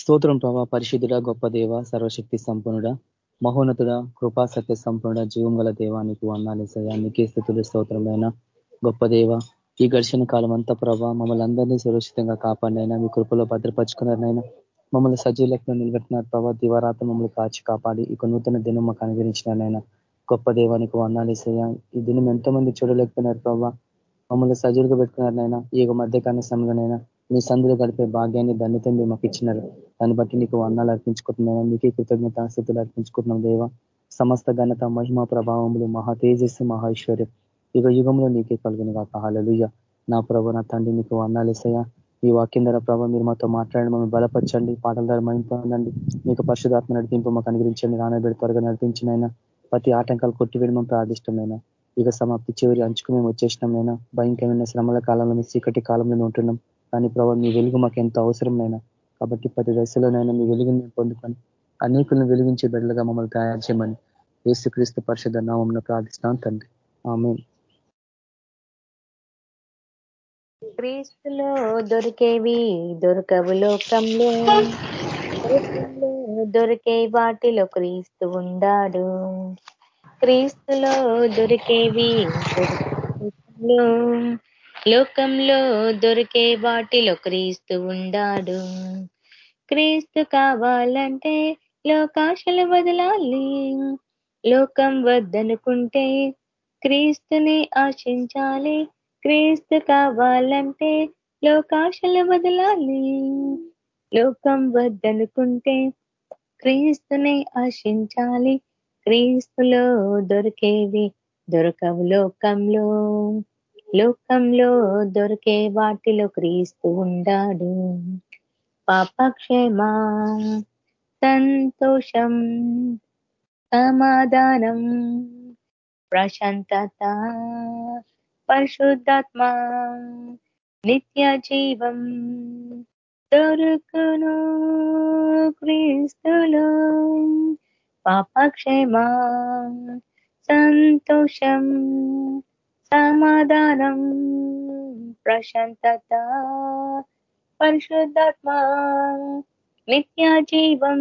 స్తోత్రం ప్రభా పరిశుద్ధుడ గొప్ప దేవ సర్వశక్తి సంపన్నుడ మహోన్నతుడ కృపా సత్య సంపన్నుడ జీవం గల దేవానికి వందాలేసయ్యా నీకే స్థితులు స్తోత్రమైన గొప్ప దేవ ఈ ఘర్షణ కాలం అంతా ప్రభా మమ్మల్ని అందరినీ సురక్షితంగా కాపాడినైనా మీ కృపలో భద్రపరుచుకున్నారనైనా మమ్మల్ని సజీవ లెక్కలో నిలబెట్టినారు ప్రభావ దివారాత్రి మమ్మల్ని కాచి కాపాడి ఇక నూతన దినం మాకు అనుగ్రహించినారనైనా. గొప్ప దేవానికి వందాలేసయ్యా ఈ దినం ఎంతో మంది చూడలేకపోయినారు ప్రభా మమ్మల్ని సజీలుగా పెట్టుకున్నారనైనా ఈ మధ్యకాల సమయంలోనైనా. మీ సందులో గడిపే భాగ్యాన్ని ధన్యతని మాకు ఇచ్చినారు. దాన్ని బట్టి నీకు వర్ణాలు అర్పించుకుంటున్నాను నీకే కృతజ్ఞత స్థితులు అర్పించుకుంటున్నాం దేవ. సమస్త ఘనత మహిమ ప్రభావములు మహా తేజస్సు మహేశ్వర్యం యుగ యుగంలో నీకే కలిగిన కాక హాలలుయ్య నా ప్రభు నా తండ్రి నీకు వందాలేసయ్యా ఈ వాక్యం ద్వారా ప్రభావ మీరు మాతో మాట్లాడండి మమ్మల్ని బలపరచండి పాటల ద్వారా మహింపండి మీకు పరిశుధాత్మ నడిపింపు మాకు అనుగ్రహించండి రానబెడి త్వరగా నడిపించినైనా ప్రతి ఆటంకాలు కొట్టివేయడం మేము ప్రార్థిష్టమైనా ఇక సమాప్తి చివరి అంచుకు మేము వచ్చేసినామైనా భయంకరమైన శ్రమల కాలంలో మీ చీకటి కాలంలో ఉంటున్నాం. కానీ ప్రభావ మీ వెలుగు మాకు ఎంత అవసరమైనా కాబట్టి ప్రతి దశలోనైనా మీ వెలుగుని మేము పొందుకొని అనేకులను వెలిగించే బిడ్డలుగా మమ్మల్ని తయారు చేయమని యేసుక్రీస్తు పరిషత్ నామంలో ప్రార్థిస్తున్నాం తండ్రి. ఆమె క్రీస్తులో దొరికేవి దొరకవు లోకంలో. దొరికే వాటిలో క్రీస్తు ఉండాడు. క్రీస్తులో దొరికేవి లోకంలో దొరికే వాటిలో క్రీస్తు ఉండాడు. క్రీస్తు కావాలంటే లోకాశలు వదలాలి. లోకం వద్దనుకుంటే క్రీస్తుని ఆశించాలి. క్రీస్తు కావాలంటే లోకాశలు వదలాలి. లోకం వద్దనుకుంటే క్రీస్తుని ఆశించాలి. క్రీస్తులో దొరికేవి దొరకవు లోకంలో. లోకంలో దొరికే వాటిలో క్రీస్తు ఉండాడు. పాపక్షేమా సంతోషం సమాధానం ప్రశాంతత పరిశుద్ధాత్మ నిత్య జీవం దొరుకును క్రీస్తులు. పాపక్షేమా సంతోషం సమాధానం. ప్రశాంతత. పరిశుద్ధాత్మ. నిత్య జీవం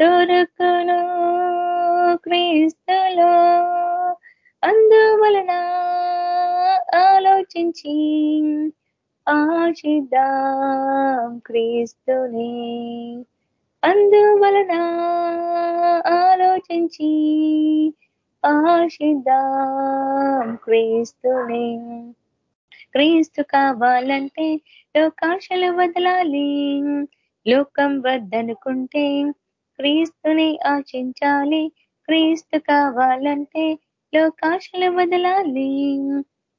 దొరకును క్రీస్తులో. అందువలన ఆలోచించి ఆశిద్దాం క్రీస్తుని. అందువలన ఆలోచించి ఆశిద్దాం క్రీస్తుని. క్రీస్తు కావాలంటే లోకాశలు వదలాలి. లోకం వద్దనుకుంటే క్రీస్తుని ఆశించాలి. క్రీస్తు కావాలంటే లోకాశలు వదలాలి.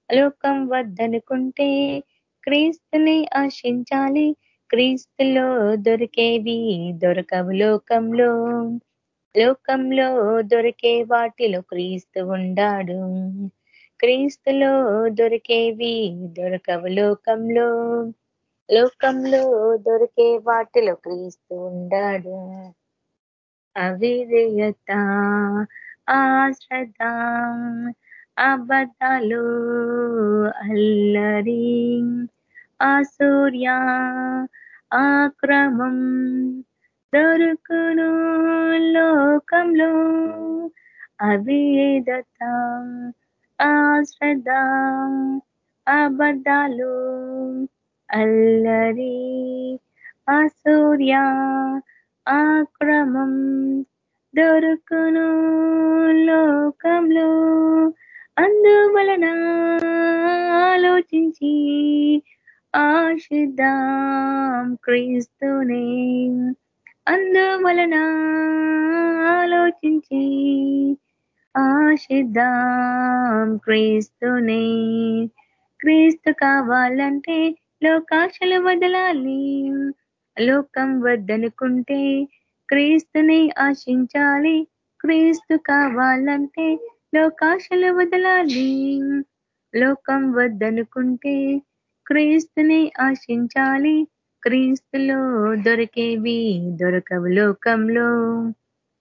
లోకం వద్దనుకుంటే క్రీస్తుని ఆశించాలి. క్రీస్తులో దొరికేవి దొరకవు లోకంలో. లోకంలో దొరికే వాటిలో క్రీస్తు ఉండాడు. క్రీస్తులో దొరికేవి దొరకవు లోకంలో. లోకంలో దొరికే వాటిలో క్రీస్తు ఉండాడు. అవిధేయత ఆశ్రద్ధ అబద్ధాలు అల్లరి ఆసూర్య ఆక్రమం దొరుకును లోకంలో అవిధత ఆశ్రద అబద్ధాలు అల్లరి అసూర్య ఆక్రమం దొరుకును లోకంలో అందువలన ఆలోచించి ఆశిద్దాం క్రీస్తునే. అందువలన ఆలోచించి ఆశిద్దాం క్రీస్తునే. క్రీస్తు కావాలంటే లోకాశలు వదలాలి. లోకం వద్దనుకుంటే క్రీస్తుని ఆశించాలి. క్రీస్తు కావాలంటే లోకాశలు వదలాలి. లోకం వద్దనుకుంటే క్రీస్తుని ఆశించాలి. క్రీస్తులో దొరికేవి దొరకవు లోకంలో.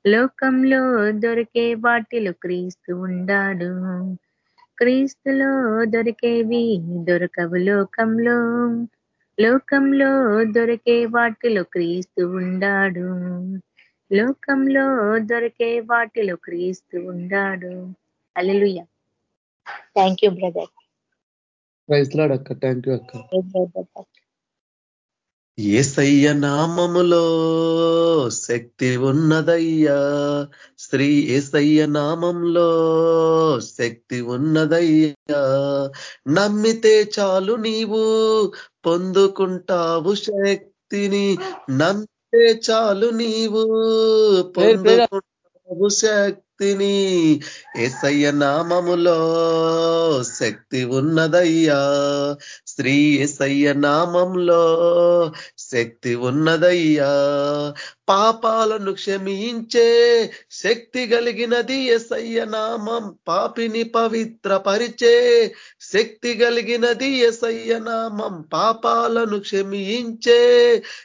లోకంలో దొరికే వాటిలో క్రీస్తు ఉండాడు. క్రీస్తులో దొరికేవి దొరకవు లోకంలో. లోకంలో దొరికే వాటిలో క్రీస్తు ఉండాడు. లోకంలో దొరికే వాటిలో క్రీస్తు ఉండాడు. అల్లెలుయ్య థ్యాంక్ యూ బ్రదర్ అక్క. థ్యాంక్ యూ అక్క. ఏసయ్య నామములో శక్తి ఉన్నదయ్యా. శ్రీ ఏసయ్య నామంలో శక్తి ఉన్నదయ్యా. నమ్మితే చాలు నీవు పొందుకుంటావు శక్తిని. నమ్మితే చాలు నీవు పొందుకుంటావు శక్తిని ఏసయ్య నామములో శక్తి ఉన్నదయ్యా. శ్రీ ఏసయ్య నామంలో శక్తి ఉన్నదయ్యా. పాపాలను క్షమించే శక్తి కలిగినది ఎసయ్య నామం. పాపిని పవిత్ర పరిచే శక్తి కలిగినది ఎసయ్య నామం. పాపాలను క్షమించే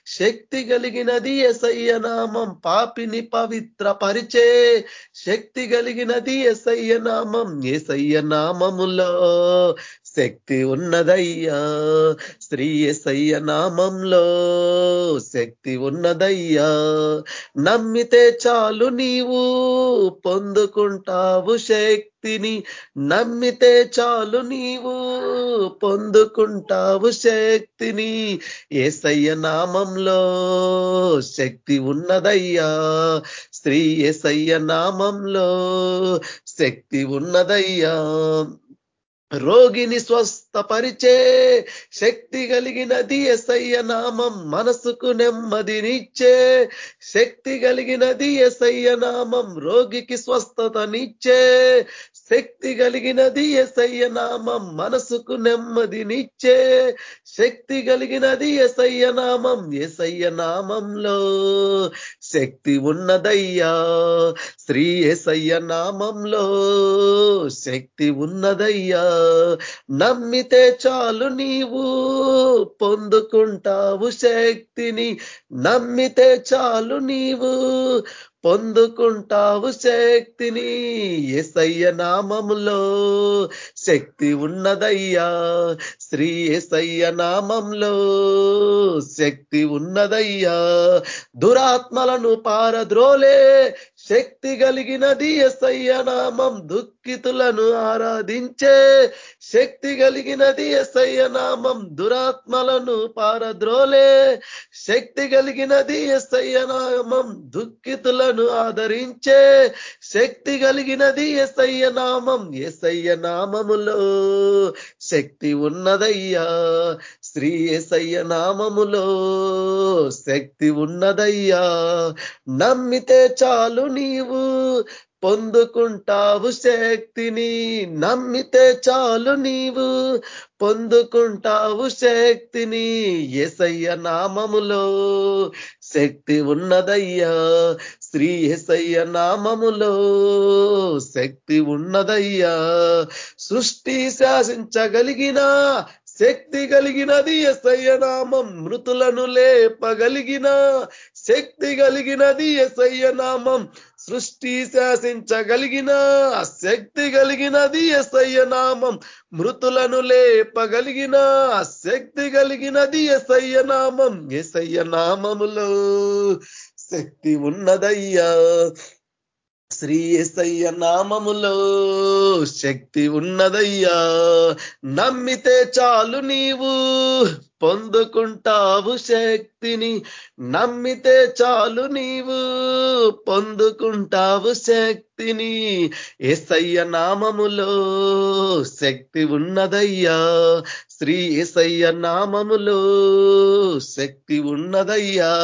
శక్తి కలిగినది ఎసయ్య నామం. పాపిని పవిత్ర పరిచే శక్తి కలిగినది ఎసయ్య నామం. ఎసయ్య నామములో శక్తి ఉన్నదయ్యా. స్త్రీ ఎసయ్య నామంలో శక్తి ఉన్నదయ్యా. నమ్మితే చాలు నీవు పొందుకుంటావు శక్తిని. నమ్మితే చాలు నీవు పొందుకుంటావు శక్తిని. ఏసయ్య నామంలో శక్తి ఉన్నదయ్యా. స్త్రీ ఏసయ్య నామంలో శక్తి ఉన్నదయ్యా. రోగిని స్వస్థపరిచే శక్తి కలిగినది ఎసయ్య నామం మనసుకు నెమ్మదినిచ్చే. శక్తి కలిగినది ఎసయ్య నామం రోగికి స్వస్థతనిచ్చే. శక్తి కలిగినది ఎసయ్య నామం మనసుకు నెమ్మదినిచ్చే. శక్తి కలిగినది ఎసయ్య నామం ఎసయ్య నామంలో శక్తి ఉన్నదయ్యా. శ్రీ ఎసయ్య నామంలో శక్తి ఉన్నదయ్యా. నమ్మితే చాలు నీవు పొందుకుంటావు శక్తిని. నమ్మితే చాలు నీవు పొందుకుంటావు శక్తిని ఎసయ్య నామములో. శక్తి ఉన్నదయ్యా శ్రీ ఎసయ్య నామంలో. శక్తి ఉన్నదయ్యా దురాత్మలను పారద్రోలే శక్తి కలిగినది ఎసయ్య నామం దుఃఖితులను ఆరాధించే. శక్తి కలిగినది ఎసయ్య నామం దురాత్మలను పారద్రోలే. శక్తి కలిగినది ఎసయ్య నామం దుఃఖితులను ఆదరించే. శక్తి కలిగినది ఎసయ్య నామం ఎస్ఐ నామములో శక్తి ఉన్నదయ్యా. శ్రీ ఏసయ్య నామములో శక్తి ఉన్నదయ్యా. నమ్మితే చాలు నీవు పొందుకుంటావు శక్తిని. నమ్మితే చాలు నీవు పొందుకుంటావు శక్తిని. ఎసయ్య నామములో శక్తి ఉన్నదయ్యా. శ్రీ ఎసయ్య నామములో శక్తి ఉన్నదయ్యా. సృష్టి శాసించగలిగిన శక్తి కలిగినది ఎసయ్య నామం. మృతులను లేపగలిగిన శక్తి కలిగినది ఎసయ్య నామం. సృష్టి శాసించగలిగిన శక్తి కలిగినది ఎసయ్య నామం. మృతులను లేపగలిగిన శక్తి కలిగినది ఎసయ్య నామం. ఎసయ్య నామములో శక్తి ఉన్నదయ్యా. శ్రీ ఎసయ్య నామములో శక్తి ఉన్నదయ్యా. నమ్మితే చాలు నీవు పొందుకుంటావు శక్తిని. నమ్మితే చాలు నీవు పొందుకుంటావు శక్తిని. ఏసయ్య నామములో శక్తి ఉన్నదయ్యా. శ్రీ ఎసయ్య నామములో శక్తి ఉన్నదయ్యా.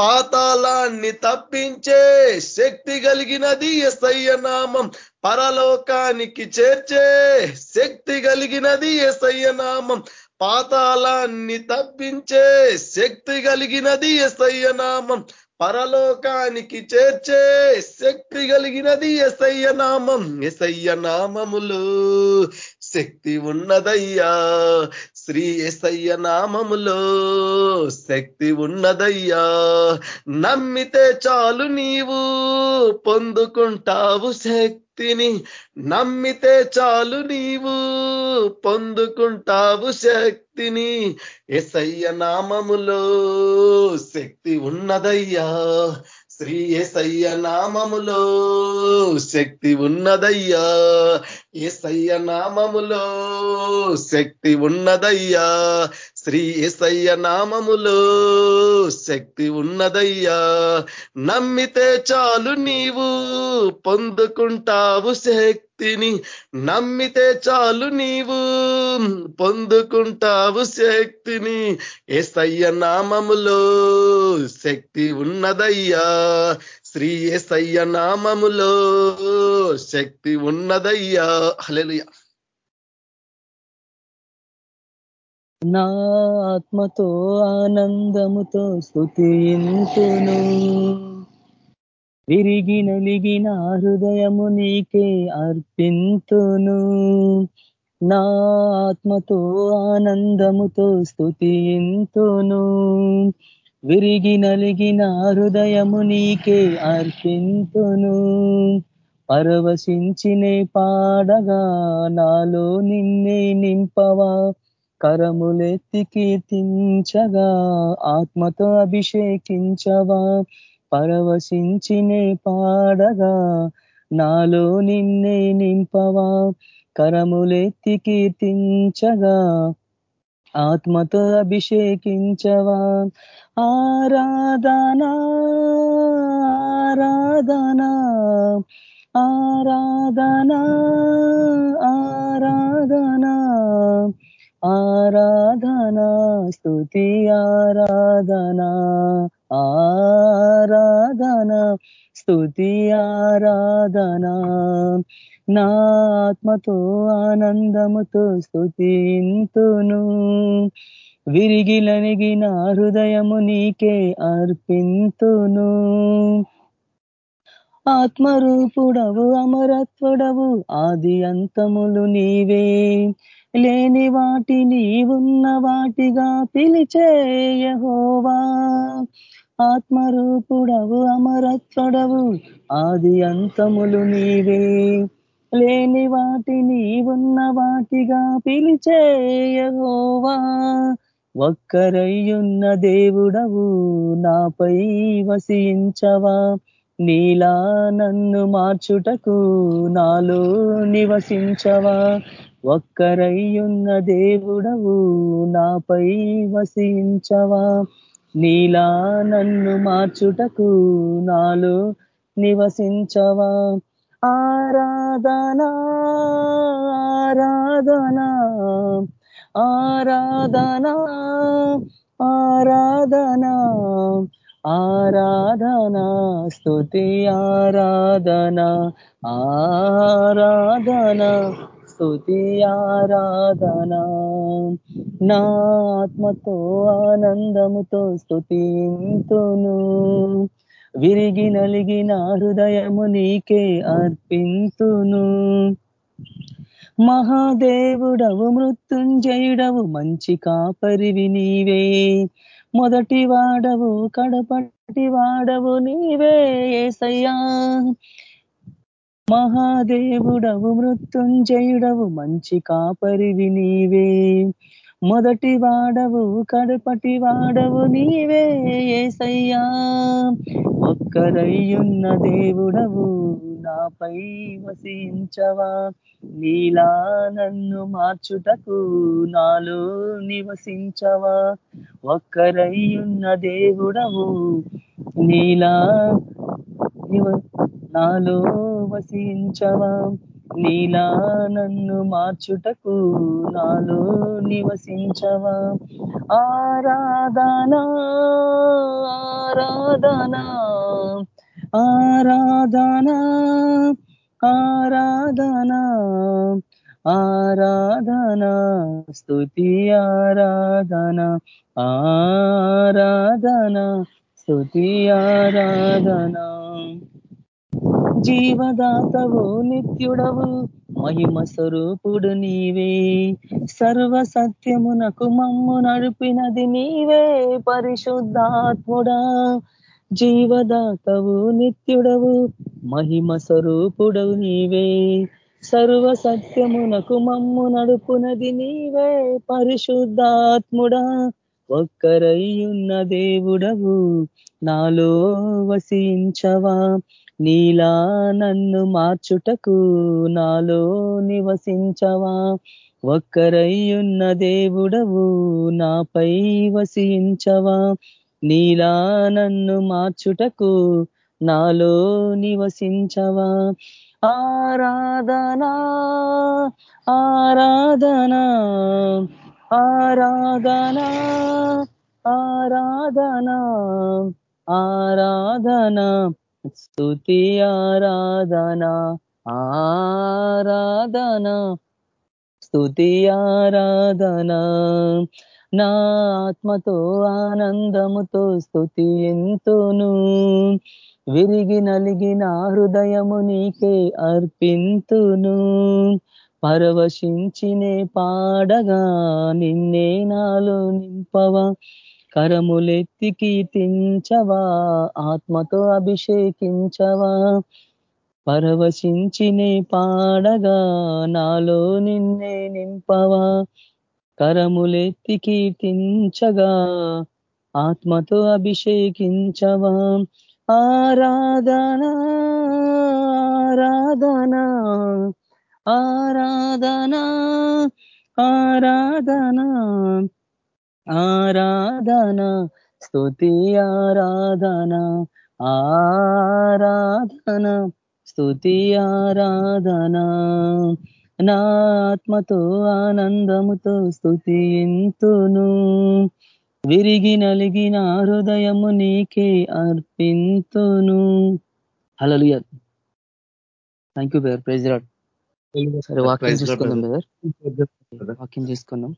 పాతాళాన్ని తప్పించే శక్తి కలిగినది ఎసయ్య నామం. పరలోకానికి చేర్చే శక్తి కలిగినది ఎసయ్య నామం. పాతాళాన్ని తప్పించే శక్తి కలిగినది ఎసయ్య నామం. పరలోకానికి చేర్చే శక్తి కలిగినది ఎసయ్య నామం. ఎసయ్య నామములు శక్తి ఉన్నదయ్యా. శ్రీ ఎసయ్య నామములో శక్తి ఉన్నదయ్యా. నమ్మితే చాలు నీవు పొందుకుంటావు శక్తిని. నమ్మితే చాలు నీవు పొందుకుంటావు శక్తిని. ఎసయ్య నామములో శక్తి ఉన్నదయ్యా. శ్రీ ఏసయ్య నామములో శక్తి ఉన్నదయ్యా. ఏసయ్య నామములో శక్తి ఉన్నదయ్యా. శ్రీ ఏసయ్య నామములో శక్తి ఉన్నదయ్యా. నమ్మితే చాలు నీవు పొందుకుంటావు శక్తిని. నమ్మితే చాలు నీవు పొందుకుంటావు శక్తిని. ఏసయ్య నామములో శక్తి ఉన్నదయ్యా. శ్రీ ఏసయ్య నామములో శక్తి ఉన్నదయ్యా. హలెలుయా నా ఆత్మతో ఆనందముతో స్థుతింతును విరిగి నలిగిన హృదయము నీకే అర్పింతును. నా ఆత్మతో ఆనందముతో స్థుతింతును విరిగి నలిగిన హృదయము నీకే అర్పింతును. పరవశించినే పాడగా నాలో నిన్నే నింపవా. కరములెత్తి కీర్తించగా ఆత్మతో అభిషేకించవా పరవశించినే పాడగా నాలో నిన్నే నింపవా కరములెత్తి కీర్తించగా ఆత్మతో అభిషేకించవా ఆరాధనా ఆరాధనా ఆరాధనా ఆరాధనా. ఆరాధనా స్థుతి ఆరాధనా ఆరాధనా స్థుతి ఆరాధనా. నా ఆత్మతో ఆనందముతో స్థుతింతును విరిగిలనిగి నా హృదయము నీకే అర్పింతును. ఆత్మరూపుడవు అమరత్వడవు ఆది అంతములు నీవే. లేని వాటిని ఉన్న వాటిగా పిలిచేయహోవా ఆత్మరూపుడవు అమరత్వడవు ఆది అంతములు నీవే. లేని వాటిని ఉన్న వాటిగా పిలిచేయహోవా ఒక్కరయ్యున్న దేవుడవు నాపై వసించవా నీలా నన్ను మార్చుటకు నాలో నివసించవా? ఒక్కరయ్యున్న దేవుడవు నాపై వసించవా? నీలా నన్ను మార్చుటకు నాలో నివసించవా? ఆరాధనా ఆరాధనా ఆరాధనా ఆరాధనా. ఆరాధనా స్తుతి ఆరాధనా ఆరాధనా స్తుతి ఆరాధనా. నా ఆత్మతో ఆనందముతో స్థుతింతును విరిగి నలిగిన హృదయము నీకే అర్పింతును. మహాదేవుడవు మృత్యుంజయుడవు మంచి కాపరివి నీవే. మొదటి వాడవు కడపటి వాడవు నీవే ఏసయ్యా. మహాదేవుడవు మృత్యుంజయుడవు మంచి కాపరివి నీవే. మొదటి వాడవు కడపటి వాడవు నీవే ఏసయ్యా. ఒక్కరయ్యున్న దేవుడవు నాపై వసించవా? నీలా నన్ను మార్చుటకు నాలో నివసించవా? ఒక్కరయ్యున్న దేవుడవు నీలా నాలో వసించవా? నీలా నన్ను మార్చుటకు నాలో నివసించవా? ఆరాధనా ఆరాధనా ఆరాధనా ఆరాధనా ఆరాధనా స్తుతి ఆరాధనా ఆరాధనా స్తుతి ఆరాధనా. జీవదాతవు నిత్యుడవు మహిమ స్వరూపుడు నీవే. సర్వ సత్యమునకు మమ్ము నడిపినది నీవే పరిశుద్ధాత్ముడా. జీవదాతవు నిత్యుడవు మహిమ స్వరూపుడవు నీవే. సర్వ సత్యమునకు మమ్ము నడుపునది నీవే పరిశుద్ధాత్ముడా. ఒక్కరయ్యున్న దేవుడవు నాలో వసించవా. నీలా నన్ను మార్చుటకు నాలో నివసించవా? ఒక్కరయ్యున్న దేవుడవు నాపై వసించవా? నీలా నన్ను మార్చుటకు నాలో నివసించవా? ఆరాధనా ఆరాధనా ఆరాధనా ఆరాధనా ఆరాధనా. స్తుతి ఆరాధనా ఆరాధనా. స్తుతి ఆరాధనా. నా ఆత్మతో ఆనందముతో స్థుతి ఎంతోను. విరిగి నలిగిన హృదయము నీకే అర్పింతును. పరవశించినే పాడగా నిన్నే నాలో నింపవా. కరములెత్తి కీర్తించవా ఆత్మతో అభిషేకించవా? పరవశించినే పాడగా నాలో నిన్నే నింపవా? కరములెత్తి కీర్తించగా ఆత్మతో అభిషేకించవా? ఆరాధనా ఆరాధనా ఆరాధనా ఆరాధనా. ఆరాధనా స్తుతి ఆరాధనా ఆరాధనా స్తుతి ఆరాధనా. నా ఆత్మతో ఆనందముతో స్థుతి ఎంతును విరిగి నలిగిన హృదయము నీకే అర్పింతును. హలో థ్యాంక్ యూ బేర్ ప్రైజ్ రాడ్ సరే వాక్యం చూసుకుందాం బేర్ వాక్యం చేసుకుందాం.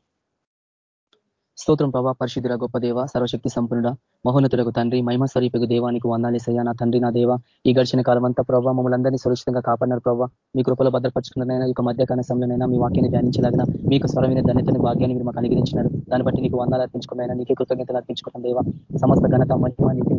స్తోత్రం ప్రభా పరిశుద్ధుల గొప్ప దేవ సర్వశక్తి సంపన్నుడ మహోన్నతులకు తండ్రి మహిమ స్వరూపకు దేవానికి వందాలేసయ్యా నా తండ్రి నా దేవ. ఈ గడిచిన కాలం అంతా ప్రభావ మమ్మల్ని అందరినీ సురక్షితంగా కాపాడినారు ప్రభావ మీ కృపలో భద్రపరుచుకున్నైనా ఈ మధ్యకాల సమయంలోనైనా మీ వాక్యాన్ని ధ్యానించలాగిన మీకు స్వరమైన ధన్యతని భాగ్యాన్ని మీరు మాకు అనుగ్రహించినారు. దాన్ని బట్టి నీకు వందాలు అర్పించుకున్నైనా నీకే కృతజ్ఞతలు అర్పించుకున్నాం దేవ. సమస్త ఘనత మహిమ నీకు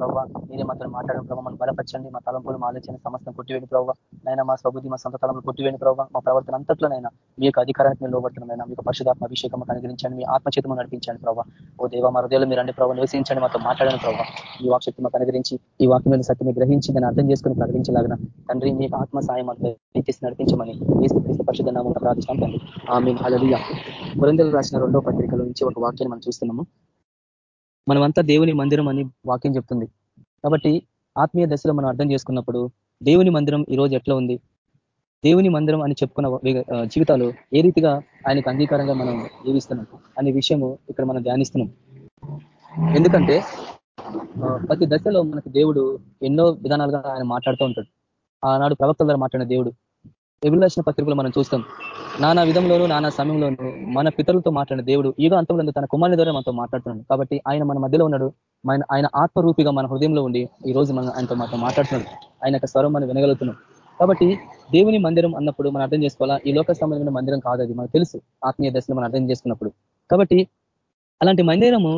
ప్రభావ మీరే మాత్రం మాట్లాడడం ప్రభావ మనం బలపరచండి. మా తలంపులు మా ఆలోచన సమస్తం కొట్టివేని ప్రభావ నైనా మా స్వబుద్ధి మా సొంత తలంలో కొట్టివేని ప్రభావ మా ప్రవర్తన అంతట్లోనైనా మీ యొక్క అధికారానికి మేము లోబడుతున్నాం మీకు పరిశుధాత్మ అభిషేకం అనుగ్రహించండి. మీ ఆత్మచేతము నడిపించండి ప్రభావ ఓ దేవ మా హృదయంలో మీరు అండి ప్రభావ నివసించండి. మాతో మాట్లాడని ప్రభావ ఈ వాక్శక్తి మాకు అనుగ్రహించి ఈ వాక్యం సత్యం గ్రహించి దాన్ని అర్థం చేసుకుని ప్రకటించలాగిన తండ్రి మీకు ఆత్మ సాయం అంతా నడిపించమని పరిశుద్ధ నామం ప్రార్థిస్తాం తండ్రి. ఆమె అలలియ పురందరు రాసిన రెండో పత్రికలో నుంచి ఒక వాక్యాన్ని మనం చూస్తున్నాము. మనమంతా దేవుని మందిరం అని వాక్యం చెప్తుంది. కాబట్టి ఆత్మీయ దశలో మనం అర్థం చేసుకున్నప్పుడు దేవుని మందిరం ఈ రోజు ఎట్లా ఉంది? దేవుని మందిరం అని చెప్పుకున్న జీవితాలు ఏ రీతిగా ఆయనకు అంగీకారంగా మనం జీవిస్తున్నాం అనే విషయము ఇక్కడ మనం ధ్యానిస్తున్నాం. ఎందుకంటే ప్రతి దశలో మనకి దేవుడు ఎన్నో విధానాలుగా ఆయన మాట్లాడుతూ ఉంటాడు. ఆనాడు ప్రవక్తల ద్వారా మాట్లాడిన దేవుడు ఎగులసిన పత్రికలు మనం చూస్తాం నానా విధంలోనూ నానా సమయంలోనూ మన పితరులతో మాట్లాడిన దేవుడు యుగ అంతంలో తన కుమారుని ద్వారా మనతో మాట్లాడుతున్నాడు. కాబట్టి ఆయన మన మధ్యలో ఉన్నాడు. ఆయన ఆత్మరూపిగా మన హృదయంలో ఉండి ఈ రోజు మనం ఆయనతో మనతో మాట్లాడుతున్నాడు ఆయన యొక్క స్వరం మనం వినగలుగుతున్నాం. కాబట్టి దేవుని మందిరం అన్నప్పుడు మనం అర్థం చేసుకోవాలా? ఈ లోక సంబంధమైన మందిరం కాదు అది మనకు తెలుసు. ఆత్మీయ దశలో మనం అర్థం చేసుకున్నప్పుడు. కాబట్టి అలాంటి మందిరము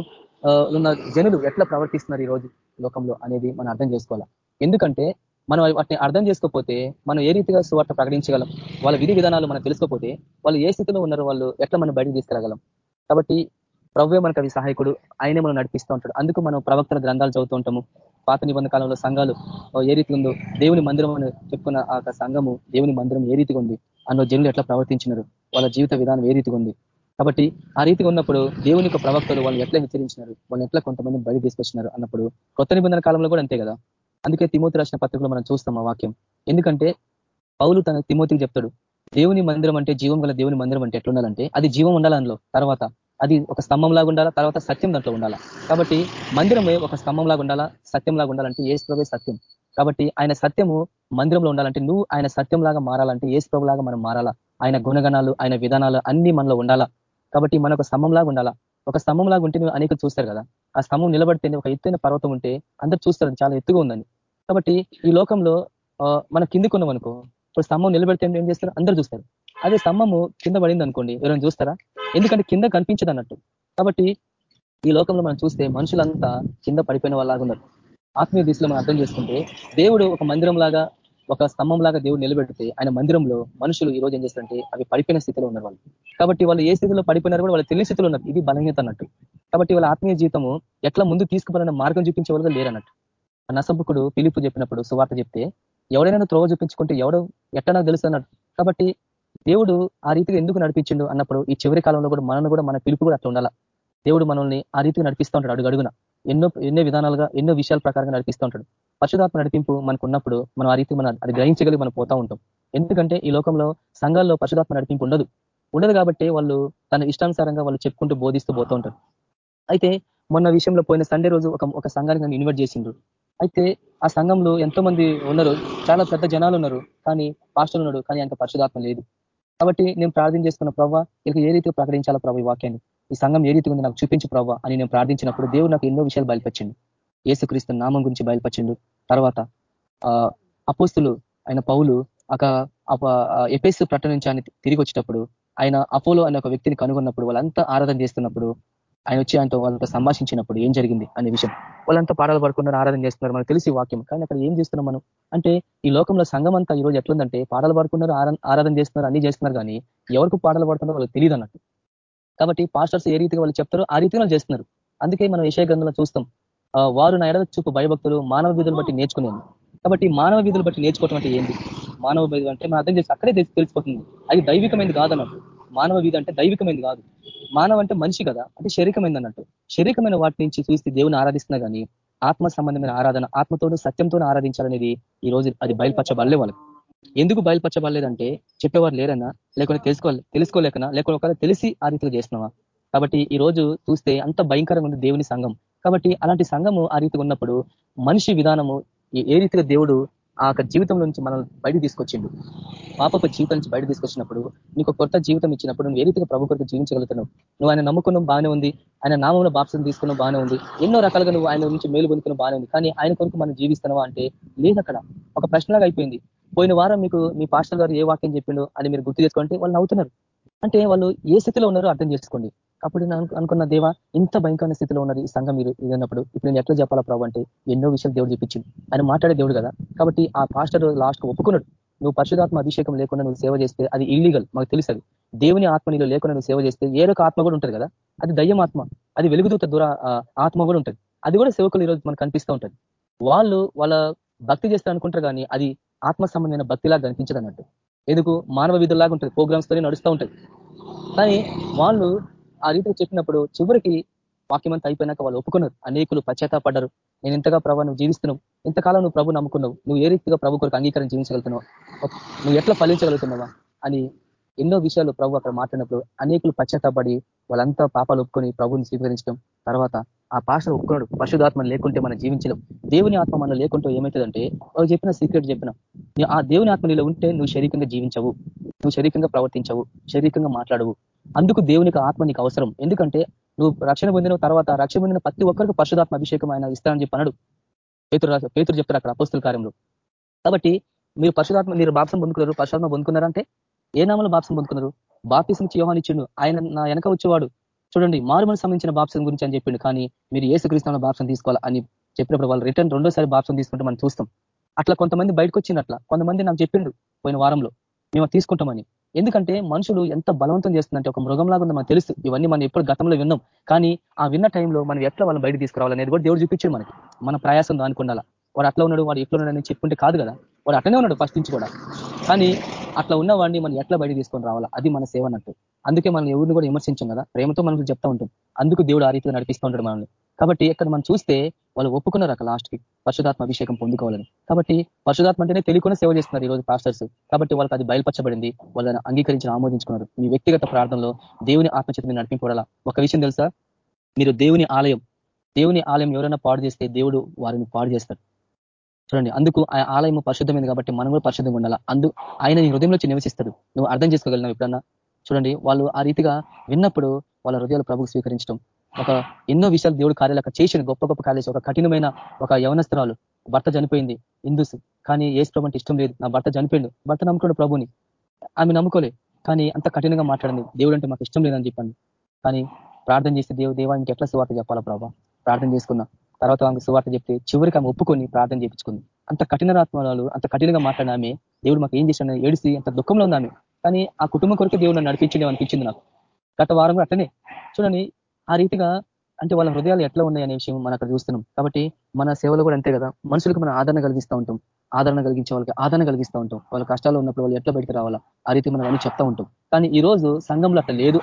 ఉన్న జనులు ఎట్లా ప్రవర్తిస్తున్నారు ఈ రోజు లోకంలో అనేది మనం అర్థం చేసుకోవాలా? ఎందుకంటే మనం వాటిని అర్థం చేసుకోకపోతే మనం ఏ రీతిగా సువార్త ప్రకటించగలం? వాళ్ళ విధి విధానాలు మనం తెలుసుకోకపోతే వాళ్ళు ఏ స్థితిలో ఉన్నారు వాళ్ళు ఎట్లా మనం బయటకు తీసుకురాగలం కాబట్టి ప్రభువే మనకు అవి సహాయకుడు. ఆయనే మనం నడిపిస్తూ ఉంటాడు. అందుకు మనం ప్రవక్తల గ్రంథాలు చదువుతూ ఉంటాము. పాత నిబంధన కాలంలో సంఘాలు ఏ రీతి ఉందో? దేవుని మందిరం అని చెప్పుకున్న ఆ సంఘము దేవుని మందిరం ఏ రీతిగా ఉంది? అన్న జనులు ఎట్లా ప్రవర్తించినారు? వాళ్ళ జీవిత విధానం ఏ రీతిగా ఉంది? కాబట్టి ఆ రీతిగా ఉన్నప్పుడు దేవుని ప్రవక్తలు వాళ్ళు ఎట్లా హెచ్చరించినారు? వాళ్ళు ఎట్లా కొంతమంది బయట తీసుకొచ్చినారు? అన్నప్పుడు కొత్త నిబంధన కాలంలో కూడా అంతే కదా? అందుకే తిమోతి రాసిన పత్రికలో మనం చూస్తాం ఆ వాక్యం. ఎందుకంటే పౌలు తన తిమోతికి చెప్తాడు దేవుని మందిరం అంటే జీవం గల దేవుని మందిరం అంటే ఎట్లుండాలంటే అది జీవం ఉండాలి అందులో. తర్వాత అది ఒక స్తంభం లాగా ఉండాలా? తర్వాత సత్యం దాంట్లో ఉండాలా? కాబట్టి మందిరమే ఒక స్తంభం లాగా ఉండాలా? సత్యం లాగా ఉండాలంటే ఏ ప్రభే సత్యం. కాబట్టి ఆయన సత్యము మందిరంలో ఉండాలంటే నువ్వు ఆయన సత్యం లాగా మారాలంటే ఏ లాగా మనం మారాలా? ఆయన గుణగణాలు ఆయన విధానాలు అన్ని మనలో ఉండాలా? కాబట్టి మన ఒక స్తంభం లాగా ఉండాలా? ఒక స్తంభం లాగా ఉంటే నువ్వు అనేక చూస్తారు కదా. ఆ స్తంభం నిలబడితే ఒక ఎత్తైన పర్వతం ఉంటే అందరు చూస్తారు చాలా ఎత్తుగా ఉందని. కాబట్టి ఈ లోకంలో మన కిందికున్నాం అనుకో ఇప్పుడు స్తంభం నిలబెడితే ఏం చేస్తారు? అందరూ చూస్తారు. అదే స్తంభము కింద పడింది అనుకోండి ఎవరైనా చూస్తారా? ఎందుకంటే కింద కనిపించదు అన్నట్టు. కాబట్టి ఈ లోకంలో మనం చూస్తే మనుషులంతా కింద పడిపోయిన వాళ్ళగా ఉన్నారు. ఆత్మీయ దిశలో మనం అర్థం చేసుకుంటే దేవుడు ఒక మందిరం లాగా ఒక స్తంభం లాగా దేవుడు నిలబెడితే ఆయన మందిరంలో మనుషులు ఈ రోజు ఏం చేస్తారంటే అవి పడిపోయిన స్థితిలో ఉన్నారు వాళ్ళు. కాబట్టి వాళ్ళు ఏ స్థితిలో పడిపోయినారు కూడా వాళ్ళు తెలియని స్థితిలో ఉన్నారు. ఇది బలహీనత అన్నట్టు. కాబట్టి వాళ్ళ ఆత్మీయ జీవితము ఎట్లా ముందు తీసుకుపోవాలన్న మార్గం చూపించే వాళ్ళు లేరన్నట్టు నసంపుకుడు పిలుపు చెప్పినప్పుడు సువార్త చెప్తే ఎవడైనా త్రోవ చూపించుకుంటే ఎవడో ఎట్లా నాకు తెలుసు అన్నాడు. కాబట్టి దేవుడు ఆ రీతిగా ఎందుకు నడిపించిండు అన్నప్పుడు ఈ చివరి కాలంలో కూడా మనల్ని కూడా మన పిలుపు కూడా అట్లా ఉండాలా? దేవుడు మనల్ని ఆ రీతిగా నడిపిస్తూ ఉంటాడు అడుగు అడుగున ఎన్నో ఎన్నో విధానాలుగా ఎన్నో విషయాల ప్రకారంగా నడిపిస్తూ ఉంటాడు. పరిశుధాత్మ నడిపింపు మనకు ఉన్నప్పుడు మనం ఆ రీతి మనం అది గ్రహించగలిగి మనం పోతా ఉంటాం. ఎందుకంటే ఈ లోకంలో సంఘాల్లో పరిశుధాత్మ నడిపింపు ఉండదు. ఉండదు కాబట్టి వాళ్ళు తన ఇష్టానుసారంగా వాళ్ళు చెప్పుకుంటూ బోధిస్తూ పోతూ ఉంటారు. అయితే మొన్న విషయంలో పోయిన సండే రోజు ఒక ఒక సంఘానికి నన్ను ఇన్వైట్ చేసిండ్రు. అయితే ఆ సంఘంలో ఎంతో మంది ఉన్నారు. చాలా పెద్ద జనాలు ఉన్నారు. కానీ పాస్టర్లు ఉన్నాడు కానీ అంత పరిశుధాత్మ లేదు. కాబట్టి నేను ప్రార్థన చేసుకున్న ప్రభావ ఇక ఏ రీతిగా ప్రకటించాలో ప్రభావ ఈ వాక్యాన్ని. ఈ సంఘం ఏ రీతి ఉంది నాకు చూపించు ప్రభావ అని నేను ప్రార్థించినప్పుడు దేవుడు నాకు ఎన్నో విషయాలు బయలుపరిచింది ఏసుక్రీస్తు నామం గురించి బయలుపరిచిండు. తర్వాత అపోస్తులు ఆయన పౌలు ఒక ఎపేస్ ప్రకటించాన్ని తిరిగి వచ్చేటప్పుడు ఆయన అపోలో అనే ఒక వ్యక్తిని కనుగొన్నప్పుడు వాళ్ళంతా ఆరాధన చేస్తున్నప్పుడు ఆయన వచ్చి ఆయనతో వాళ్ళతో సంభాషించినప్పుడు ఏం జరిగింది అనే విషయం. వాళ్ళంతా పాటలు పడుకున్నారు ఆరాధన చేస్తున్నారు మనకు తెలిసి వాక్యం. కానీ అక్కడ ఏం చేస్తున్నాం మనం? అంటే ఈ లోకంలో సంఘం అంతా ఈ రోజు ఎట్లుందంటే పాటలు పడుకున్నారు ఆరాధన చేస్తున్నారు అన్ని చేస్తున్నారు కానీ ఎవరికి పాటలు పడుతున్నారో వాళ్ళకి తెలియదు అన్నట్టు. కాబట్టి పాస్టర్స్ ఏ రీతిగా వాళ్ళు చెప్తారో ఆ రీతిగా చేస్తున్నారు. అందుకే మనం విషయ గ్రంథంలో చూస్తాం వారు నా ఎడవ చూపు భయభక్తులు మానవ విధులు బట్టి నేర్చుకునేది. కాబట్టి మానవ విధులు బట్టి నేర్చుకోవటం అంటే ఏంటి మానవ విధులు అంటే మనం అర్థం చేసి అక్కడే తెలిసిపోతుంది. అది దైవికమైనది కాదన్నట్టు మానవ విధి అంటే దైవికమైనది కాదు. మానవ అంటే మనిషి కదా అంటే శరీరమైంది అన్నట్టు. శరీరమైన వాటి నుంచి చూసి దేవుని ఆరాధిస్తున్నా కానీ ఆత్మ సంబంధమైన ఆరాధన ఆత్మతోనూ సత్యంతో ఆరాధించాలనేది ఈ రోజు అది బయలుపరచబడలే వాళ్ళకి. ఎందుకు బయలుపరచబడలేదంటే చెప్పేవారు లేరన్నా లేకుంటే తెలుసుకోవాలి తెలుసుకోలేకనా లేకుంటే ఒకవేళ తెలిసి ఆ రీతిలో చేసినావా కాబట్టి ఈ రోజు చూస్తే అంత భయంకరంగా ఉంది దేవుని సంఘం. కాబట్టి అలాంటి సంఘము ఆ రీతిగా ఉన్నప్పుడు మనిషి విధానము ఏ రీతిగా దేవుడు ఆ యొక్క జీవితం నుంచి మనం బయట తీసుకొచ్చిండు? పాపపు జీవితం నుంచి బయట తీసుకొచ్చినప్పుడు నీకు కొత్త జీవితం ఇచ్చినప్పుడు నువ్వు ఏ రీతిగా ప్రభు కొరకు జీవించగలుగుతున్నావు? నువ్వు ఆయన నమ్ముకున్నావు బాగానే ఉంది. ఆయన నామంలో బాప్సం తీసుకున్నావు బాగానే ఉంది. ఎన్నో రకాలుగా నువ్వు ఆయన నుంచి మేలు పొందుకున్నావు బాగానే ఉంది. కానీ ఆయన కొరకు మనం జీవిస్తున్నావా అంటే లేదు అక్కడ. ఒక ప్రశ్నలాగా అయిపోయింది. పోయిన వారం మీకు మీ పాస్టర్ గారు ఏ వాక్యం చెప్పిండో అని మీరు గుర్తు చేసుకుంటే వాళ్ళు నవ్వుతున్నారు. అంటే వాళ్ళు ఏ స్థితిలో ఉన్నారో అర్థం చేసుకోండి. అప్పుడు నేను అనుకున్న దేవ ఇంత భయంకరమైన స్థితిలో ఉన్నారు ఈ సంఘం మీరు ఇదన్నప్పుడు ఇప్పుడు నేను ఎట్లా చెప్పాలా ప్రభు అంటే ఎన్నో విషయాలు దేవుడు చెప్పించింది ఆయన మాట్లాడే దేవుడు కదా. కాబట్టి ఆ పాస్టర్ లాస్ట్ ఒప్పుకున్నాడు. నువ్వు పరిశుధాత్మ అభిషేకం లేకుండా నువ్వు సేవ చేస్తే అది ఇల్లీగల్ మాకు తెలుసు దేవుని ఆత్మ నీలో లేకుండా నువ్వు సేవ చేస్తే ఏరొక ఆత్మ కూడా ఉంటుంది కదా. అది దయ్యం ఆత్మ. అది వెలుగుదూత దూర ఆత్మ కూడా ఉంటుంది. అది కూడా సేవకులు ఈరోజు మనకు కనిపిస్తూ ఉంటుంది. వాళ్ళు వాళ్ళ భక్తి చేస్తారు అనుకుంటారు కానీ అది ఆత్మ సంబంధమైన భక్తిలా కనిపించదు అన్నట్టు. ఎందుకు? మానవ విధుల్లాగా ఉంటుంది. ప్రోగ్రామ్స్ తోనే నడుస్తూ ఉంటుంది. కానీ వాళ్ళు ఆ రీతిలో చెప్పినప్పుడు చివరికి వాక్యమంతా అయిపోయినాక వాళ్ళు ఒప్పుకున్నారు. అనేకులు పశ్చాత్తాపడ్డారు. నేను ఇంతగా ప్రభావ నువ్వు జీవిస్తున్నావు. ఇంతకాలం నువ్వు ప్రభు నమ్ముకున్నావు. నువ్వు ఏ రీతిగా ప్రభు కొరకు అంగీకారం జీవించగలుగుతున్నావు? నువ్వు ఎట్లా ఫలించగలుగుతున్నావా? అని ఎన్నో విషయాలు ప్రభు అక్కడ మాట్లాడినప్పుడు అనేకులు పశ్చాత్తాపడి వాళ్ళంతా పాపాలు ఒప్పుకొని ప్రభుని స్వీకరించడం తర్వాత ఆ పాష ఒప్పుకున్నాడు. పశుధాత్మ లేకుంటే మనం జీవించలేం. దేవుని ఆత్మ మనం లేకుంటే ఏమవుతుందంటే వాళ్ళు చెప్పిన సీక్రెట్ చెప్పిన ఆ దేవుని ఆత్మ నీలో ఉంటే నువ్వు శరీరంగా జీవించవు. నువ్వు శరీరంగా ప్రవర్తించవు. శరీరంగా మాట్లాడవు. అందుకు దేవునికి ఆత్మ నీకు అవసరం. ఎందుకంటే నువ్వు రక్షణ పొందిన తర్వాత రక్షణ పొందిన ప్రతి ఒక్కరికి పరిశుధాత్మ అభిషేకం ఆయన ఇస్తానని చెప్పి పేతురు పేతురు చెప్తారు అక్కడ అపోస్తుల కార్యంలో. కాబట్టి మీరు పరిశుధాత్మ మీరు బాప్సం పొందుకున్నారు. పరిశుధాత్మ పొందుకున్నారంటే ఏ నామంలో బాప్సం పొందుకున్నారు? బాప్తిసం నుంచి యోహాన్ ఇచ్చిండు. ఆయన నా వెనక వచ్చేవాడు. చూడండి మారుమని సంబంధించిన బాప్సం గురించి అని చెప్పిండు. కానీ మీరు ఏసుక్రీస్తున్న బాప్సం తీసుకోవాలి అని చెప్పినప్పుడు వాళ్ళు రిటర్న్ రెండోసారి బాప్సం తీసుకుంటే మనం చూస్తాం. అట్లా కొంతమంది బయటకు వచ్చింది అట్లా. కొంతమంది నాకు చెప్పిండు పోయిన వారంలో. మేము తీసుకుంటామని. ఎందుకంటే మనుషులు ఎంత బలవంతం చేస్తుందంటే ఒక మృగంలాగా ఉంది మనకు తెలుసు. ఇవన్నీ మనం ఎప్పుడు గతంలో విన్నాం. కానీ ఆ విన్న టైంలో మనం ఎట్లా వాళ్ళని బయట తీసుకురావాలనేది కూడా దేవుడు చూపించాడు మనకి. మన ప్రయాసం దానికుండాల. వాడు అట్లా ఉన్నాడు వాడు ఎట్లా ఉన్నాడని చెప్పుకుంటే కాదు కదా. వాడు అట్లనే ఉన్నాడు ఫస్ట్ నుంచి కూడా. కానీ అట్లా ఉన్న వాడిని మనం ఎట్లా బయట తీసుకొని రావాలా? అది మన సేవ అన్నట్టు. అందుకే మనం ఎవరిని కూడా విమర్శించాం కదా. ప్రేమతో మనకు చెప్తా ఉంటాం. అందుకు దేవుడు ఆ రీతిలో నడిపిస్తూ ఉంటాడు మనల్ని. కాబట్టి ఇక్కడ మనం చూస్తే వాళ్ళు ఒప్పుకున్నారు అక్కడ లాస్ట్కి. పరిశుధాత్మ అభిషేకం పొందుకోవాలని. కాబట్టి పరిశుధాత్మ అంటేనే తెలియకుండా సేవ చేస్తున్నారు ఈ రోజు పాస్టర్స్ కాబట్టి వాళ్ళకి అది బయలుపరచబడింది. వాళ్ళని అంగీకరించి ఆమోదించుకున్నారు. మీ వ్యక్తిగత ప్రార్థనలో దేవుని ఆత్మచేత మీరు ఒక విషయం తెలుసా? మీరు దేవుని ఆలయం దేవుని ఆలయం ఎవరైనా పాడు చేస్తే దేవుడు వారిని పాడు చేస్తారు చూడండి అందుకు ఆ ఆలయం పరిశుద్ధమైంది కాబట్టి మనం కూడా పరిశుద్ధంగా ఉండాలా? అందు ఆయన నీ హృదయంలో నివసిస్తాడు. నువ్వు అర్థం చేసుకోగలిగినావు ఎప్పుడన్నా? చూడండి వాళ్ళు ఆ రీతిగా విన్నప్పుడు వాళ్ళ హృదయాలు ప్రభుకు స్వీకరించడం ఒక ఎన్నో విషయాలు దేవుడు కార్యాలు చేసిన గొప్ప గొప్ప కార్యాలు ఒక కఠినమైన ఒక యవనస్త్రాలు భర్త చనిపోయింది. హిందూస్. కానీ ఏ ప్రభు ఇష్టం లేదు. నా భర్త చనిపోయిండు. భర్త నమ్ముకోడు ప్రభుని. ఆమె నమ్ముకోలే. కానీ అంత కఠినంగా మాట్లాడింది. దేవుడు అంటే మాకు ఇష్టం లేదని చెప్పండి. కానీ ప్రార్థన చేస్తే దేవు దేవా ఇంక ఎట్లా సువార్త చెప్పాలా ప్రభా? ప్రార్థన చేసుకున్నా. తర్వాత ఆమె సువార్త చెప్తే చివరికి ఆమె ఒప్పుకొని ప్రార్థన చేయించుకుంది అంత కఠినరాత్మరాలు అంత కఠినంగా మాట్లాడిన ఆమె దేవుడు మాకు ఏం చేశాడు ఏడిసి అంత దుఃఖంలో ఉంది ఆమె. కానీ ఆ కుటుంబం కొరకు దేవుడు నన్ను నడిపించింది అనిపించింది నాకు. గత వారం అట్లనే. చూడండి ఆ రీతిగా అంటే వాళ్ళ హృదయాలు ఎట్లా ఉన్నాయి అనే విషయం మనం అక్కడ చూస్తున్నాం. కాబట్టి మన సేవలు కూడా అంతే కదా. మనుషులకు మనం ఆదరణ కలిగిస్తూ ఉంటాం. ఆదరణ కలిగించే వాళ్ళకి ఆదరణ కలిగిస్తూ ఉంటాం. వాళ్ళ కష్టాలు ఉన్నప్పుడు వాళ్ళు ఎట్లా బయటకు రావాలా? ఆ రీతి మనం అన్ని చెప్తా ఉంటాం. కానీ ఈ రోజు సంఘంలో అట్లా లేదు.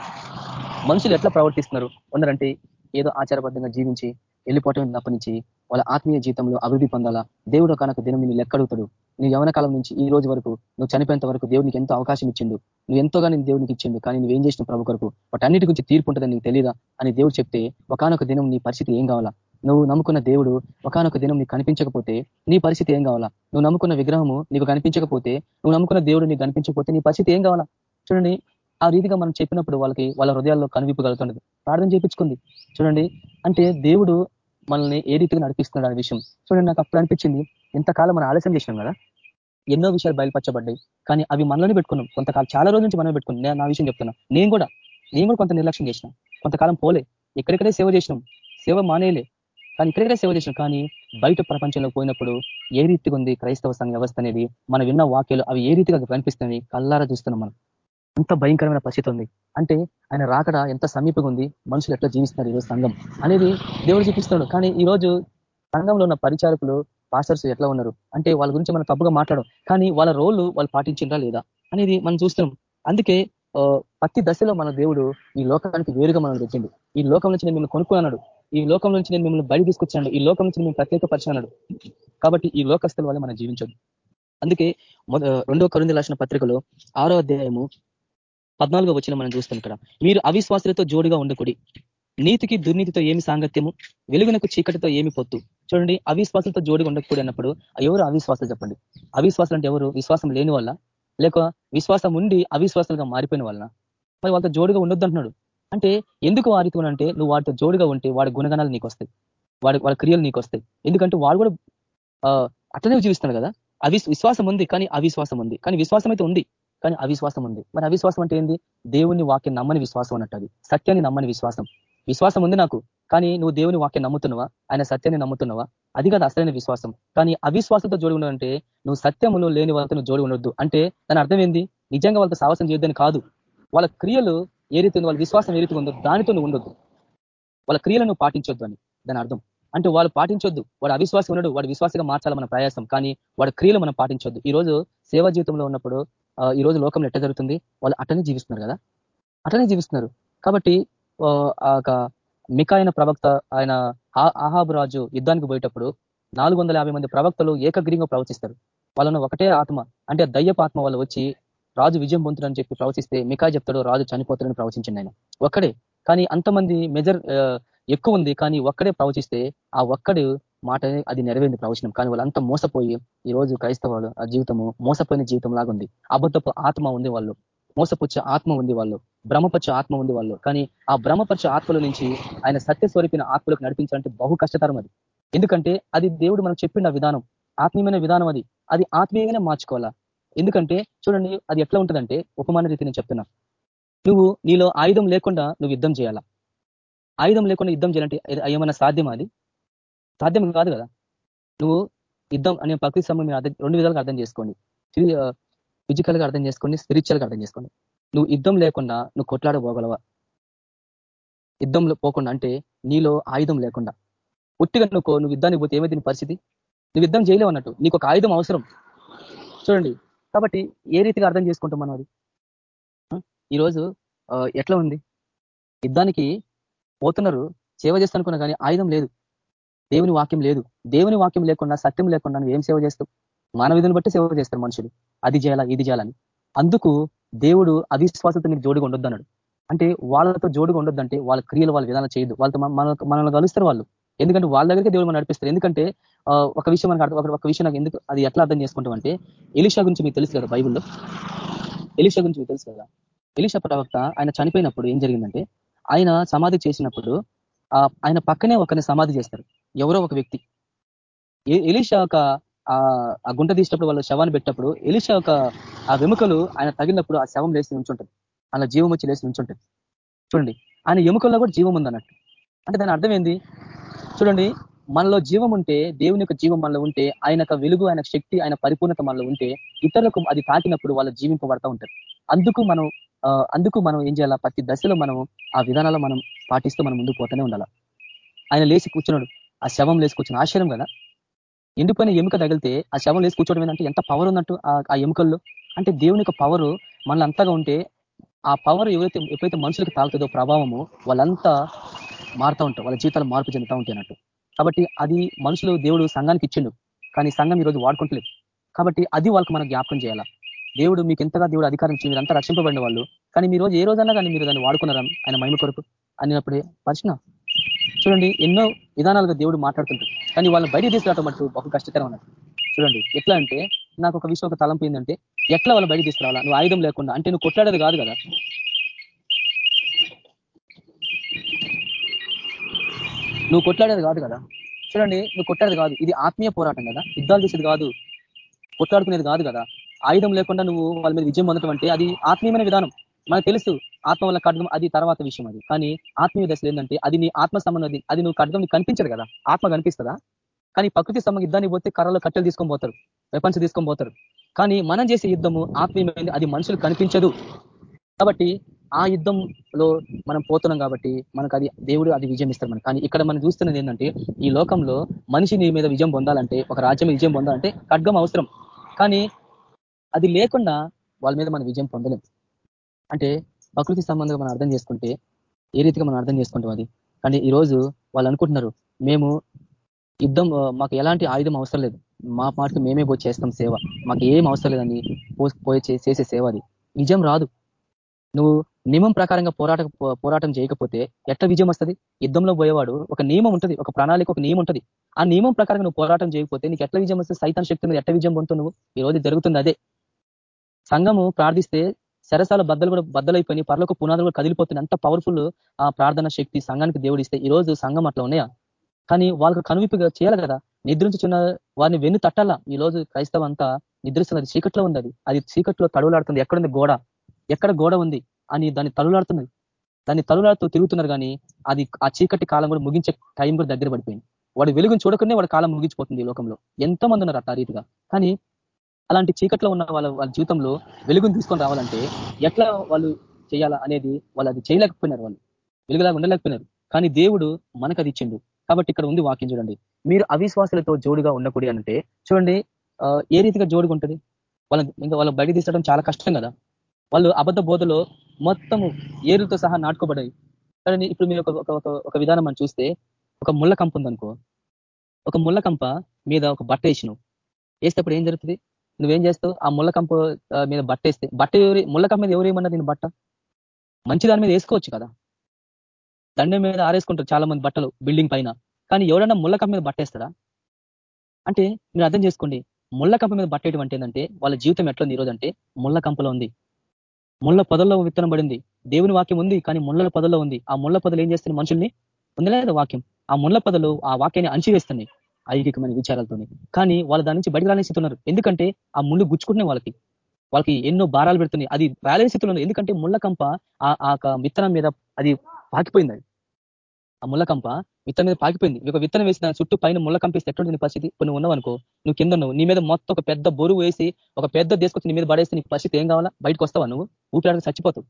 మనుషులు ఎట్లా ప్రవర్తిస్తున్నారు? ఉన్నారంటే ఏదో ఆచారబద్ధంగా జీవించి వెళ్ళిపోవటం తప్ప నుంచి వాళ్ళ ఆత్మీయ జీవితంలో అభివృద్ధి పొందాలా? దేవుడు కనుక దినం నేను లెక్కడుగుతాడు. నీ యవన కాలం నుంచి ఈ రోజు వరకు నువ్వు చనిపోయేంత వరకు దేవునికి ఎంతో అవకాశం ఇచ్చిండు. నువ్వు ఎంతోగా నేను దేవునికి ఇచ్చిండు కానీ నువ్వేం చేసిన ప్రభు కొరకు? వాటన్నిటి గురించి తీర్పు ఉంటుందని నీకు తెలియదా అని దేవుడు చెప్తే ఒకనొక దినం నీ పరిస్థితి ఏం కావాలా? నువ్వు నమ్ముకున్న దేవుడు ఒకనొక దినం నీకు కనిపించకపోతే నీ పరిస్థితి ఏం కావాలా? నువ్వు నమ్ముకున్న విగ్రహము నీకు కనిపించకపోతే నువ్వు నమ్ముకున్న దేవుడు నీకు కనిపించకపోతే నీ పరిస్థితి ఏం కావాలా? చూడండి ఆ రీతిగా మనం చెప్పినప్పుడు వాళ్ళకి వాళ్ళ హృదయాల్లో కనువిప్పు కలుగుతున్నది. ప్రార్థన చేయించుకుంది. చూడండి అంటే దేవుడు మనల్ని ఏ రీతిగా నడిపిస్తున్నాడు అనే విషయం. చూడండి నాకు అప్పుడు అనిపించింది ఎంతకాలం మనం ఆలస్యం చేసినాం కదా ఎన్నో విషయాలు బయలుపరచబడ్డాయి కానీ అవి మనలోనే పెట్టుకున్నాం. కొంతకాలం చాలా రోజు నుంచి మనమే పెట్టుకున్నాం. నేను నా విషయం చెప్తున్నా. నేను కూడా నేను కూడా కొంత నిర్లక్ష్యం చేసిన. కొంతకాలం పోలే ఎక్కడెక్కడే సేవ చేసినాం. సేవ మానేయలే కానీ ఇక్కడెక్కడే సేవ చేసినాం? కానీ బయట ప్రపంచంలో పోయినప్పుడు ఏ రీతిగా ఉంది క్రైస్తవ సంఘ వ్యవస్థ అనేది? మనం విన్న వాక్యాలు అవి ఏ రీతిగా కనిపిస్తున్నాయి? కల్లారా చూస్తున్నాం మనం. ఎంత భయంకరమైన పరిస్థితి ఉంది. అంటే ఆయన రాకడ ఎంత సమీపంగా ఉంది మనుషులు ఎట్లా జీవిస్తున్నారు ఈరోజు సంఘం అనేది దేవుడు చూపిస్తున్నాడు. కానీ ఈరోజు సంఘంలో ఉన్న పరిచారకులు పాస్టర్స్ ఎట్లా ఉన్నారు? అంటే వాళ్ళ గురించి మనం తప్పుగా మాట్లాడడం. కానీ వాళ్ళ రోల్ వాళ్ళు పాటించిండ్రా లేదా అనేది మనం చూస్తున్నాం. అందుకే ప్రతి దశలో మన దేవుడు ఈ లోకానికి వేరుగా మనం పెట్టిండు ఈ లోకం నుంచి నేను మిమ్మల్ని కొనుక్కున్నాడు. ఈ లోకం నుంచి నేను మిమ్మల్ని బయట తీసుకొచ్చాను. ఈ లోకం నుంచి మేము ప్రత్యేకపరిచాడు కాబట్టి ఈ లోకస్తుల వల్ల మనం జీవించదు అందుకే రెండో కరుంది రాసిన పత్రికలో ఆరో అధ్యాయము పద్నాలుగో వచ్చిన మనం చూస్తాం ఇక్కడ. మీరు అవిశ్వాసులతో జోడుగా ఉండకుడి నీతికి దుర్నీతితో ఏమి సాంగత్యము? వెలుగునకు చీకటితో ఏమి పొత్తు? చూడండి అవిశ్వాసంతో జోడిగా ఉండకూడదు అన్నప్పుడు ఎవరు అవిశ్వాసాలు చెప్పండి? అవిశ్వాసాలు అంటే ఎవరు? విశ్వాసం లేని వల్ల లేక విశ్వాసం ఉండి అవిశ్వాసాలుగా మారిపోయిన వల్ల మరి వాళ్ళతో జోడుగా ఉండొద్దు అంటున్నాడు. అంటే ఎందుకు వారితో అంటే నువ్వు వాటితో జోడుగా ఉంటే వాడి గుణగణాలు నీకు వస్తాయి వాడి వాళ్ళ క్రియలు నీకు వస్తాయి ఎందుకంటే వాడు కూడా అట్లనే జీవిస్తున్నాడు కదా. అవి విశ్వాసం ఉంది కానీ అవిశ్వాసం ఉంది. కానీ విశ్వాసం అయితే ఉంది. కానీ అవిశ్వాసం ఉంది. మరి అవిశ్వాసం అంటే ఏంది? దేవుని వాక్యం నమ్మని విశ్వాసం అన్నట్టు అది. సత్యాన్ని నమ్మని విశ్వాసం. విశ్వాసం ఉంది నాకు కానీ నువ్వు దేవుని వాక్యం నమ్ముతున్నావా? ఆయన సత్యాన్ని నమ్ముతున్నావా? అది కాదు అసలైన విశ్వాసం. కానీ అవిశ్వాసంతో జోడి ఉండాలంటే నువ్వు సత్యములో లేని వాళ్ళతో జోడి ఉండొద్దు. అంటే దాని అర్థం ఏంది? నిజంగా వాళ్ళతో సాహసం చేయొద్దని కాదు. వాళ్ళ క్రియలు ఏ రీతి వాళ్ళ విశ్వాసం ఏ రీతి ఉందో దానితో నువ్వు ఉండొద్దు. వాళ్ళ క్రియలను పాటించొద్దు అని దాని అర్థం. అంటే వాళ్ళు పాటించొద్దు. వాడు అవిశ్వాసం ఉన్నాడు వాడు విశ్వాసంగా మార్చాలి మన ప్రయాసం. కానీ వాడి క్రియలు మనం పాటించొద్దు. ఈ రోజు సేవా జీవితంలో ఉన్నప్పుడు ఈ రోజు లోకంలో ఎట్ట జరుగుతుంది? వాళ్ళు అట్టనే జీవిస్తున్నారు కదా? అట్టనే జీవిస్తున్నారు. కాబట్టి మికాయన ప్రవక్త ఆయన ఆహాబు రాజు యుద్ధానికి పోయేటప్పుడు నాలుగు మంది ప్రవక్తలు ఏకగ్రీంగా ప్రవచిస్తారు. వాళ్ళను ఒకటే ఆత్మ అంటే దయ్యపు ఆత్మ వాళ్ళు వచ్చి రాజు విజయం పొందుతుందని చెప్పి ప్రవచిస్తే మికాయ్ చెప్తాడు రాజు చనిపోతాడని ప్రవచించండి ఆయన. ఒక్కడే. కానీ అంతమంది మెజర్ ఎక్కువ ఉంది. కానీ ఒక్కడే ప్రవచిస్తే ఆ ఒక్కడు మాట అది నెరవేరింది ప్రవచనం. కానీ వాళ్ళంతా మోసపోయి ఈ రోజు క్రైస్తవాలు ఆ జీవితము మోసపోయిన జీవితం లాగా ఉంది. అబద్ధపు ఆత్మ ఉంది వాళ్ళు. మోసపుచ్చే ఆత్మ ఉంది వాళ్ళు. బ్రహ్మపచ్చ ఆత్మ ఉంది వాళ్ళు. కానీ ఆ భ్రమపచ్చ ఆత్మల నుంచి ఆయన సత్య స్వరూపిన ఆత్మలకు నడిపించాలంటే బహు కష్టతరం అది. ఎందుకంటే అది దేవుడు మనకు చెప్పిన విధానం. ఆత్మీయమైన విధానం అది. అది ఆత్మీయంగానే మార్చుకోవాలా? ఎందుకంటే చూడండి అది ఎట్లా ఉంటుందంటే ఉపమాన రీతి నేను చెప్తున్నా. నువ్వు నీలో ఆయుధం లేకుండా నువ్వు యుద్ధం చేయాలా? ఆయుధం లేకుండా యుద్ధం చేయాలంటే ఏమైనా సాధ్యమా అది? సాధ్యం కాదు కదా. నువ్వు యుద్ధం అనే ప్రకృతి సమయం రెండు విధాలుగా అర్థం చేసుకోండి. ఫిజికల్గా అర్థం చేసుకోండి స్పిరిచువల్గా అర్థం చేసుకోండి. నువ్వు యుద్ధం లేకుండా నువ్వు కొట్లాడబోగలవా? యుద్ధంలో పోకుండా అంటే నీలో ఆయుధం లేకుండా. పుట్టిగా నువ్వు నువ్వు యుద్ధానికి పోతే ఏమైతే పరిస్థితి? నువ్వు యుద్ధం చేయలేవు అన్నట్టు. నీకు ఒక ఆయుధం అవసరం. చూడండి. కాబట్టి ఏ రీతిగా అర్థం చేసుకుంటాం మనం అది? ఈరోజు ఎట్లా ఉంది? యుద్ధానికి పోతున్నారు సేవ చేస్తానుకున్నా కానీ ఆయుధం లేదు. దేవుని వాక్యం లేదు. దేవుని వాక్యం లేకుండా సత్యం లేకుండా నువ్వు ఏం సేవ చేస్తావు? మానవిధుని బట్టి సేవ చేస్తారు మనుషులు. అది చేయాలా ఇది చేయాలని. అందుకు దేవుడు అవిశ్వాసత నీకు జోడుగా ఉండొద్దన్నాడు అంటే వాళ్ళతో జోడుగా ఉండొద్దంటే వాళ్ళ క్రియలు వాళ్ళ విధానం చేయదు వాళ్ళతో మనల్ని కలుస్తారు వాళ్ళు. ఎందుకంటే వాళ్ళ దగ్గరికి దేవుడు మనం నడిపిస్తారు. ఎందుకంటే ఒక విషయం మనకు ఒక విషయం నాకు ఎందుకు అది ఎట్లా అర్థం చేసుకుంటాం అంటే ఎలిషా గురించి మీకు తెలుసు కదా బైబుల్లో? ఎలిషా గురించి మీకు తెలుసు కదా? ఎలిషా ప్రవక్త ఆయన చనిపోయినప్పుడు ఏం జరిగిందంటే ఆయన సమాధి చేసినప్పుడు ఆయన పక్కనే ఒకరిని సమాధి చేస్తారు. ఎవరో ఒక వ్యక్తి. ఎలిషా ఒక ఆ గుంట తీసినప్పుడు వాళ్ళ శవాన్ని పెట్టినప్పుడు ఎలిష ఒక ఆ వెముకలు ఆయన తగినప్పుడు ఆ శవం లేసి ఉంచుంటది అలా జీవం వచ్చి లేసి ఉంచుంటది చూడండి ఆయన ఎముకల్లో కూడా జీవం ఉందన్నట్టు. అంటే దాని అర్థం ఏంది? చూడండి మనలో జీవం ఉంటే దేవుని యొక్క జీవం మనలో ఉంటే ఆయన వెలుగు ఆయన శక్తి ఆయన పరిపూర్ణత మనలో ఉంటే ఇతరులకు అది తాకినప్పుడు వాళ్ళు జీవింపబడతా ఉంటారు. అందుకు మనం అందుకు మనం ఏం చేయాలా? ప్రతి దశలో మనం ఆ విధానాలు మనం పాటిస్తూ మనం ముందుకు పోతూనే ఉండాలి? ఆయన లేచి కూర్చున్నాడు. ఆ శవం లేచి కూర్చుని ఆశ్చర్యం కదా? ఎండిపోయిన ఎముక తగిలితే ఆ శవం లేసి కూర్చోవడం ఏంటంటే ఎంత పవర్ ఉన్నట్టు ఆ ఎముకల్లో. అంటే దేవుని యొక్క పవర్ మనలో అంతగా ఉంటే ఆ పవర్ ఎవరైతే ఎప్పుడైతే మనుషులకు తాగుతుందో ప్రభావము వాళ్ళంతా మారుతూ ఉంటారు. వాళ్ళ జీవితాలు మార్పు చెందుతూ ఉంటాయి అన్నట్టు. కాబట్టి అది మనుషులు దేవుడు సంఘానికి ఇచ్చిండు. కానీ సంఘం ఈరోజు వాడుకుంటలేదు. కాబట్టి అది వాళ్ళకి మనం జ్ఞాపకం చేయాలా? దేవుడు మీకు ఎంతగా దేవుడు అధికారం ఇచ్చి మీరంతా రక్షింపబడిన వాళ్ళు. కానీ మీ రోజు ఏ రోజన్నా కానీ మీరు దాన్ని వాడుకున్నారా ఆయన మహిమ కొరకు? అన్నప్పుడే ప్రశ్న చూడండి ఎన్నో విధానాలుగా దేవుడు మాట్లాడుతుంటారు కానీ వాళ్ళని బయట తీసుకురావటం మట్టు బహు కష్టకరం అన్నట్టు. చూడండి ఎట్లా అంటే నాకు ఒక విషయం ఒక తలంపు ఏంటంటే ఎట్లా వాళ్ళు బయట తీసుకురావాలా? నువ్వు ఆయుధం లేకుండా అంటే నువ్వు కొట్లాడేది కాదు కదా. నువ్వు కొట్లాడేది కాదు కదా. చూడండి నువ్వు కొట్టేది కాదు. ఇది ఆత్మీయ పోరాటం కదా. యుద్ధాలు చేసేది కాదు. కొట్లాడుకునేది కాదు కదా. ఆయుధం లేకుండా నువ్వు వాళ్ళ మీద విజయం పొందటం అంటే అది ఆత్మీయమైన విధానం. మనకు తెలుసు ఆత్మ వల్ల ఖడ్గం అది తర్వాత విషయం అది. కానీ ఆత్మీయ దశలు ఏంటంటే అది నీ ఆత్మ సంబంధం అది నువ్వు ఖడ్గం కనిపించదు కదా. ఆత్మ కనిపిస్తుందా? కానీ ప్రకృతి సంబంధం యుద్ధాన్ని పోతే కర్రలో కట్టెలు తీసుకొని పోతారు వెపన్స్ తీసుకొని పోతారు. కానీ మనం చేసే యుద్ధము ఆత్మీయమైంది అది మనుషులు కనిపించదు. కాబట్టి ఆ యుద్ధంలో మనం పోతున్నాం కాబట్టి మనకు అది దేవుడు అది విజయం ఇస్తారు మనకు. కానీ ఇక్కడ మనం చూస్తున్నది ఏంటంటే ఈ లోకంలో మనిషి నీ మీద విజయం పొందాలంటే ఒక రాజ్యం విజయం పొందాలంటే ఖడ్గం అవసరం. కానీ అది లేకుండా వాళ్ళ మీద మనం విజయం పొందలేము అంటే ప్రకృతి సంబంధంగా మనం అర్థం చేసుకుంటే ఏ రీతిగా మనం అర్థం చేసుకుంటాం అది? కానీ ఈరోజు వాళ్ళు అనుకుంటున్నారు మేము యుద్ధం మాకు ఎలాంటి ఆయుధం అవసరం లేదు. మా పాటకు మేమే పోయి చేస్తాం సేవ. మాకు ఏం అవసరం లేదని పోయి చేసే సేవ అది. నిజం రాదు. నువ్వు నియమం ప్రకారంగా పోరాట పోరాటం చేయకపోతే ఎట్లా విజయం వస్తుంది? యుద్ధంలో పోయేవాడు ఒక నియమం ఉంటుంది ఒక ప్రణాళిక ఒక నియమం ఉంటుంది. ఆ నియమం ప్రకారంగా నువ్వు పోరాటం చేయకపోతే నీకు ఎట్లా విజయం వస్తుంది? సైతాన్ శక్తి మీద ఎట్లా విజయం పొందుతున్నావు ఈ రోజు జరుగుతుంది అదే. సంఘము ప్రార్థిస్తే సరసాల బద్దలు కూడా బద్దలైపోయి పర్లకు పునాదులు కూడా కదిలిపోతుంది అంత పవర్ఫుల్ ఆ ప్రార్థన శక్తి సంఘానికి దేవుడిస్తే ఈ రోజు సంఘం అట్లా ఉన్నాయా? కానీ వాళ్ళకు కనువిప్పుగా చేయాలి కదా. నిద్రించుచున్న వారిని వెన్ను తట్టాలా? ఈ రోజు క్రైస్తవం అంతా నిద్రిస్తున్నది చీకట్లో ఉంది అది అది చీకట్లో తడువులాడుతుంది. ఎక్కడుంది గోడ? ఎక్కడ గోడ ఉంది? అని దాన్ని తలులాడుతున్నది దాన్ని తలులాడుతూ తిరుగుతున్నారు కానీ అది ఆ చీకటి కాలం కూడా ముగించే టైం కూడా దగ్గర పడిపోయింది. వాడు వెలుగుని చూడకుండా వాడు కాలం ముగించిపోతుంది ఈ లోకంలో. ఎంతో మంది ఉన్నారు ఆ రీతిగా. కానీ అలాంటి చీకట్లో ఉన్న వాళ్ళ వాళ్ళ జీవితంలో వెలుగుని తీసుకొని రావాలంటే ఎట్లా వాళ్ళు చేయాలా అనేది వాళ్ళు అది చేయలేకపోయినారు వాళ్ళు. వెలుగులాగా ఉండలేకపోయినారు. కానీ దేవుడు మనకు అది ఇచ్చిండు. కాబట్టి ఇక్కడ ఉంది వాక్యం చూడండి. మీరు అవిశ్వాసులతో జోడుగా ఉండకూడదు అంటే చూడండి ఏ రీతిగా జోడుగా ఉంటుంది? వాళ్ళ ఇంకా వాళ్ళ బయట తీసడం చాలా కష్టం కదా. వాళ్ళు అబద్ధ బోధలో మొత్తము ఏరులతో సహా నాటుకోబడాయి కానీ ఇప్పుడు మీరు ఒక ఒక విధానం మనం చూస్తే ఒక ముళ్ళ కంప ఉందనుకో. ఒక ముళ్ళ కంప మీద ఒక బట్ట వేసినావు. వేసేటప్పుడు ఏం జరుగుతుంది? నువ్వేం చేస్తావు? ఆ ముళ్ళకంప మీద బట్ట వేస్తే బట్ట ఎవరి ముళ్ళకంప మీద ఎవరు ఏమన్నా నేను బట్ట? మంచి దాని మీద వేసుకోవచ్చు కదా. దండం మీద ఆరేసుకుంటారు చాలా మంది బట్టలు బిల్డింగ్ పైన. కానీ ఎవడన్నా ముల్లకం మీద బట్టేస్తారా? అంటే మీరు అర్థం చేసుకోండి. ముళ్ళ కంప మీద బట్టేయడం అంటే ఏంటంటే వాళ్ళ జీవితం ఎట్లుంది ఈరోజు అంటే ముళ్ళ కంపలో ఉంది. ముళ్ళ పొదల్లో విత్తనం పడింది. దేవుని వాక్యం ఉంది కానీ ముళ్ళ పొదల్లో ఉంది. ఆ ముళ్ళ పొదలు ఏం చేస్తుంది మనుషుల్ని? ఉందలేదు వాక్యం? ఆ ముళ్ళ పొదలు ఆ వాక్యాన్ని అణచివేస్తున్నాయి. ఐగికమైన విచారాలతోని. కానీ వాళ్ళు దాని నుంచి బయటకు రాలేసిస్తున్నారు ఎందుకంటే ఆ ముళ్ళు గుచ్చుకుంటున్నాయి వాళ్ళకి. వాళ్ళకి ఎన్నో భారాలు పెడుతున్నాయి. అది వేలే స్థితిలో ఎందుకంటే ముళ్ళకంప ఆ విత్తనం మీద అది పాకిపోయింది అది. ఆ ముళ్ళకంప విత్తనం మీద పాకిపోయింది. ఒక విత్తనం వేసిన చుట్టూ పైన ముళ్ళకంప వేస్తే ఎటువంటి పరిస్థితి? కొన్ని ఉన్నావు నువ్వు కింద నువ్వు నీ మీద మొత్తం ఒక పెద్ద బొరువు వేసి ఒక పెద్ద తీసుకొచ్చి నీ మీద పడేస్తే నీకు పరిస్థితి ఏం కావాలా? బయటకు వస్తావా నువ్వు? ఊపిరాడికి చచ్చిపోతావు.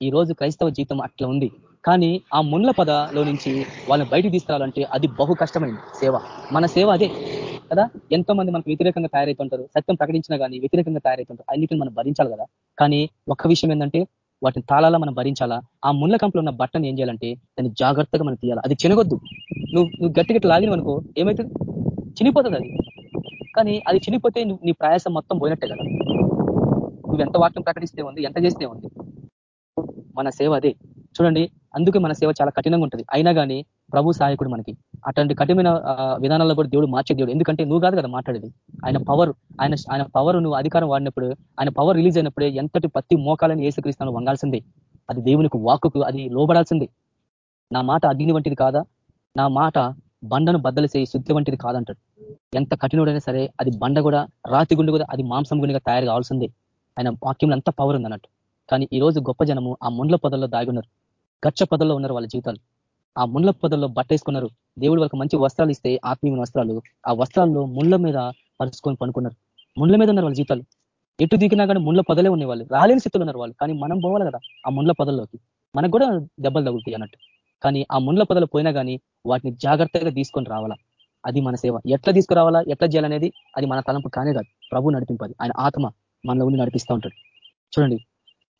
ఈ రోజు క్రైస్తవ జీవితం అట్లా ఉంది. కానీ ఆ ముళ్ళ పదలో నుంచి వాళ్ళని బయటికి తీసుకురావాలంటే అది బహు కష్టమైంది సేవ. మన సేవ అదే కదా? ఎంతో మంది మనకు వ్యతిరేకంగా తయారవుతుంటారు సత్యం ప్రకటించినా కానీ వ్యతిరేకంగా తయారవుతుంటారు అన్నిటిని మనం భరించాలి కదా? కానీ ఒక్క విషయం ఏంటంటే వాటిని తాళాలా మనం భరించాలా? ఆ ముళ్ళ కంపలో ఉన్న బట్టను ఏం చేయాలంటే దాన్ని జాగ్రత్తగా మనం తీయాలి? అది చినగొద్దు. నువ్వు నువ్వు గట్టి లాగిన అనుకో ఏమవుతుంది చినిపోతుంది అది. కానీ అది చినిపోతే నీ ప్రయాసం మొత్తం పోయినట్టే కదా? నువ్వు ఎంత వాక్యం ప్రకటిస్తే ఉంది ఎంత చేస్తే ఉంది? మన సేవ అదే. చూడండి అందుకే మన సేవ చాలా కఠినంగా ఉంటుంది. అయినా కానీ ప్రభు సహాయకుడు మనకి. అటువంటి కఠినమైన విధానాల్లో కూడా దేవుడు మార్చే దేవుడు. ఎందుకంటే నువ్వు కాదు కదా మాట్లాడేది. ఆయన పవర్ ఆయన ఆయన పవర్ నువ్వు అధికారం వాడినప్పుడు ఆయన పవర్ రిలీజ్ అయినప్పుడే ఎంతటి పత్తి మోకాలని ఏసుక్రీస్తాను వంగాల్సిందే. అది దేవునికి వాక్కుకు అది లోబడాల్సిందే. నా మాట అగ్ని వంటిది కాదా? నా మాట బండను బద్దలు చేయి శుద్ధి వంటిది కాదంటాడు. ఎంత కఠినుడైనా సరే అది బండ కూడా రాతి గుండు కూడా అది మాంసం గుండిగా తయారు కావాల్సిందే. ఆయన వాక్యంలో అంత పవర్ ఉంది అన్నట్టు కానీ ఈ రోజు గొప్ప జనము ఆ ముండ్ల పొదల్లో దాగి ఉన్నారు. గచ్చ పొదల్లో ఉన్నారు వాళ్ళ జీవితాలు. ఆ ముండ్ల పొదల్లో బట్టేసుకున్నారు. దేవుడు వాళ్ళకి మంచి వస్త్రాలు ఇస్తే ఆత్మీయమైన వస్త్రాలు. ఆ వస్త్రాల్లో ముళ్ళ మీద పరుచుకొని పనుకున్నారు ముండ్ల మీద ఉన్నారు వాళ్ళ జీవితాలు. ఎటు దిగినా కానీ ముండ్ల పొదలే ఉండేవాళ్ళు రాలేని స్థితిలో ఉన్నారు వాళ్ళు. కానీ మనం పోవాలి కదా ఆ ముండ్ల పొదల్లోకి. మనకు కూడా దెబ్బలు తగులుతాయి అన్నట్టు. కానీ ఆ ముండ్ల పొదలు పోయినా కానీ వాటిని జాగ్రత్తగా తీసుకొని రావాలా. అది మన సేవ. ఎట్లా తీసుకురావాలా ఎట్లా చేయాలనేది అది మన తలంపు కానే కాదు. ప్రభు నడిపింపది ఆయన ఆత్మ మనలో ఉండి నడిపిస్తూ ఉంటాడు. చూడండి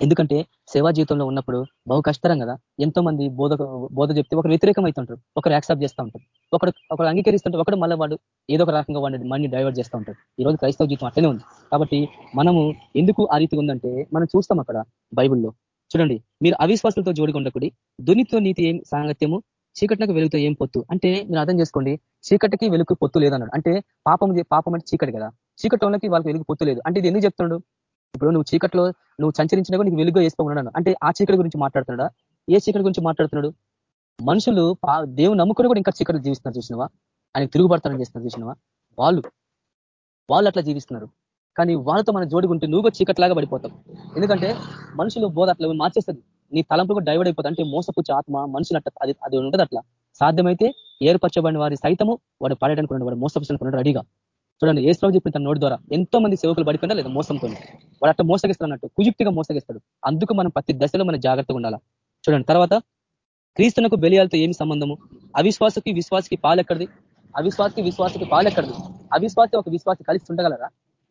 ఎందుకంటే సేవా జీవితంలో ఉన్నప్పుడు బహు కష్టరం కదా. ఎంతో మంది బోధ బోధ చెప్తే ఒకరు వ్యతిరేకం అవుతుంటారు ఒకరు యాక్సెప్ట్ చేస్తూ ఉంటారు. ఒకడు ఒకరు అంగీకరిస్తుంటే ఒకడు మళ్ళీ వాడు ఏదో ఒక రకంగా వాడిని మనీ డైవర్ట్ చేస్తూ ఉంటారు. ఈ రోజు క్రైస్తవ జీవితం అట్లనే ఉంది. కాబట్టి మనము ఎందుకు ఆ రీతి ఉందంటే మనం చూస్తాం అక్కడ బైబుల్లో. చూడండి మీరు అవిశ్వాసులతో జోడికొండకుడి దునితో నీతి ఏం సాంగత్యము చీకటికి వెలుగుతో ఏం పొత్తు? అంటే మీరు అర్థం చేసుకోండి చీకటికి వెలుగు పొత్తు లేదన్నాడు. అంటే పాపం పాపం అంటే చీకటి కదా. చీకటి వాళ్ళకి వాళ్ళకి వెలుగు పొత్తు లేదు. అంటే ఇది ఎందుకు చెప్తున్నాడు? ఇప్పుడు నువ్వు చీకట్లో నువ్వు సంచరించినా నీకు వెలుగు వేసుకోమన్నాడు అంటే ఆ చీకటి గురించి మాట్లాడుతున్నాడా? ఏ చీకటి గురించి మాట్లాడుతున్నాడు? మనుషులు దేవుని నమ్ముకుని కూడా ఇంకా చీకటి జీవిస్తున్నారు చూసినవా? ఆయన తిరుగుబడతానని చేస్తున్నారు చూసినవా? వాళ్ళు. వాళ్ళు అట్లా జీవిస్తున్నారు. కానీ వాళ్ళతో మనం జోడుకుంటే నువ్వు చీకట్లాగా పడిపోతావు. ఎందుకంటే మనుషులు బోధ అట్లా మార్చేస్తుంది. నీ తలంపు కూడా డైవర్ట్ అయిపోతుంది అంటే మోసపుచ్చే ఆత్మ మనుషులు అట్లా అది అది ఉండదు అట్లా. సాధ్యమైతే ఏర్పరచబడిన వారి సైతము వాడు పడేయడానికి వాడు మోసపుచ్చుకున్నాడు రెడీగా. చూడండి ఏ స్లో చెప్పిన తన నోటి ద్వారా ఎంతో మంది సేవకులు పడిపోయినా లేదా మోసంతో వాడు అట్లా మోసగిస్తాడు కుయుక్తిగా మోసగిస్తాడు. అందుకు మనం ప్రతి దశలో మనం జాగ్రత్తగా ఉండాలా? చూడండి తర్వాత క్రీస్తునకు బెలియాలతో ఏమి సంబంధము? అవిశ్వాసకి విశ్వాసకి పాలెక్కడిది అవిశ్వాసకి విశ్వాసకి పాలెక్కడిది అవిశ్వాసి ఒక విశ్వాసి కలిసి ఉండగలరా?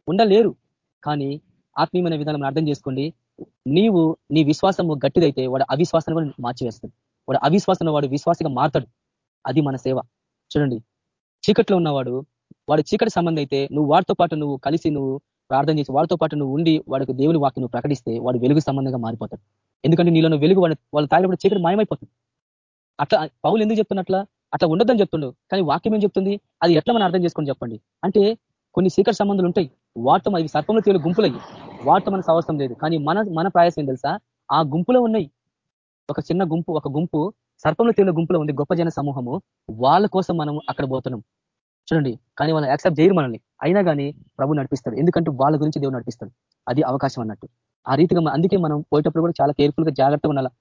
ఉండలేరు. కానీ ఆత్మీయమైన విధానం అర్థం చేసుకోండి. నీవు నీ విశ్వాసము గట్టిదైతే వాడు అవిశ్వాసాన్ని కూడా మార్చివేస్తాడు. వాడు అవిశ్వాసం వాడు విశ్వాసగా మారతాడు. అది మన సేవ. చూడండి చీకట్లో ఉన్నవాడు వాడు చీకటి సంబంధం అయితే నువ్వు వాడితో పాటు నువ్వు కలిసి నువ్వు ప్రార్థన చేసి వాడితో పాటు నువ్వు ఉండి వాడికి దేవుని వాక్యం నువ్వు ప్రకటిస్తే వాడు వెలుగు సంబంధంగా మారిపోతాడు. ఎందుకంటే నీలో వెలుగు వాడు వాళ్ళు తాగినప్పుడు చీకటి మాయమైపోతుంది. అట్లా పౌలు ఎందుకు చెప్తున్నట్లా? అట్లా ఉండొద్దని చెప్తుండు. కానీ వాక్యం ఏం చెప్తుంది? అది ఎట్లా మనం అర్థం చేసుకొని చెప్పండి. అంటే కొన్ని చీకటి సంబంధాలు ఉంటాయి. వాటితో అవి సర్పంలో తీరు గుంపులయ్యి వాటితో మనకు అవసరం లేదు. కానీ మన మన ప్రయాసం ఏం తెలుసా? ఆ గుంపులో ఉన్నాయి. ఒక చిన్న గుంపు ఒక గుంపు సర్పంలో తీరు గుంపులో ఉంది. గొప్ప జన సమూహము. వాళ్ళ కోసం మనం అక్కడ పోతున్నాం. చూడండి కానీ వాళ్ళు యాక్సెప్ట్ చేయరు మనల్ని. అయినా కానీ ప్రభు నడిపిస్తాడు. ఎందుకంటే వాళ్ళ గురించి దేవుడు నడిపిస్తాడు. అది అవకాశం అన్నట్టు. ఆ రీతిగా అందుకే మనం పోయేటప్పుడు కూడా చాలా కేర్ఫుల్గా జాగ్రత్తగా ఉండాలా.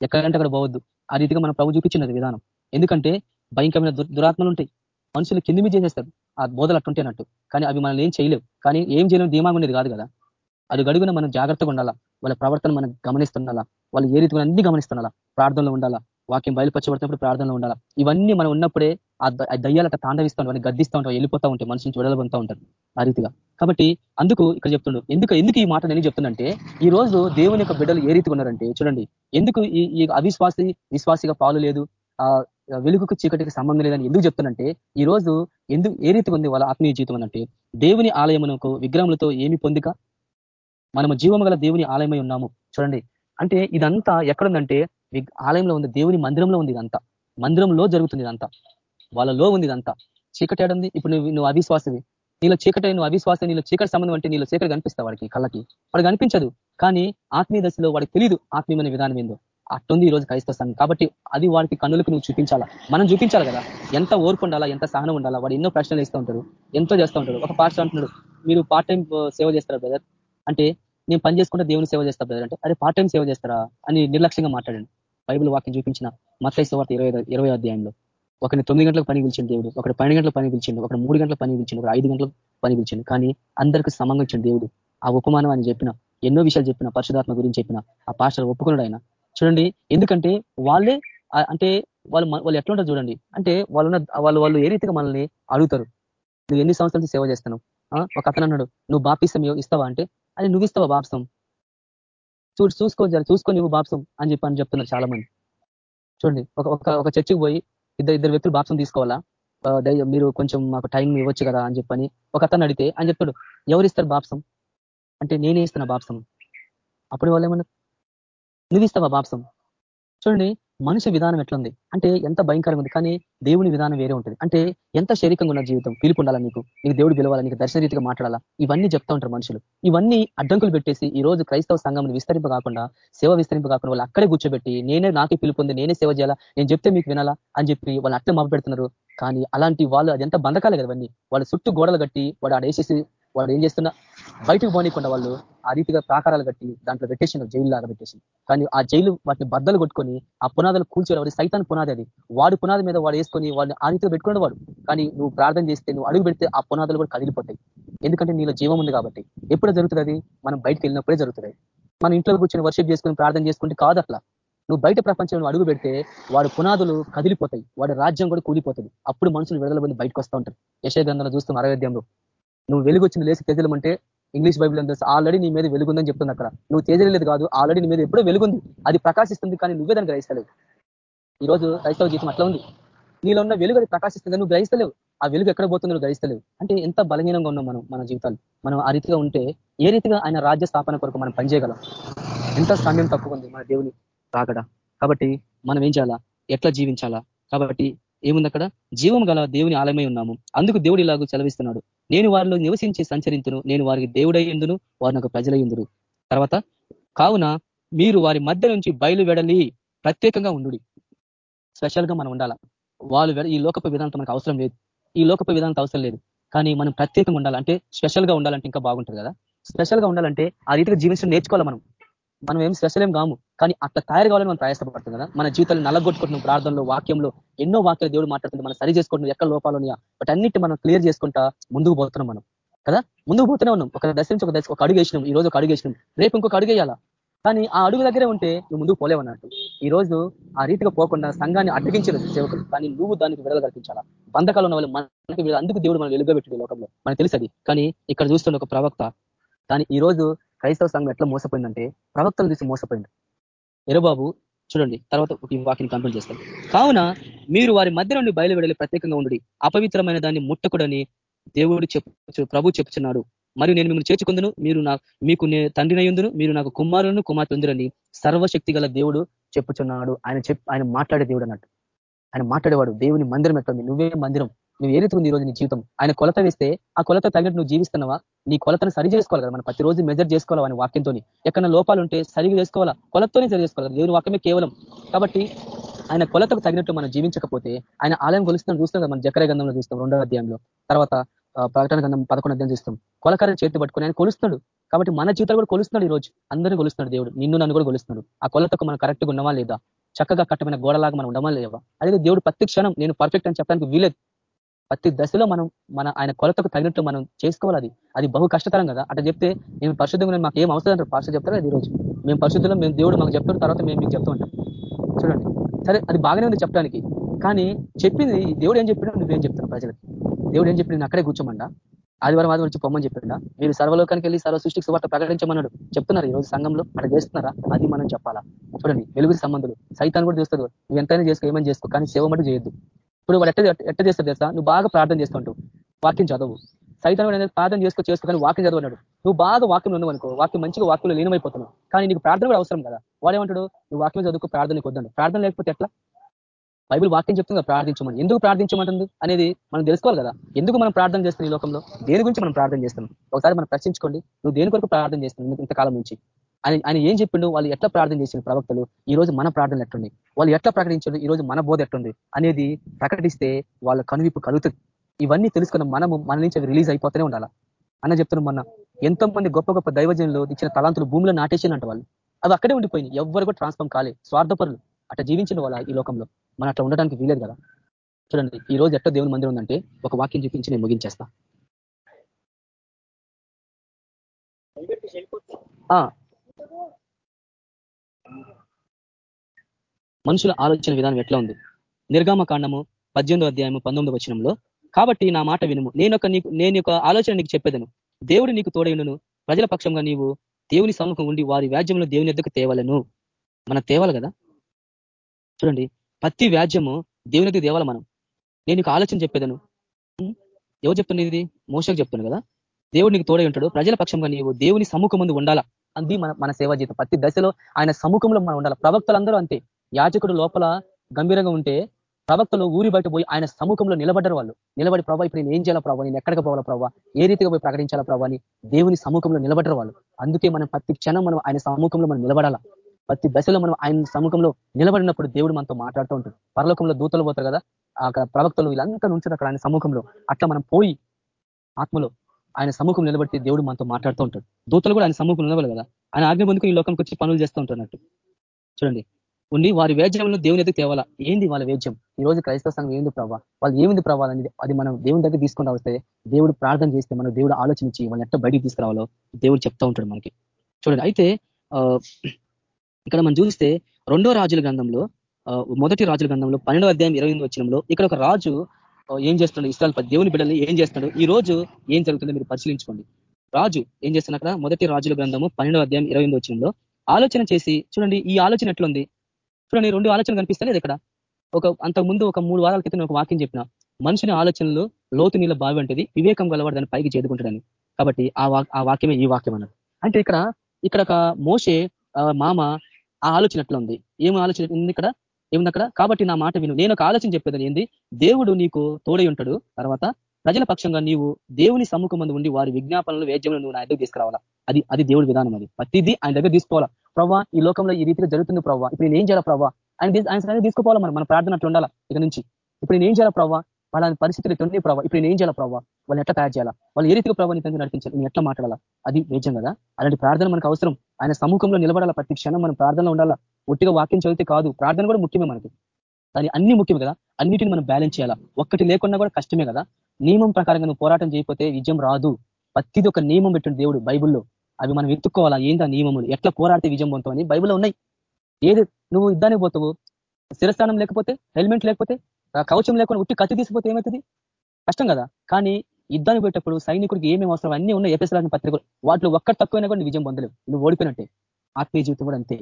ఎక్కడంటే అక్కడ పోవద్దు. ఆ రీతిగా మనం ప్రభు చూపించినది విధానం. ఎందుకంటే భయంకరమైన దురాత్మలు ఉంటాయి. మనుషులు కింది మీద చేసేస్తారు. ఆ బోధలు అట్టుంటేనట్టు కానీ అవి మనల్ని ఏం చేయలేవు. కానీ ఏం చేయలేము ధీమాగా ఉండేది కాదు కదా. అది గడుగున మనం జాగ్రత్తగా ఉండాలా. వాళ్ళ ప్రవర్తన మనం గమనిస్తుండాలా. వాళ్ళు ఏ రీతిగా అన్ని గమనిస్తుండాలా. ప్రార్థనలో ఉండాలా. వాక్యం బయలుపరచబడినప్పుడు ప్రార్థనలో ఉండాలా. ఇవన్నీ మనం ఉన్నప్పుడే ఆ దయ్యాలట తాండవిస్తూ ఉంటాం గద్దిస్తూ ఉంటాం వెళ్ళిపోతూ ఉంటాయి మనిషి నుంచి విడలబడుతూ ఉంటారు ఆ రీతిగా. కాబట్టి అందుకు ఇక్కడ చెప్తున్నాడు ఎందుకు ఎందుకు ఈ మాట నేను చెప్తున్నంటే ఈ రోజు దేవుని యొక్క బిడ్డలు ఏ రీతిగా ఉన్నారంటే చూడండి ఎందుకు ఈ అవిశ్వాసి విశ్వాసిగా పాలు లేదు వెలుగుకు చీకటికి సంబంధం లేదని ఎందుకు చెప్తున్నంటే ఈ రోజు ఎందుకు ఏ రీతిగా ఉంది వాళ్ళ ఆత్మీయ జీవితం అనంటే దేవుని ఆలయమునకు విగ్రహములతో ఏమి పొందిక? మనము జీవము గల దేవుని ఆలయమై ఉన్నాము చూడండి. అంటే ఇదంతా ఎక్కడుందంటే ఆలయంలో ఉంది దేవుని మందిరంలో ఉంది ఇదంతా. మందిరంలో జరుగుతుంది ఇదంతా. వాళ్ళలో ఉంది ఇదంతా. చీకటి ఏడుంది ఇప్పుడు నువ్వు నువ్వు అవిశ్వాసవి. నీలో చీకటి నువ్వు అవిశ్వాసం నీలో చీకటి సంబంధం అంటే నీలో చీకటి కనిపిస్తావు వాడికి కళ్ళకి. వాడికి కనిపించదు కానీ ఆత్మీయ దశలో వాడికి తెలియదు ఆత్మీయమైన విధానం ఏందో. అట్టుంది ఈ రోజు క్రైస్తవ సంఘం. కాబట్టి అది వాడికి కన్నులకు నువ్వు చూపించాలా? మనం చూపించాలి కదా. ఎంత ఓర్పు ఉండాలా ఎంత సహనం ఉండాలా? వాడు ఎన్నో ప్రశ్నలు ఇస్తూ ఉంటారు ఎంతో చేస్తూ ఉంటారు ఒక పాస్టర్ అంటున్నాడు మీరు పార్ట్ టైం uh, సేవ చేస్తారా బ్రదర్ అంటే నేను పని చేసుకుంటే దేవుని సేవ చేస్తా బ్రదర్ అంటే అరే పార్ట్ టైం సేవ చేస్తారా? అని నిర్లక్ష్యంగా మాట్లాడండి. బైబుల్ వాక్యం చూపించిన మత్స్య వార్త ఇరవై ఇరవై అధ్యాయంలో. ఒకరిని తొమ్మిది గంటలకు పని పిలిచింది దేవుడు ఒకటి పన్నెండు గంటల పని పిలిచిండు ఒకటి మూడు గంటల పని పిలిచిండు ఒక ఐదు గంటలకు పని పిలిచిండు. కానీ అందరికీ సమంగా ఇచ్చిన దేవుడు. ఆ ఉపమానం అని చెప్పిన ఎన్నో విషయాలు చెప్పిన పరిశుధాత్మ గురించి చెప్పిన ఆ పాస్టర్ ఒప్పుకున్నాడు ఆయన. చూడండి ఎందుకంటే వాళ్ళే అంటే వాళ్ళు వాళ్ళు ఎట్లా ఉంటారు చూడండి. అంటే వాళ్ళున్న వాళ్ళు వాళ్ళు ఏ రీతిగా మనల్ని అడుగుతారు? నువ్వు ఎన్ని సంవత్సరాలు సేవ చేస్తాను ఒక అతను అన్నాడు నువ్వు బాపిస్తాం ఇస్తావా అంటే అది నువ్వు ఇస్తావా బాప్సం చూడు చూసుకో చూసుకొని నువ్వు బాప్సం అని చెప్పి అని చెప్తున్నారు చాలా మంది చూడండి ఒక ఒక చర్చికి పోయి ఇద్దరు ఇద్దరు వ్యక్తులు బాప్సం తీసుకోవాలా? మీరు కొంచెం మాకు టైం ఇవ్వచ్చు కదా అని చెప్పని ఒక అతను అడిగితే అని చెప్తాడు ఎవరు ఇస్తారు బాప్సం? అంటే నేనే ఇస్తున్నా బాప్సం అప్పుడు వాళ్ళు ఏమన్నా నువ్వు ఇస్తావా బాప్సం చూడండి మనిషి విధానం ఎట్లుంది? అంటే ఎంత భయంకరంగా ఉంది? కానీ దేవుని విధానం వేరే ఉంటుంది. అంటే ఎంత శరీరంగా ఉన్న జీవితం? పిలుపు ఉండాలా నీకు? నీకు దేవుడు పిలవాలా? నీకు దర్శన రీతిగా మాట్లాడాలా? ఇవన్నీ చెప్తా ఉంటారు మనుషులు. ఇవన్నీ అడ్డంకులు పెట్టేసి ఈ రోజు క్రైస్తవ సంఘం విస్తరింప కాకుండా సేవ విస్తరింప కాకుండా వాళ్ళు అక్కడే కూర్చోబెట్టి నేనే నాకే పిలుపు ఉంది నేనే సేవ చేయాలా? నేను చెప్తే మీకు వినాలా? అని చెప్పి వాళ్ళు అట్లే మాపు పెడుతున్నారు కానీ అలాంటి వాళ్ళు అది ఎంత బంధకాలే కదా అవన్నీ వాళ్ళు చుట్టూ గోడలు కట్టి వాడు ఆడేసేసి వాడు ఏం చేస్తున్నా? బయటకు పోనీకుండా వాళ్ళు ఆ రీతిగా ప్రాకారాలు కట్టి దాంట్లో పెట్టేసిన జైలు లాగా పెట్టేసి కానీ ఆ జైలు వాటిని బద్దలు కొట్టుకొని ఆ పునాదులు కూల్చోరు వాడి సైతాన్ పునాది అది. వాడి పునాది మీద వాడు వేసుకొని వాడిని ఆ రీతిగా పెట్టుకునే వాడు. కానీ నువ్వు ప్రార్థన చేస్తే నువ్వు అడుగు పెడితే ఆ పునాదులు కూడా కదిలిపోతాయి. ఎందుకంటే నీలో జీవం ఉంది కాబట్టి. ఎప్పుడు జరుగుతుంది మనం బయటకు వెళ్ళినప్పుడే జరుగుతుంది. మన ఇంట్లో కూర్చొని వర్షిప్ చేసుకుని ప్రార్థన చేసుకుంటే కాదు అట్లా. నువ్వు బయట ప్రపంచంలో అడుగు పెడితే వాడు పునాదులు కదిలిపోతాయి. వాడి రాజ్యం కూడా కూలిపోతుంది. అప్పుడు మనుషులు విడుదల పొంది బయటకు వస్తూ ఉంటారు. యశయ చూస్తాం అరవేద్యంలో నువ్వు వెలుగు వచ్చిన లేసి తెజలమంటే ఇంగ్లీష్ బైబిల్ అంతా ఆల్రెడీ నీ మీద వెలుగుందని చెప్తుంది అక్కడ. నువ్వు తేజలేదు కాదు ఆల్రెడీ నీ మీద ఎప్పుడో వెలుగుంది. అది ప్రకాశిస్తుంది కానీ నువ్వే దాన్ని గ్రహిస్తలేవు. ఈరోజు క్రైస్తవ జీవితం అట్లా ఉంది. నీలో ఉన్న వెలుగు అది ప్రకాశిస్తుంది నువ్వు గ్రహిస్తలేవు. ఆ వెలుగు ఎక్కడ పోతుందో గ్రహిస్తలేవు. అంటే ఎంత బలహీనంగా ఉన్నాం మనం మన జీవితాలు. మనం ఆ రీతిగా ఉంటే ఏ రీతిగా ఆయన రాజ్య స్థాపన కొరకు మనం పనిచేయగలం? ఎంత సమయం తక్కువ ఉంది మన దేవుని రాకడా. కాబట్టి మనం ఏం చేయాలా? ఎట్లా జీవించాలా? కాబట్టి ఏముంది అక్కడ జీవం గల దేవుని ఆలయమై ఉన్నాము. అందుకు దేవుడు ఇలాగూ చలవిస్తున్నాడు నేను వారిలో నివసించి సంచరించును నేను వారికి దేవుడై ఎందును వారు నాకు ప్రజలయ్యుందురు తర్వాత కావున మీరు వారి మధ్య నుంచి బయలు వెడలి ప్రత్యేకంగా ఉండు స్పెషల్గా మనం ఉండాలా? వాళ్ళు ఈ లోకపు విధానంతో మనకు అవసరం లేదు. ఈ లోకపు విధానంతో అవసరం లేదు. కానీ మనం ప్రత్యేకంగా ఉండాలంటే స్పెషల్గా ఉండాలంటే ఇంకా బాగుంటుంది కదా? స్పెషల్గా ఉండాలంటే ఆ రీతిగా జీవించడం నేర్చుకోవాలి మనం? మనం ఏం స్పెషల్ కాము. కానీ అట్లా తయారు కావాలని మనం ప్రయాసపడుతుంది కదా. మన జీవితాలు నల్లగొట్టుకుంటున్నాం ప్రార్థనలో వాక్యంలో. ఎన్నో వాక్యాలు దేవుడు మాట్లాడుతుంది మనం సరి చేసుకుంటున్నాం ఎక్కడ లోపాలు ఉన్నాయా? బట్ అన్నిటి మనం క్లియర్ చేసుకుంటా ముందుకు పోతున్నాం మనం. కదా? ముందుకు పోతూనే ఉన్నాం. ఒక దశ నుంచి ఒక దశ ఒక అడుగు వేసినాం ఈ రోజు ఒక అడుగు వేసినాం. రేపు ఇంకొక అడుగు వేయాలా? కానీ ఆ అడుగు దగ్గరే ఉంటే నువ్వు ముందుకు పోలేవన్నట్టు ఈ రోజు ఆ రీతిగా పోకుండా సంఘాన్ని అడ్డగించిన సేవకులు కానీ నువ్వు దానికి విడుదల కల్పించాలా? బంధకాలు ఉన్న వాళ్ళు మనకి అందుకు దేవుడు మనం వెలుగబెట్టింది లోకంలో. మనకు తెలుసు అది. కానీ ఇక్కడ చూస్తున్న ఒక ప్రవక్త కానీ ఈ రోజు క్రైస్తవ సంఘం ఎట్లా మోసపోయిందంటే ప్రవక్తలు చూసి మోసపోయింది. ఎరబాబు చూడండి తర్వాత ఈ వాకిని కంప్లీట్ చేస్తాం కావున మీరు వారి మధ్య నుండి బయలువెడలి ప్రత్యేకంగా ఉండి అపవిత్రమైన దాన్ని ముట్టకుడని దేవుడు చెప్పు ప్రభు చెప్తున్నాడు మరియు నేను మిమ్మల్ని చేర్చుకుందును మీరు నా మీకు తండ్రినయ్యుందును మీరు నాకు కుమారులను కుమార్తెందురని సర్వశక్తి గల దేవుడు చెప్పుచున్నాడు. ఆయన చెప్ ఆయన మాట్లాడే దేవుడు అన్నట్టు. ఆయన మాట్లాడేవాడు దేవుని మందిరం ఎట్టుంది నువ్వే మందిరం. నువ్వు ఏ ఉంది ఈ రోజు నీ జీవితం? ఆయన కొలత వేస్తే ఆ కొలత తగినట్టు నువ్వు జీవిస్తున్నావా? నీ కొలతను సరి చేసుకోవాలి కదా. మనం ప్రతిరోజు మెజర్ చేసుకోవాలి ఆయన వాక్యంతో ఎక్కడ లోపాలు ఉంటే సరిగా చేసుకోవాలా? కొలతతోనే సరి చేసుకోవాలి దేవుని వాక్యమే కేవలం. కాబట్టి ఆయన కొలతకు తగినట్టు మనం జీవించకపోతే ఆయన ఆలయం కొలుస్తున్నాం చూస్తాం కదా. మనం జకరే గంధంలో చూస్తాం రెండో అధ్యాయంలో. తర్వాత ప్రకటన గంధం పదకొండు అధ్యాయం చూస్తాం. కొలకరని చేతి పట్టుకుని ఆయన కొలుస్తున్నాడు. కాబట్టి మన జీవితాలు కూడా కొలుస్తున్నాడు ఈ రోజు అందరినీ కొలుస్తున్నాడు దేవుడు. నిన్ను నన్ను కూడా కొలుస్తున్నాడు. ఆ కొలతకు మనం కరెక్ట్గా ఉన్నవా లేదా? చక్కగా కట్టమైన గోడలాగా మనం ఉండమా లేవా అదే దేవుడు ప్రతి క్షణం నేను పర్ఫెక్ట్ అని చెప్పడానికి వీలేదు ప్రతి దశలో మనం మన ఆయన కొలతకు తగినట్టు మనం చేసుకోవాలి అది. అది బహు కష్టతరం కదా. అట్లా చెప్తే మేము పరిశుద్ధంగా మాకు ఏం అవసరం అంటారు పాస్టర్ చెప్తారు అది రోజు మేము పరిశుద్ధంలో మేము దేవుడు మాకు చెప్తున్న తర్వాత మేము మీకు చెప్తూ ఉంటాం. చూడండి. సరే అది బాగానే ఉంది చెప్పడానికి. కానీ చెప్పింది దేవుడు ఏం చెప్పినా నువ్వేం చెప్తాను ప్రజలకి? దేవుడు ఏం చెప్పి అక్కడే కూర్చోమండా? ఆదివారం ఆదివారం వచ్చి పొమ్మని చెప్పిండా? మీరు సర్వలోకానికి వెళ్ళి సర్వ సృష్టికి సువార్త ప్రకటించమన్నాడు. చెప్తున్నారు ఈ రోజు సంఘంలో? అక్కడ చేస్తున్నారా? అది మనం చెప్పాలా? చూడండి వెలుగు సంబంధులు. సైతాన్ని కూడా చేస్తారు నువ్వు ఎంతైనా చేసుకో ఏమని చేసుకో కానీ సేవ మటు చేయొద్దు. ఇప్పుడు వాళ్ళు ఎట్ట ఎట్ట చేస్తారు తెలుసా? నువ్వు బాగా ప్రార్థన చేస్తుంటావు వాక్యం చదవు. సైతం ప్రార్థన చేసుకో చేసుకో కానీ వాక్యం చదవన్నాడు నువ్వు బాగా వాక్యం ఉన్నావు అనుకో వాక్యం మంచిగా వాక్యంలో లీనమైపోతున్నావు. కానీ నీకు ప్రార్థన కూడా అవసరం కదా. వాడు ఏమంటాడు నువ్వు వాక్యం చదువుకో ప్రార్థన కొద్దాను ప్రార్థన లేకపోతే ఎట్లా? బైబిల్ వాక్యం చెప్తుంది? ప్రార్థించమని. ఎందుకు ప్రార్థించమంటుంది? అనేది మనం తెలుసుకోవాలి కదా. ఎందుకు మనం ప్రార్థన చేస్తున్నాం ఈ లోకంలో? దేని గురించి మనం ప్రార్థన చేస్తున్నాం? ఒకసారి మనం ప్రశ్నించుకోండి. నువ్వు దేని కొరకు ప్రార్థన చేస్తున్నావు ఇంతకాలం నుంచి? ఆయన ఆయన ఏం చెప్పిండు? వాళ్ళు ఎట్లా ప్రార్థన చేసిన ప్రవక్తలు? ఈ రోజు మన ప్రార్థన ఎట్లుంది వాళ్ళు ఎట్లా ప్రకటించారు? ఈ రోజు మన బోధ ఎట్లుంది? అనేది ప్రకటిస్తే వాళ్ళ కనువిప్పు కలుగుతుంది. ఇవన్నీ తెలుసుకున్న మనము మన నుంచి అవి రిలీజ్ అయిపోతూనే ఉండాలా? అన్న చెప్తున్నాం మొన్న ఎంతో మంది గొప్ప గొప్ప దైవజనులు ఇచ్చిన తలాంతులు భూమిలో నాటేసినంట వాళ్ళు. అవి అక్కడే ఉండిపోయినాయి. ఎవరు కూడా ట్రాన్స్ఫార్మ్ కాలే. స్వార్థపరులు. అట్లా జీవించిన వాళ్ళ ఈ లోకంలో. మనం అట్లా ఉండడానికి వీలేదు కదా? చూడండి ఈ రోజు ఎట్లా దేవుని మందిరం ఉందంటే ఒక వాక్యం చూపించి నేను ముగించేస్తా. మనుషుల ఆలోచన విధానం ఎట్లా ఉంది? నిర్గామ కాండము పద్దెనిమిదో అధ్యాయము పంతొమ్మిదో వచనంలో కాబట్టి నా మాట వినుము. నేను ఒక నీకు నేను ఒక ఆలోచన నీకు చెప్పేదను. దేవుడు నీకు తోడైనను ప్రజల పక్షంగా నీవు దేవుని సముఖం ఉండి వారి వ్యాజ్యంలో దేవుని ఎద్దకు తేవలను. మన తేవాలి కదా? చూడండి ప్రతి వ్యాజ్యము దేవుని ఎద్దకు తేవాలి మనం. నేను నీకు ఆలోచన చెప్పేదను. ఎవరు చెప్తున్నది ఇది? మోసకు చెప్తున్నాను కదా? దేవుడు నీకు తోడై ఉంటాడు. ప్రజల పక్షంగా నీవు దేవుని సముఖం ముందు ఉండాలా? అది మన మన సేవా జీవితం ప్రతి దశలో ఆయన సముఖంలో మనం ఉండాలి? ప్రవక్తలందరూ అంతే. యాజకుడు లోపల గంభీరంగా ఉంటే ప్రవక్తలు ఊరి బయట పోయి ఆయన సముఖంలో నిలబడ్డారు వాళ్ళు. నిలబడి ప్రభావ ఇప్పుడు నేను ఏం చేయాలా ప్రభావ నేను ఎక్కడికి పోవాలా ప్రభావ ఏ రీతిగా పోయి ప్రకటించాలా ప్రభావ అని దేవుని సముఖంలో నిలబడ్డారు వాళ్ళు. అందుకే మనం ప్రతి క్షణం మనం ఆయన సముఖంలో మనం నిలబడాలా. ప్రతి దశలో మనం ఆయన సముఖంలో నిలబడినప్పుడు దేవుడు మనతో మాట్లాడుతూ ఉంటాడు. పరలోకంలో దూతలు పోతారు కదా అక్కడ ప్రవక్తలు వీళ్ళంతా నుంచారు అక్కడ ఆయన సముఖంలో. అట్లా మనం పోయి ఆత్మలో ఆయన సముఖం నిలబడితే దేవుడు మనతో మాట్లాడుతూ ఉంటాడు. దూతలు కూడా ఆయన సముఖం నిలబడదు కదా. ఆయన ఆజ్ఞ పొందుకుని ఈ లోకంకి వచ్చి పనులు చేస్తూ ఉంటున్నట్టు చూడండి. ఉండి వారి వేద్యంలో దేవుని ఎదుగు తేవాలా? ఏంది వాళ్ళ వేద్యం? ఈ రోజు క్రైస్తవ సంఘం ఏంది ప్రభావ వాళ్ళు ఏమింది ప్రభావ అనేది అది మనం దేవుని దగ్గర తీసుకుని వస్తే దేవుడు ప్రార్థన చేస్తే మనం దేవుడు ఆలోచించి వాళ్ళని ఎట్ట బయటికి తీసుకురావాలో దేవుడు చెప్తా ఉంటాడు మనకి. చూడండి అయితే ఇక్కడ మనం చూస్తే రెండో రాజుల గ్రంథంలో మొదటి రాజుల గ్రంథంలో పన్నెండో అధ్యాయం ఇరవై ఎనిమిది వచ్చినంలో ఇక్కడ ఒక రాజు ఏం చేస్తున్నాడు? ఇస్రాల్ దేవుని బిడ్డలు ఏం చేస్తున్నాడు? ఈ రోజు ఏం జరుగుతుందో మీరు పరిశీలించుకోండి. రాజు ఏం చేస్తున్నా అక్కడ? మొదటి రాజుల గ్రంథము పన్నెండో అధ్యాయం ఇరవై ఎనిమిది వచ్చినంలో ఆలోచన చేసి చూడండి ఈ ఆలోచన ఎట్లుంది? చూడండి రెండు ఆలోచనలు కనిపిస్తలేదు ఇక్కడ. ఒక అంతకుముందు ఒక మూడు వారాల క్రితం ఒక వాక్యం చెప్పిన. మనుషుని ఆలోచనలు లోతు నీళ్ళ బావి వంటిది వివేకం గలవాడు దాన్ని పైకి చేదుకుంటాడని కాబట్టి ఆ వాక్యమే ఈ వాక్యం అన్నాడు అంటే ఇక్కడ ఇక్కడ ఒక మోసే మామ ఆ ఆలోచన ఎట్లా ఉంది? ఏం ఆలోచన ఉంది ఇక్కడ? ఏముంది అక్కడ? కాబట్టి నా మాట విను. నేను ఒక ఆలోచన చెప్పేది ఏంది? దేవుడు నీకు తోడై ఉంటాడు. తర్వాత ప్రజల పక్షంగా నీవు దేవుని సమ్ముఖం మంది ఉండి వారి విజ్ఞాపనలు వేద్యంలో నువ్వు నా దగ్గర తీసుకురావాలా? అది అది దేవుడి విధానం అది. ప్రతిదీ ఆయన దగ్గర తీసుకోవాలా? ప్రవ్వా ఈ లోకంలో ఈ రీతిగా జరుగుతుంది ప్రవ్వా. ఇప్పుడు నేను ఏం చేయాలి ప్రవ్వా? ఆయన ఆయన తీసుకోవాలా మనం? మన ప్రార్థన అట్లా ఉండాలా ఇక నుంచి? ఇప్పుడు నేను ఏం చేయాలా ప్రవ్వా? వాళ్ళ పరిస్థితులు ఎట్లున్నాయి ప్రభావ ఇప్పుడు నేను ఏం చేయాలి ప్రభావ వాళ్ళు ఎట్లా తయారు చేయాలా? వాళ్ళు ఏ రీతిగా ప్రభావ నీకు నడిపించాలి? నేను ఎట్లా మాట్లాడాలా? అది నిజం కదా? అలాంటి ప్రార్థన మనకు అవసరం. ఆయన సముఖంలో నిలబడాలా ప్రతి క్షణం? మనం ప్రార్థనలో ఉండాలా? ఒట్టిగా వాక్యం చదివితే కాదు. ప్రార్థన కూడా ముఖ్యమే మనకి. కానీ అన్ని ముఖ్యం కదా? అన్నిటిని మనం బ్యాలెన్స్ చేయాలా? ఒక్కటి లేకుండా కూడా కష్టమే కదా? నియమం ప్రకారంగా నువ్వు పోరాటం చేయకపోతే విజయం రాదు. ప్రతిది ఒక నియమం పెట్టిన దేవుడు బైబుల్లో. అవి మనం ఎత్తుక్కోవాలా? ఏందా నియమములు? ఎట్లా పోరాడితే విజయం పొందుతామని బైబుల్లో ఉన్నాయి. ఏది నువ్వు యుద్ధానికి పోతావు? శిరస్థానం లేకపోతే హెల్మెట్ లేకపోతే కవచం లేకుండా ఉట్టి కత్తి తీసిపోతే ఏమవుతుంది కష్టం కదా. కానీ యుద్ధానికి పోయేటప్పుడు సైనికుడికి ఏమేమి అవసరం అన్నీ ఉన్నాయి. ఎపిసలాడిన పత్రికలు. వాటిలో ఒక్కటి తక్కువైనా కూడా విజయం పొందలేవు. నువ్వు ఓడిపోయినట్టే. ఆత్మీయ జీవితం కూడా అంతే.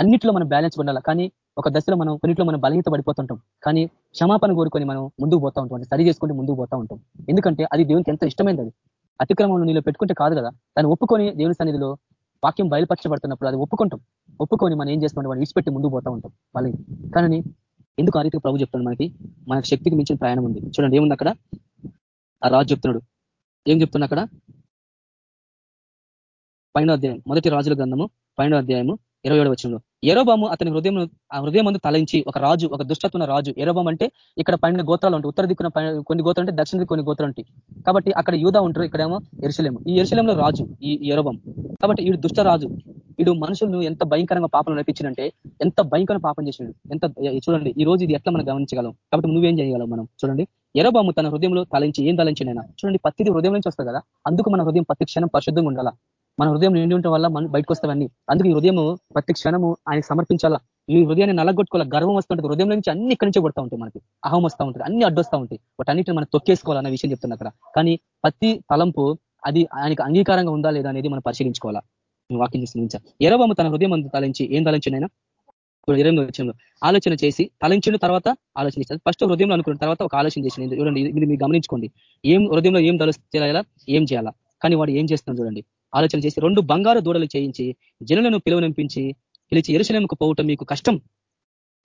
అన్నిట్లో మనం బ్యాలెన్స్ ఉండాలి? కానీ ఒక దశలో మనం కొన్నిట్లో మనం బలహీత పడిపోతుంటాం. కానీ క్షమాపణ కోరుకొని మనం ముందుకు పోతా ఉంటాం సరి చేసుకుంటే ముందుకు పోతా ఉంటాం. ఎందుకంటే అది దేవునికి ఎంత ఇష్టమైనది అది. అతిక్రమంలో నీళ్ళు పెట్టుకుంటే కాదు కదా. దాన్ని ఒప్పుకొని దేవుని సన్నిధిలో వాక్యం బయలుపరచబడుతున్నప్పుడు అది ఒప్పుకుంటాం. ఒప్పుకొని మనం ఏం చేస్తాం వాడిని విడిచిపెట్టి ముందుకు పోతా ఉంటాం. బలహీన. కానీ ఎందుకు ఆ రీతికి ప్రభు చెప్తాడు మనకి? మనకు శక్తికి మించిన ప్రయాణం ఉంది. చూడండి ఏముంది అక్కడ? ఆ రాజు చెప్తున్నాడు. ఏం చెప్తున్నా అక్కడ? పైన అధ్యాయం. మొదటి రాజుల గ్రంథము పైన అధ్యాయము ఇరవై ఏడు వచ్చినలో ఎరోబాము అతని హృదయం ఆ హృదయం మందు తలంచి ఒక రాజు ఒక దుష్టత్వ రాజు. ఎరోబాం అంటే ఇక్కడ పైన గోత్రాలు ఉంటాయి. ఉత్తర దిక్కున కొన్ని గోత్రాలు అంటే దక్షిణ కొన్ని గోత్రాలు ఉంటాయి. కాబట్టి అక్కడ యూదా ఉంటారు ఇక్కడేమో ఎరుసలేము ఈ ఎరుసలేంలో రాజు ఈ ఎరోబం కాబట్టి వీడు దుష్ట రాజు. వీడు మనుషులను ఎంత భయంకరంగా పాపం నడిపించినంటే ఎంత భయంకర పాపం చేసినాడు ఎంత చూడండి ఈ రోజు ఇది ఎట్లా మనం గమనించగలం? కాబట్టి నువ్వేం చేయగలం మనం? చూడండి. ఎరోబాము తన హృదయంలో తలంచి ఏం తలంచినైనా చూడండి పత్తిది హృదయం నుంచి వస్తుంది కదా? అందుకు మన హృదయం ప్రతి క్షణం పరిశుద్ధంగా ఉండాలా? మన హృదయం నిండి ఉండటం వల్ల మనం బయటకు వస్తావన్నీ అందుకు ఈ హృదయము ప్రతి క్షణము ఆయన సమర్పించాలా? ఈ హృదయాన్ని నలగొట్టుకోవాలి? గర్వం వస్తుంటుంది హృదయం నుంచి అన్ని ఇక్కడి నుంచే కొడతా ఉంటాయి మనకి. అహం వస్తూ ఉంటుంది. అన్ని అడ్డొస్తూ ఉంటాయి. వాటి అన్నిటిని మనం తొక్కేసుకోవాలన్న విషయం చెప్తున్నా అక్కడ. కానీ ప్రతి తలంపు అది ఆయనకి అంగీకారంగా ఉందా లేదా అనేది మనం పరిశీలించుకోవాలా? వాక్యం చేసిన నుంచి. తన హృదయం అందు తలంచి ఏం తలంచినైనా ఇరవై విషయంలో ఆలోచన చేసి తలంచిన తర్వాత ఆలోచన చేస్తారు ఫస్ట్ హృదయంలో అనుకున్న తర్వాత ఒక ఆలోచన చేసింది చూడండి. ఇది మీరు గమనించుకోండి. ఏం హృదయంలో ఏం తలుచేయాలా ఏం చేయాలా? కానీ వాడు ఏం చేస్తున్నాడు చూడండి. ఆలోచన చేసి రెండు బంగారు దూడలు చేయించి జనులను పిలువనిపించి పిలిచి ఎరుశలంకు పోవటం మీకు కష్టం.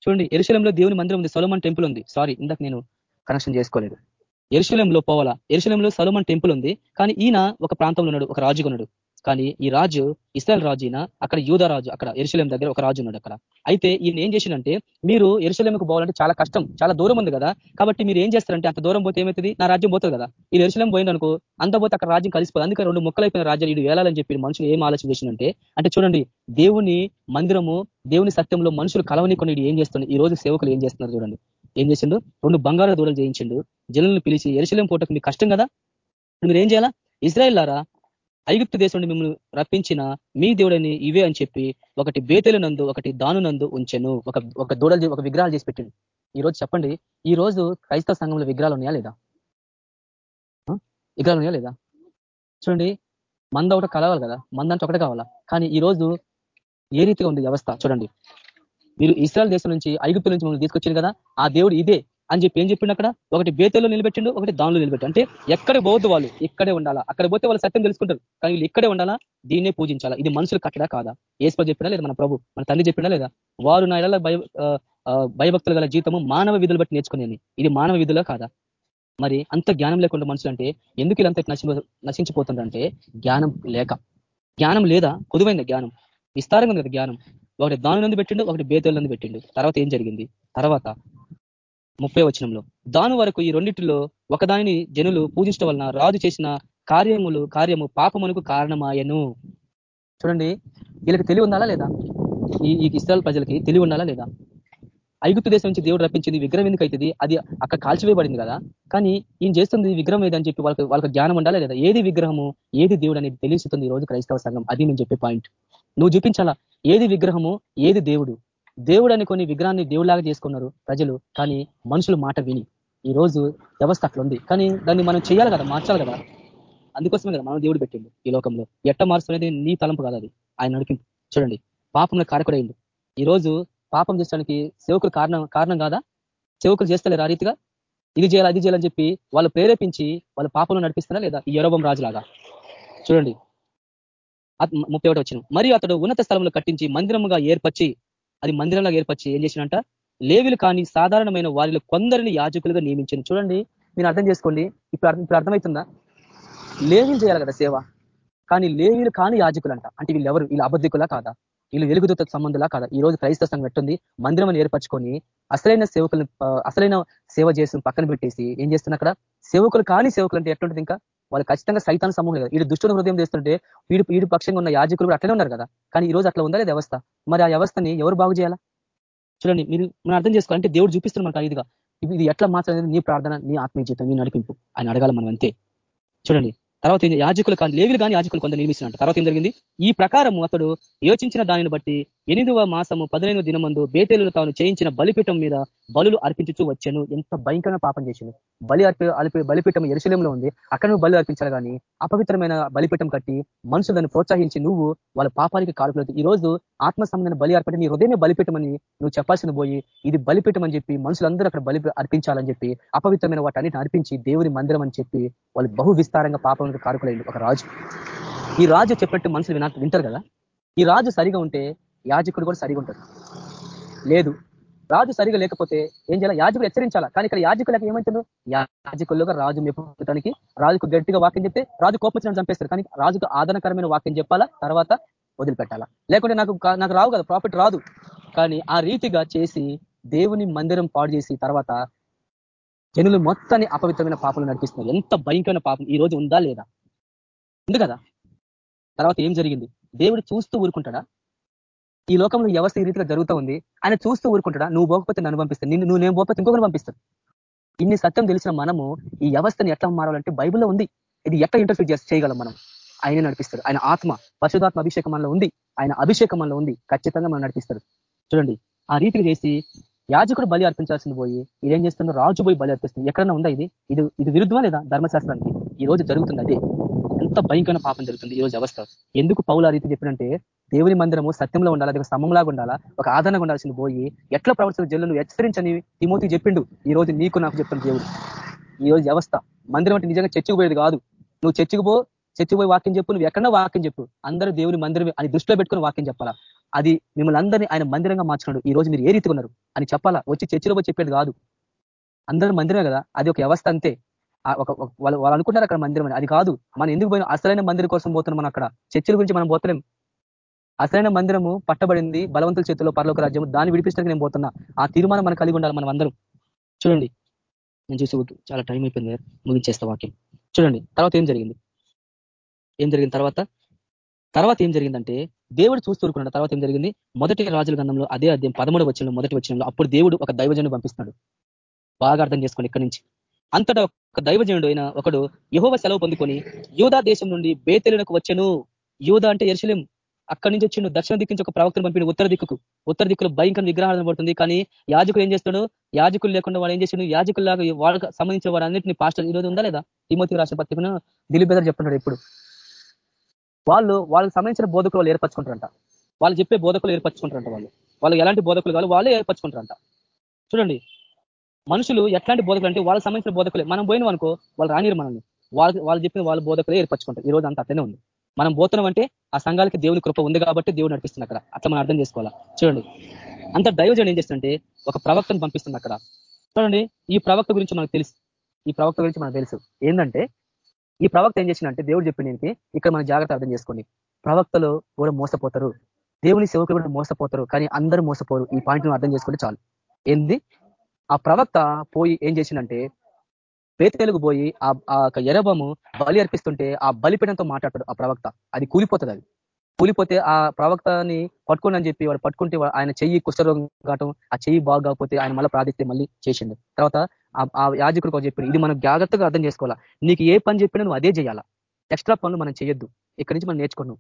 చూడండి ఎరుశలంలో దేవుని మందిరం ఉంది సొలమన్ టెంపుల్ ఉంది. సారీ ఇందాక నేను కనెక్షన్ చేసుకోలేదు. ఎరుశలంలో పోవాలా? ఎరుశలంలో సొలమన్ టెంపుల్ ఉంది కానీ ఈయన ఒక ప్రాంతంలో ఉన్నాడు ఒక రాజుగున్నాడు కానీ ఈ రాజు ఇస్రాయల్ రాజున అక్కడ యూద రాజు అక్కడ ఎరుశలేం దగ్గర ఒక రాజు ఉన్నాడు అక్కడ. అయితే ఈయన ఏం చేసిందంటే మీరు ఎరుశలేంకు పోవాలంటే చాలా కష్టం చాలా దూరం ఉంది కదా కాబట్టి మీరు ఏం చేస్తారంటే అంత దూరం పోతే ఏమవుతుంది? నా రాజ్యం పోతుంది కదా. ఈ ఎరుశలేం పోయింది అనుకో అంత పోతే అక్కడ రాజ్యం కలిసిపోదు. అందుకే రెండు మొక్కలైపోయిన రాజ్యాలు ఇటు వేలాలని చెప్పి మనుషులు ఏం ఆలోచన చేసిందంటే అంటే చూడండి దేవుని మందిరము దేవుని సత్యంలో మనుషులు కలవని కొన్ని ఏం చేస్తుంది ఈ రోజు సేవకులు ఏం చేస్తున్నారు చూడండి. ఏం చేసిండు? రెండు బంగారు దూడలు చేయించిండు. జనులను పిలిచి ఎరుశలేం పోటకు మీకు కష్టం కదా? మీరు ఏం చేయాలా? ఇజ్రాయల్ లారా ఐగుప్తు దేశం నుండి మిమ్మల్ని రప్పించిన మీ దేవుడని ఇవే అని చెప్పి ఒకటి బేతెలు నందు ఒకటి దాను నందు ఉంచెను. ఒక ఒక దూడలు ఒక విగ్రహాలు చేసి పెట్టిండు. ఈ రోజు చెప్పండి ఈ రోజు క్రైస్తవ సంఘంలో విగ్రహాలు ఉన్నాయా లేదా? విగ్రహాలు ఉన్నాయా లేదా? చూడండి మంద ఒకటి కలవాలి కదా మంద అంటే ఒకటి కావాలా? కానీ ఈ రోజు ఏ రీతిగా ఉంది వ్యవస్థ? చూడండి. మీరు ఇస్రాయల్ దేశం నుంచి ఐగుప్తు నుంచి మిమ్మల్ని తీసుకొచ్చింది కదా ఆ దేవుడు ఇదే. అని చెప్పి ఏం చెప్పిండు అక్కడ? ఒకటి బేతల్లో నిలబెట్టిండు ఒకటి దానిలో నిలబెట్టి అంటే ఎక్కడ పోవద్దు వాళ్ళు ఇక్కడే ఉండాలా? అక్కడ పోతే వాళ్ళు సత్యం తెలుసుకుంటారు. కానీ వీళ్ళు ఇక్కడే ఉండాలా? దీన్నే పూజించాలా? ఇది మనుషులు కట్టడా కాదా? ఏసుప చెప్పినా లేదా మన ప్రభు? మన తల్లి చెప్పినా లేదా? వారు నా ఇళ్ళ భయ భయభక్తులు గల జీవితము మానవ విధులు బట్టి నేర్చుకునేది. ఇది మానవ విధులా కాదా? మరి అంత జ్ఞానం లేకుండా మనుషులు అంటే ఎందుకు ఇలా నశి నశించిపోతుందంటే జ్ఞానం లేక. జ్ఞానం లేదా? కుదువైంది జ్ఞానం. విస్తారంగా ఉంది జ్ఞానం. ఒకటి దాని నందు పెట్టిండు ఒకటి బేతల నుండి పెట్టిండు. తర్వాత ఏం జరిగింది? తర్వాత ముప్పై వచనంలో. దాని వరకు ఈ రెండింటిలో ఒకదాని జనులు పూజించడం వలన రాజు చేసిన కార్యములు కార్యము పాపమునకు కారణమాయను. చూడండి వీళ్ళకి తెలివి ఉండాలా లేదా? ఈ ఈ ఇస్రాయల్ ప్రజలకి తెలివి ఉండాలా లేదా? ఐగుప్తు దేశం నుంచి దేవుడు రప్పించింది విగ్రహం ఎందుకు అవుతుంది అది అక్కడ కాల్చివేయబడింది కదా. కానీ ఈయన చేస్తుంది విగ్రహం ఏదని చెప్పి వాళ్ళకి వాళ్ళకి జ్ఞానం ఉండాలా లేదా? ఏది విగ్రహము ఏది దేవుడు అనేది తెలుస్తుంది ఈ రోజు క్రైస్తవ సంఘం? అది నేను చెప్పే పాయింట్. నువ్వు చూపించాలా? ఏది విగ్రహము ఏది దేవుడు? దేవుడు అని కొన్ని విగ్రహాన్ని దేవుడిలాగా చేసుకున్నారు ప్రజలు కానీ మనుషులు మాట విని. ఈ రోజు వ్యవస్థ అట్లా ఉంది కానీ దాన్ని మనం చేయాలి కదా మార్చాలి కదా. అందుకోసమే కదా మనం దేవుడు పెట్టిండు ఈ లోకంలో. ఎట్ట మార్చుకునేది నీ తలంపు కాదు అది. ఆయన నడిపింపు. చూడండి పాపంలో కారకుడైండు. ఈ రోజు పాపం చేసడానికి సేవకులు కారణం కారణం కాదా? సేవకులు చేస్తలేరు ఆ రీతిగా? ఇది చేయాలి అది చేయాలని చెప్పి వాళ్ళు ప్రేరేపించి వాళ్ళు పాపంలో నడిపిస్తారా లేదా? ఈ యరోబం రాజులాగా. చూడండి. ముప్పై ఒకటి వచ్చిన మరియు అతడు ఉన్నత స్థలంలో కట్టించి మందిరముగా ఏర్పరిచి అది మందిరంలో ఏర్పరిచి ఏం చేసినంట లేవిలు కానీ సాధారణమైన వారిలో కొందరిని యాజకులుగా నియమించింది. చూడండి మీరు అర్థం చేసుకోండి. ఇప్పుడు ఇప్పుడు అర్థమవుతుందా? లేవీలు చేయాలి కదా సేవ. కానీ లేవీలు కాని యాజకులు అంట అంటే వీళ్ళు ఎవరు వీళ్ళు అబద్ధికులా కాదా? వీళ్ళు వెలుగుదూత సంబంధులా కాదా? ఈ రోజు క్రైస్తవ సంఘం ఎట్టుంది? మందిరం ఏర్పరచుకొని అసలైన సేవకులు అసలైన సేవ చేసిన పక్కన పెట్టేసి ఏం చేస్తున్నా అక్కడ? సేవకులు కాని సేవకులు అంటే ఎట్లుంటుంది ఇంకా? వాళ్ళు ఖచ్చితంగా సైతాన్ సమూహం కదా. వీడు దుష్టుడు హృదయం చేస్తుంటే వీడు వీడు పక్షంగా ఉన్న యాజకులు కూడా అట్లనే ఉన్నారు కదా. కానీ ఈ రోజు అట్లా ఉందా లేదా వ్యవస్థ? మరి ఆ వ్యవస్థని ఎవరు బాగు చేయాలా? చూడండి మీరు మనం అర్థం చేసుకోవాలంటే దేవుడు చూపిస్తున్నారు మనకు ఇదిగా. ఇది ఎట్లా మార్చలేదు నీ ప్రార్థన నీ ఆత్మీయ జీవితం నీ నడిపింపు ఆయన అడగాల మనం అంతే. చూడండి తర్వాత యాజకులు కానీ లేవిలు కానీ యాజకులు కొంత నిర్మిస్తున్నట్టు తర్వాత ఏం జరిగింది? ఈ ప్రకారము అతడు యోచించిన దానిని బట్టి ఎనిమిదవ మాసము పదిహేను దినమందు బేతేలు తాను చేయించిన బలిపీఠం మీద బలులు అర్పించు వచ్చాను. ఎంత భయంకరమైన పాపం చేసింది. బలి అర్పి అలిపి బలిపీఠం ఎరుశలంలో ఉంది. అక్కడ నువ్వు బలి అర్పించాలి కానీ అపవిత్రమైన బలిపీఠం కట్టి మనుషులను ప్రోత్సహించి నువ్వు వాళ్ళ పాపానికి కారుకులేదు ఈ రోజు ఆత్మ సంబంధమైన బలి అర్పణ నీ హృదయమే బలిపీఠమని నువ్వు చెప్పాల్సింది పోయి ఇది బలిపీఠం అని చెప్పి మనుషులందరూ అక్కడ బలి అర్పించాలని చెప్పి అపవిత్రమైన వాటన్నిటిని అర్పించి దేవుని మందిరం అని చెప్పి వాళ్ళు బహు విస్తారంగా పాపానికి కారుకులేదు ఒక రాజు. ఈ రాజు చెప్పినట్టు మనుషులు వినా వింటారు కదా? ఈ రాజు సరిగా ఉంటే యాజకుడు కూడా సరిగా ఉంటాడు. లేదు రాజు సరిగా లేకపోతే ఏం చేయాలి? యాజకుడు హెచ్చరించాలా? కానీ ఇక్కడ యాజకులకు ఏమంటారు యాజకులుగా రాజు మెప్పుకోవడానికి రాజుకు గట్టిగా వాక్యం చెప్తే రాజు కోపం చంపేస్తారు. కానీ రాజుకు ఆదరణకరమైన వాక్యం చెప్పాలా? తర్వాత వదిలిపెట్టాలా? లేకుంటే నాకు నాకు రావు కదా ప్రాఫిట్ రాదు. కానీ ఆ రీతిగా చేసి దేవుని మందిరం పాడు చేసి తర్వాత జనులు మొత్తాన్ని అపవిత్రమైన పాపలు నడిపిస్తున్నారు. ఎంత భయంకరమైన పాపం. ఈ రోజు ఉందా లేదా? ఉంది కదా? తర్వాత ఏం జరిగింది? దేవుడు చూస్తూ ఊరుకుంటాడా? ఈ లోకంలో వ్యవస్థ ఈ రీతిగా జరుగుతూ ఉంది? ఆయన చూస్తూ ఊరుకుంటాడా? నువ్వు పోకపోతే నన్ను పంపిస్తాను నిన్ను నువ్వు నేను పోకపోతే ఇంకొకరు పంపిస్తాను ఇన్ని సత్యం తెలిసిన మనము ఈ వ్యవస్థని ఎట్లా మారాలంటే బైబుల్లో ఉంది. ఇది ఎట్లా ఇంటర్ఫీర్ చేసి చేయగలం మనం? ఆయన నడిపిస్తారు ఆయన ఆత్మ పరిశుధాత్మ అభిషేకం మనలో ఉంది. ఆయన అభిషేకం మనలో ఉంది. ఖచ్చితంగా మనం నడిపిస్తారు చూడండి ఆ రీతికి చేసి యాజకుడు బలి అర్పించాల్సింది పోయి ఇదేం చేస్తుందో? రాజు పోయి బలి అర్పిస్తుంది. ఎక్కడన్నా ఉందా ఇది? ఇది ఇది విరుద్ధమా లేదా? ధర్మశాస్త్రానికి. ఈ రోజు జరుగుతుంది అదే. ఎంత భయంకరమైన పాపం జరుగుతుంది ఈ రోజు అవస్థ ఎందుకు పౌల రీతి చెప్పినంటే దేవుని మందిరము సత్యంలో ఉండాలి అది స్తంభంలాగా ఉండాలా? ఒక ఆదరణ ఉండాల్సింది పోయి ఎట్లా ప్రవర్తించిన జల్లు నువ్వు హెచ్చరించని తిమోతి చెప్పిండు ఈ రోజు నీకు నాకు చెప్తున్నాడు దేవుడు. ఈ రోజు వ్యవస్థ మందిరం అంటే నిజంగా చర్చకు కాదు. నువ్వు చర్చకు పో చర్చకు పోయి వాక్యం చెప్పు నువ్వు ఎక్కడన్నా వాక్యం చెప్పు. అందరూ దేవుని మందిరం అని దృష్టిలో పెట్టుకుని వాక్యం చెప్పాలా? అది మిమ్మల్ని అందరినీ ఆయన మందిరంగా మార్చుకున్నాడు. ఈ రోజు మీరు ఏ రీతి ఉన్నారు? అని చెప్పాలా? వచ్చి చర్చిలో పోయి చెప్పేది కాదు. అందరూ మందిరమే కదా? అది ఒక వ్యవస్థ అంతే. ఒక వాళ్ళు వాళ్ళు అనుకుంటారు అక్కడ మందిరం అని. అది కాదు. మనం ఎందుకు పోయినా అసలైన మందిరం కోసం పోతున్నాం మనం అక్కడ. చర్చల గురించి మనం పోతలేం. అసలైన మందిరము పట్టబడింది. బలవంతుల చేతిలో పరలోక రాజ్యము. దాన్ని విడిపించడానికి నేను పోతున్నా. ఆ తీర్మానం మనం కలిగి ఉండాలి మనం అందరం. చూడండి. నేను చూసి చాలా టైం అయిపోయింది ముగించేస్తా వాక్యం. చూడండి. తర్వాత ఏం జరిగింది? ఏం జరిగిన తర్వాత? తర్వాత ఏం జరిగిందంటే దేవుడు చూస్తూరుకున్నాడు తర్వాత ఏం జరిగింది? మొదటి రాజుల గంధంలో అదే అధ్యయం పదమూడు వచ్చిన మొదటి వచ్చినంలో అప్పుడు దేవుడు ఒక దైవజను పంపిస్తున్నాడు బాగా అర్థం చేసుకోండి ఇక్కడి నుంచి. అంతటా ఒక దైవజనుడు అయిన ఒకడు యహోవ సెలవు పొందుకొని యూదా దేశం నుండి బేతెలునకు వచ్చను. యూదా అంటే ఎరుసలేం అక్కడి నుంచి వచ్చిండు. దక్షిణ దిక్కు నుంచి ఒక ప్రవక్తను పంపిండు. ఉత్తర దిక్కుకు. ఉత్తర దిక్కులో భయంకర విగ్రహాలను పడుతుంది. కానీ యాజకులు ఏం చేస్తాడు? యాజకులు లేకుండా వాడు ఏం చేసిండు? యాజకుల్లాగా వాళ్ళకి సంబంధించిన వాడు అన్నింటినీ పాస్టర్ ఈరోజు ఉందా లేదా తిమోతి రాష్ట్ర పత్రికను దిలీప్ బెదర్ చెప్తున్నాడు ఇప్పుడు. వాళ్ళు వాళ్ళకి సంబంధించిన బోధకులు వాళ్ళు ఏర్పరచుకుంటారంట. వాళ్ళు చెప్పే బోధకులు ఏర్పరచుకుంటారంట వాళ్ళు. వాళ్ళు ఎలాంటి బోధకులు కావాలి వాళ్ళే ఏర్పరచుకుంటారంట. చూడండి. మనుషులు ఎట్లాంటి బోధకులు అంటే వాళ్ళకి సంబంధించిన బోధకులే. మనం పోయినాం అనుకో వాళ్ళు రానిరు మనల్ని. వాళ్ళు వాళ్ళు చెప్పిన వాళ్ళ బోధకులే ఏర్పరచుకుంటారు. ఈ రోజు అంత అట్లనే ఉంది. మనం పోతున్నాం అంటే ఆ సంఘాలకి దేవుని కృప ఉంది కాబట్టి దేవుడు నడిపిస్తుంది అక్కడ. అట్లా మనం అర్థం చేసుకోవాలా? చూడండి. అంత దైవజన్ ఏం చేస్తుంటే ఒక ప్రవక్తను పంపిస్తుంది అక్కడ. చూడండి ఈ ప్రవక్త గురించి మనకు తెలుసు. ఈ ప్రవక్త గురించి మనకు తెలుసు. ఏంటంటే ఈ ప్రవక్త ఏం చేసిందంటే దేవుడు చెప్పింది ఇక్కడ మనం జాగ్రత్త అర్థం చేసుకోండి. ప్రవక్తలు కూడా మోసపోతారు. దేవుని సేవకులు కూడా మోసపోతారు. కానీ అందరూ మోసపోరు. ఈ పాయింట్ అర్థం చేసుకుంటే చాలు. ఏంది? ఆ ప్రవక్త పోయి ఏం చేసిందంటే పేతేలుగు పోయి ఆ ఎరబము బలి అర్పిస్తుంటే ఆ బలిపీడంతో మాట్లాడతాడు ఆ ప్రవక్త. అది కూలిపోతుంది అది. కూలిపోతే ఆ ప్రవక్తని పట్టుకోండి అని చెప్పి వాడు పట్టుకుంటే ఆయన చెయ్యి కుష్ఠరోగం కావటం ఆ చెయ్యి బాగా ఆయన మళ్ళీ ప్రార్థిస్తే మళ్ళీ చేసిండు. తర్వాత ఆ యాజకుడికి చెప్పి ఇది మనం జాగ్రత్తగా అర్థం చేసుకోవాలా? నీకు ఏ పని చెప్పినా నువ్వు అదే చేయాలా? ఎక్స్ట్రా పనులు మనం చేయొద్దు ఇక్కడి నుంచి మనం నేర్చుకున్నాం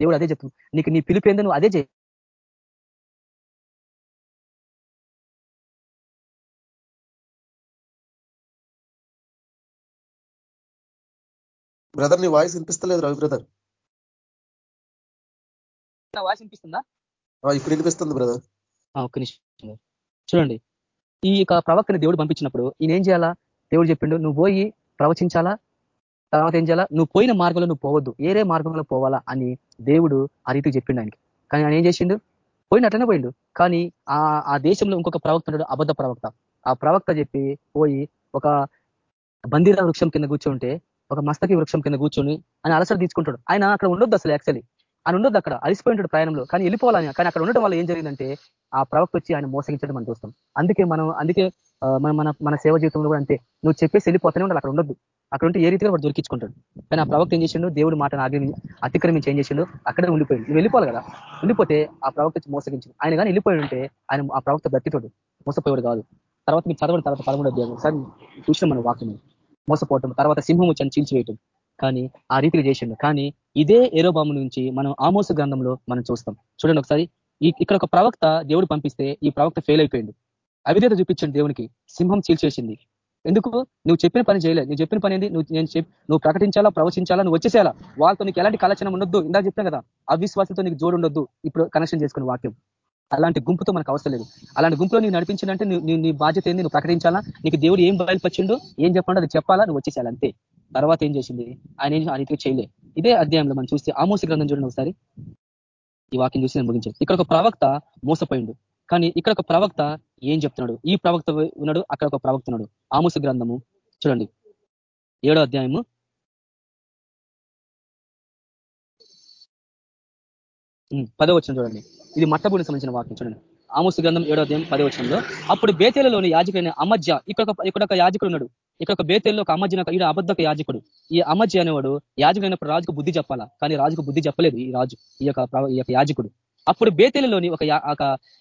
దేవుడు అదే చెప్తున్నాం నీకు నీ పిలిపి నువ్వు అదే చేయి బ్రదర్ నీ వాయిస్ వినిపిస్తలేదు రవి బ్రదర్ వాయిస్ వినిపిస్తుందా? ఇప్పుడు వినిపిస్తుంది బ్రదర్ ఒక్క నిమిషం చూడండి. ఈ యొక్క ప్రవక్తని దేవుడు పంపించినప్పుడు ఈయన ఏం చేయాలా? దేవుడు చెప్పిండు నువ్వు పోయి ప్రవచించాలా? తర్వాత ఏం చేయాలా? నువ్వు పోయిన మార్గంలో నువ్వు పోవద్దు. ఏరే మార్గంలో పోవాలా? అని దేవుడు ఆ రీతికి చెప్పిండు ఆయనకి. కానీ ఆయన ఏం చేసిండు? పోయినట్లనే పోయిండు. కానీ ఆ ఆ దేశంలో ఇంకొక ప్రవక్త ఉన్నాడు అబద్ధ ప్రవక్త. ఆ ప్రవక్త చెప్పి పోయి ఒక బందిర వృక్షం కింద కూర్చుంటే ఒక మస్తకి వృక్షం కింద కూర్చొని ఆయన అలసట తీసుకుంటాడు ఆయన అక్కడ ఉండొద్దు అసలు యాక్చువల్లీ ఆయన ఉండొద్దు అక్కడ. అలిసిపోయింటాడు ప్రయాణంలో. కానీ వెళ్ళిపోవాలని కానీ అక్కడ ఉండటం వల్ల ఏం జరిగిందంటే ఆ ప్రవక్త వచ్చి ఆయన మోసగించడం మనం చూస్తాం. అందుకే మనం అందుకే మన మన సేవ జీవితంలో కూడా అంతే. నువ్వు చెప్పేసి వెళ్ళిపోతూనే ఉండాలి అక్కడ ఉండొద్దు. అక్కడ ఉంటే ఏ రీతిగా వాడు దొరికించుకుంటాడు. కానీ ఆ ప్రవక్త ఏం చేసిండు? దేవుడు మాటను ఆగ్రహి అతిక్రమించి ఏం చేసిండు? అక్కడే ఉండిపోయింది నువ్వు వెళ్ళిపోవాలి కదా. వెళ్ళిపోతే ఆ ప్రవక్త వచ్చి మోసగించింది ఆయన కానీ వెళ్ళిపోయి ఉంటే ఆయన ఆ ప్రవక్త బ్రతితోడు మోసపోయాడు కాదు. తర్వాత మీరు చదవడం తర్వాత పదమూడు అధ్యాయం. సార్ చూసిన మన వాక్యం. మోసపోవటం తర్వాత సింహం వచ్చి చీల్చివేయటం. కానీ ఆ రీతిగా చేసిండు. కానీ ఇదే ఏరోబాము నుంచి మనం ఆమోస గ్రంథంలో మనం చూస్తాం. చూడండి ఒకసారి. ఇక్కడ ఒక ప్రవక్త దేవుడు పంపిస్తే ఈ ప్రవక్త ఫెయిల్ అయిపోయింది అవిధేత చూపించండి దేవునికి సింహం చీల్చేసింది ఎందుకు? నువ్వు చెప్పిన పని చేయలేదు నువ్వు చెప్పిన పని ఏంది? నువ్వు నేను నువ్వు ప్రకటించాలా? ప్రవచించాలా? నువ్వు వచ్చేసేయాలా? వాళ్ళతో నీకు ఎలాంటి కలచనం ఉండొద్దు. ఇందాక చెప్పినా కదా అవిశ్వాసంతో నీకు జోడు ఉండొద్దు. ఇప్పుడు కనెక్షన్ చేసుకునే వాక్యం. అలాంటి గుంపుతో మనకు అవసరం లేదు. అలాంటి గుంపులో నీవు నువ్వు నీ బాధ్యత ఏంది? నువ్వు ప్రకటించాలా? నీకు దేవుడు ఏం బయలుపరిచిండో ఏం చెప్పండి అది చెప్పాలా? నువ్వు వచ్చేసేయాలి అంతే. తర్వాత ఏం చేసింది? ఆయన ఆ రీతికి చేయలే. ఇదే అధ్యాయంలో మనం చూస్తే ఆమోసి గ్రంథం చూడండి ఒకసారి. ఈ వాక్యం చూసి నేను ముగించాను. ఇక్కడ ఒక ప్రవక్త మోసపోయిండు. కానీ ఇక్కడ ఒక ప్రవక్త ఏం చెప్తున్నాడు? ఈ ప్రవక్త ఉన్నాడు అక్కడ ఒక ప్రవక్త ఉన్నాడు. ఆమోస గ్రంథము చూడండి. ఏడో అధ్యాయము. పదో వచ్చిన చూడండి. ఇది మట్టబూడికి సంబంధించిన వాక్యం చూడండి. ఆమోసు గ్రంథం ఏడో అధ్యాయం పదో వచ్చంలో అప్పుడు బేతేలలోని యాజకుడైన అమధ్య ఇక్కడ ఇక్కడ ఒక యాజకుడు ఉన్నాడు. ఇక్కడ ఒక బేతేల్లో ఒక అమధ్య ఈడ అబద్ధక యాజకుడు. ఈ అమధ్య అనేవాడు యాజకుడైనప్పుడు రాజుకు బుద్ధి చెప్పాలా? కానీ రాజుకు బుద్ధి చెప్పలేదు ఈ రాజు ఈ యొక్క ఈ యొక్క యాజకుడు. అప్పుడు బేతేలలోని ఒక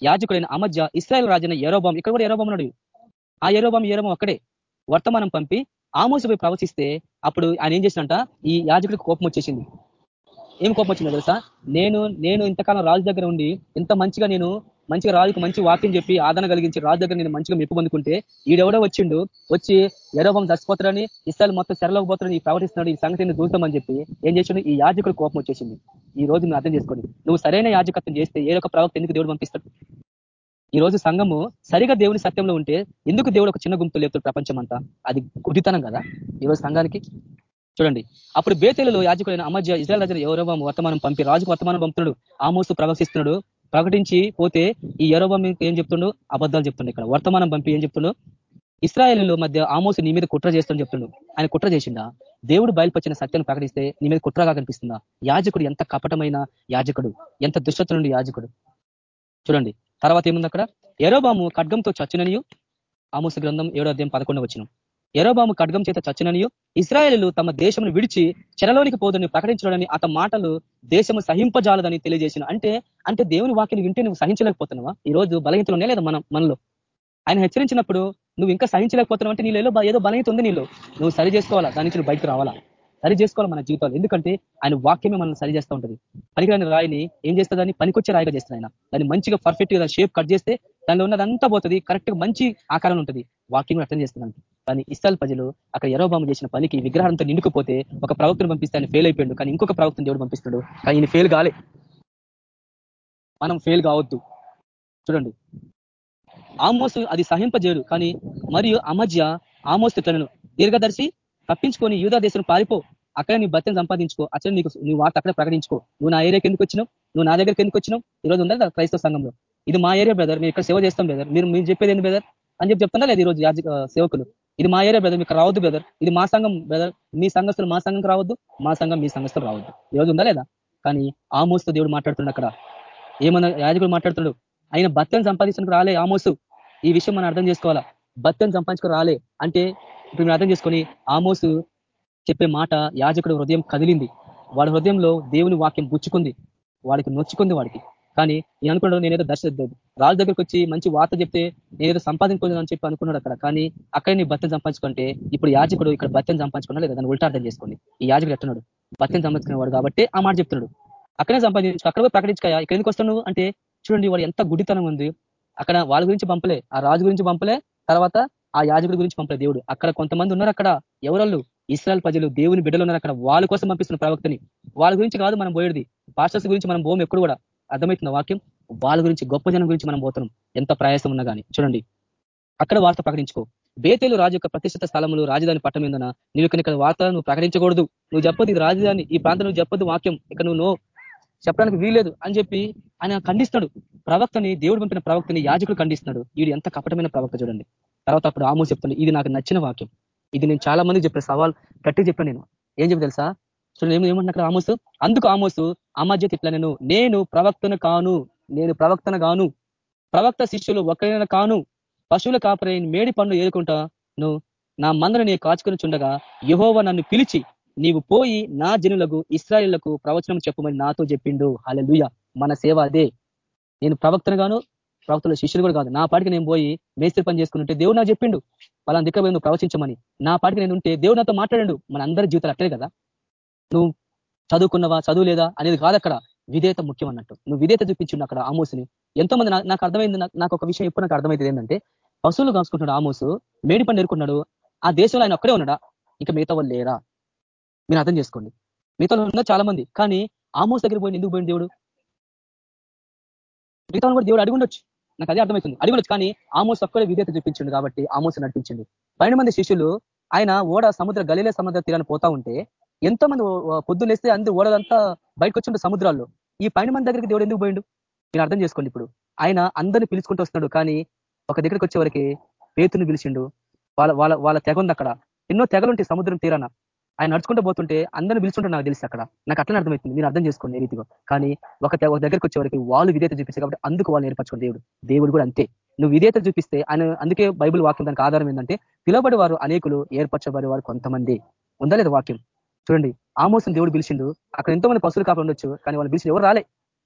యాజకుడైన అమధ్య ఇస్రాయల్ రాజైన ఎరోబాం ఇక్కడ కూడా ఎరోబాం ఉన్నాడు. ఆ ఎరోబాం ఎరోబం అక్కడే వర్తమానం పంపి ఆమోసపై ప్రవచిస్తే అప్పుడు ఆయన ఏం చేసినంట ఈ యాజకుడికి కోపం వచ్చేసింది. ఏం కోపం వచ్చిందో తెలుసా? నేను నేను ఇంతకాలం రాజు దగ్గర ఉండి ఇంత మంచిగా నేను మంచిగా రాజుకు మంచి వాక్యం చెప్పి ఆదరణ కలిగించి రాజు దగ్గర నేను మంచిగా మెప్పు పొందుకుంటే ఈడెవడో వచ్చిండు వచ్చి ఎరోబం చచ్చిపోతారని ఇస్తాలు మొత్తం సెరలోకి పోతారని ప్రవర్తిస్తున్నాడు ఈ సంగతిని చూద్దామని చెప్పి ఏం చేసిండు? ఈ యాజకుడు కోపం వచ్చేసింది. ఈ రోజు నువ్వు అర్థం చేసుకోండి. నువ్వు సరైన యాజకత్వం చేస్తే ఏ ఒక ప్రవక్త ఎందుకు దేవుడు పంపిస్తాడు? ఈ రోజు సంఘము సరిగా దేవుని సత్యంలో ఉంటే ఎందుకు దేవుడు ఒక చిన్న గుంపు లేపుతాడు ప్రపంచం అంతా అది గుడితనం కదా ఈరోజు సంఘానికి? చూడండి. అప్పుడు బేతేలలో యాజకుడైన అమధ్య ఇజ్రాయల్ రాజు ఎవరో వర్తమానం పంపి రాజుకు వర్తమానం పంపుతున్నాడు. ఆమోసు ప్రవశిస్తున్నాడు ప్రకటించి పోతే ఈ ఎరోబం ఏం చెప్తుండో? అబద్ధాలు చెప్తుండే ఇక్కడ. వర్తమానం పంపి ఏం చెప్తుండో? ఇస్రాయలీలో మధ్య ఆమోసు నీ మీద కుట్ర చేస్తాను చెప్తుండు. ఆయన కుట్ర చేసిండా? దేవుడు బయలుపరిచిన సత్యాన్ని ప్రకటిస్తే నీ మీద కుట్రగా కనిపిస్తుందా? యాజకుడు ఎంత కపటమైన యాజకుడు. ఎంత దుష్టత నుండి యాజకుడు. చూడండి. తర్వాత ఏముంది అక్కడ? ఎరోబాము ఖడ్గంతో చచ్చిననియు. ఆమోస గ్రంథం ఏడో అధ్యాయం పదకొండు వచ్చిన ఎరోబాము ఖడ్గం చేత చచ్చిననియో ఇస్రాయలు తమ దేశమును విడిచి చెరలోనికి పోదని ప్రకటించడని అత మాటలు దేశము సహింపజాలదని తెలియజేసిన. అంటే అంటే దేవుని వాక్యం వింటే నువ్వు సహించలేకపోతున్నావా? ఈ రోజు బలహీతలు ఉన్నాయి లేదా మనం మనలో? ఆయన హెచ్చరించినప్పుడు నువ్వు ఇంకా సహించలేకపోతున్నావు అంటే నీలో ఏదో బలహీత ఉంది నీలో. నువ్వు సరి చేసుకోవాలా? దాని నుంచి బయటకు రావాలా? సరి చేసుకోవాలి మన జీవితాలు? ఎందుకంటే ఆయన వాక్యమే మనల్ని సరి చేస్తూ ఉంటుంది. పనికిరాని రాయిని ఏం చేస్తుందని పనికొచ్చే రాయిగా చేస్తుంది ఆయన. దాన్ని మంచిగా పర్ఫెక్ట్గా షేప్ కట్ చేస్తే దానిలో ఉన్నదంతా పోతుంది. కరెక్ట్గా మంచి ఆకారం ఉంటుంది. వాక్యం అర్థం చేస్తున్నాను కానీ ఇస్రాయల్ ప్రజలు అక్కడ ఎరోబాము చేసిన పనికి విగ్రహంతో నిండుకుపోతే ఒక ప్రవక్తను పంపిస్తే ఆయన ఫెయిల్ అయిపోయాడు. కానీ ఇంకొక ప్రవక్తను దేవుడు పంపిస్తున్నాడు కానీ ఈయన ఫెయిల్ కాలే. మనం ఫెయిల్ కావద్దు. చూడండి. ఆమోసు అది సహింపజేయడు. కానీ మరియు అమధ్య ఆమోస్ తిట్లను దీర్ఘదర్శి తప్పించుకొని యూదా దేశం పారిపో. అక్కడ నీ భర్తను సంపాదించుకో. అక్కడ నీకు నీ వార్త అక్కడ ప్రకటించుకో. నువ్వు నా ఏరియాకి ఎందుకు వచ్చినావు? నువ్వు నా దగ్గరికి ఎందుకు వచ్చినావు? ఈరోజు ఉందా క్రైస్తవ సంఘంలో? ఇది మా ఏరియా బ్రదర్ మీరు ఇక్కడ సేవ చేస్తాం బ్రదర్ మీరు మీరు చెప్పేది ఏంటి బ్రదర్ అని చెప్పి చెప్తున్నా లేదు ఈరోజు సేవకులు? ఇది మా ఏరియా బ్రదర్ మీకు రావద్దు బ్రదర్ ఇది మా సంఘం బ్రదర్ మీ సంఘస్థులు మా సంఘంకి రావద్దు మా సంఘం మీ సంఘస్థులు రావద్దు. ఈరోజు ఉందా లేదా? కానీ ఆమోస్తో దేవుడు మాట్లాడుతున్నాడు అక్కడ. ఏమన్నా యాజకుడు మాట్లాడుతున్నాడు? ఆయన భర్తను సంపాదించడానికి రాలే ఆమోసు. ఈ విషయం మనం అర్థం చేసుకోవాలా? భర్తను సంపాదించుకుని రాలే అంటే ఇప్పుడు మీరు అర్థం చేసుకొని ఆమోసు చెప్పే మాట యాజకుడు హృదయం కదిలింది. వాడి హృదయంలో దేవుని వాక్యం గుచ్చుకుంది. వాడికి నొచ్చుకుంది వాడికి. కానీ నేను అనుకున్నాడు నేనేదో దర్శ రాజు దగ్గరికి వచ్చి మంచి వార్త చెప్తే నేనేదో సంపాదించుకుందని చెప్పి అనుకున్నాడు అక్కడ. కానీ అక్కడ నీ భర్తను సంపాదించుకుంటే ఇప్పుడు యాజకుడు ఇక్కడ భర్తను సంపాదించుకున్నా లేదా దాన్ని ఉల్టార్థం చేసుకోండి. ఈ యాజకుడు ఎట్టున్నాడు భర్తను సంపాదించుకునేవాడు కాబట్టి ఆ మాట చెప్తున్నాడు. అక్కడే సంపాదించు అక్కడ పోయి ప్రకటించుకయా ఇక్కడ ఎందుకు వస్తాను అంటే చూడండి వాడు ఎంత గుడితనం ఉంది. అక్కడ వాళ్ళ గురించి పంపలే ఆ రాజు గురించి పంపలే తర్వాత ఆ యాజకుడి గురించి పంపలే దేవుడు. అక్కడ కొంతమంది ఉన్నారు అక్కడ ఎవరళ్ళు? ఇస్రాయల్ ప్రజలు దేవుని బిడ్డలు ఉన్నారు అక్కడ. వాళ్ళ కోసం పంపిస్తున్న ప్రవక్తని. వాళ్ళ గురించి కాదు మనం పోయేది. పాస్టర్స్ గురించి మనం భూమి ఎప్పుడు కూడా. అర్థమవుతున్న వాక్యం? వాళ్ళ గురించి గొప్ప జనం గురించి మనం పోతున్నాం. ఎంత ప్రయాసం ఉన్నా కానీ చూడండి. అక్కడ వార్త ప్రకటించుకో. బేతేలు రాజు యొక్క ప్రతిష్ఠిత స్థలములు రాజధాని పట్టం ఏందన నీవు ఇక్కడ వార్త నువ్వు ప్రకటించకూడదు. నువ్వు చెప్పదు ఇది రాజధాని ఈ ప్రాంతం నువ్వు చెప్పదు వాక్యం. ఇక్కడ నువ్వు నో. చెప్పడానికి వీలేదు అని చెప్పి ఆయన ఖండిస్తాడు. ప్రవక్తని దేవుడు పంపిన ప్రవక్తని యాజకుడు ఖండిస్తున్నాడు. వీడు ఎంత కపటమైన ప్రవక్త చూడండి. తర్వాత అప్పుడు ఆమోస్ చెప్తాను ఇది నాకు నచ్చిన వాక్యం. ఇది నేను చాలా మంది చెప్పిన సవాల్ గట్టి చెప్పాను నేను. ఏం చెప్పి తెలుసా? చూడండి ఏమన్నా అక్కడ ఆమోసు అందుకు ఆమోసు అమధ్యత ఇట్లా నేను నేను ప్రవక్తను కాను. నేను ప్రవక్తను గాను. ప్రవక్త శిష్యులు ఒకరైనా కాను. పశువుల కాపరే మేడి పండ్లు ఏరుకుంటాను నా. మందను నేను కాచుకుని చుండగా యహోవ నన్ను పిలిచి నీవు పోయి నా జనులకు ఇస్రాయిళ్ళకు ప్రవచనం చెప్పమని నాతో చెప్పిండు. హలలుయ మన సేవ అదే. నేను ప్రవక్తను గాను ప్రవక్తల శిష్యులు కూడా కాదు. నా పాటికి నేను పోయి మేస్త్రి పని చేసుకుంటే దేవుడు నాకు చెప్పిండు. పలానా దిక్క నువ్వు ప్రవచించమని. నా పాటికి నేను ఉంటే దేవుడు నాతో మాట్లాడండు. మన అందరి జీవితాలు అట్లే కదా. నువ్వు చదువుకున్నవా చదువు లేదా అనేది కాదు అక్కడ విధేత ముఖ్యం అన్నట్టు నువ్వు విధేత చూపించిండు అక్కడ ఆమోసుని. ఎంతో మంది నాకు అర్థమైంది నాకు ఒక విషయం ఎప్పుడు నాకు అర్థమైంది ఏంటంటే పశువులు కాసుకుంటున్నాడు ఆమోసు మేడి పని ఎరుకున్నాడు ఆ దేశంలో ఆయన ఒక్కడే ఉన్నాడా? ఇంకా మిగతా వాళ్ళు లేరా? మీరు అర్థం చేసుకోండి. మిగతా ఉన్నారు చాలా మంది కానీ ఆమోస్ దగ్గర పోయి ఎందుకు పోయిన దేవుడు? మిగతా కూడా దేవుడు అడిగుండొచ్చు నాకు అదే అర్థమవుతుంది అడిగుండొచ్చు కానీ ఆమోస్ ఒక్కడే విధేత చూపించిండు కాబట్టి ఆమోస్ నడిపించిండు. పన్నెండు మంది శిష్యులు ఆయన ఓడ సముద్ర గలీల సముద్ర తీరాన్ని పోతా ఉంటే ఎంతో మంది పొద్దున్నేస్తే అందు ఓడదంతా బయటకు వచ్చిండు సముద్రాల్లో. ఈ పైన మంది దగ్గరికి దేవుడు ఎందుకు పోయిండు? మీరు అర్థం చేసుకోండి ఇప్పుడు. ఆయన అందరిని పిలుచుకుంటూ వస్తున్నాడు కానీ ఒక దగ్గరికి వచ్చే వరకు పేతుని పిలిచిండు. వాళ్ళ వాళ్ళ వాళ్ళ తెగ ఉంది అక్కడ. ఎన్నో తెగలుంటాయి సముద్రం తీరాన. ఆయన నడుచుకుంటూ పోతుంటే అందరిని పిలుచుంటారు నాకు తెలిసి అక్కడ. నాకు అట్లనే అర్థమవుతుంది. మీరు అర్థం చేసుకోండి రీతిగా కానీ ఒక ఒక దగ్గరికి వచ్చేవరకు వాళ్ళు విధేత చూపిస్తారు కాబట్టి అందుకు వాళ్ళు నేర్పరచుకోండి దేవుడు. దేవుడు కూడా అంతే. నువ్వు విధేత చూపిస్తే ఆయన అందుకే బైబుల్ వాక్యం దానికి ఆధారం ఏంటంటే పిలబడి వారు అనేకులు ఏర్పరచబడే వారు కొంతమంది. ఉందా లేదు వాక్యం? చూడండి ఆమోసం దేవుడు పిలిచిండు. అక్కడ ఎంతో మంది పశువులు కాపలు ఉండొచ్చు కానీ వాళ్ళు పిలిచి ఎవరు రాలే.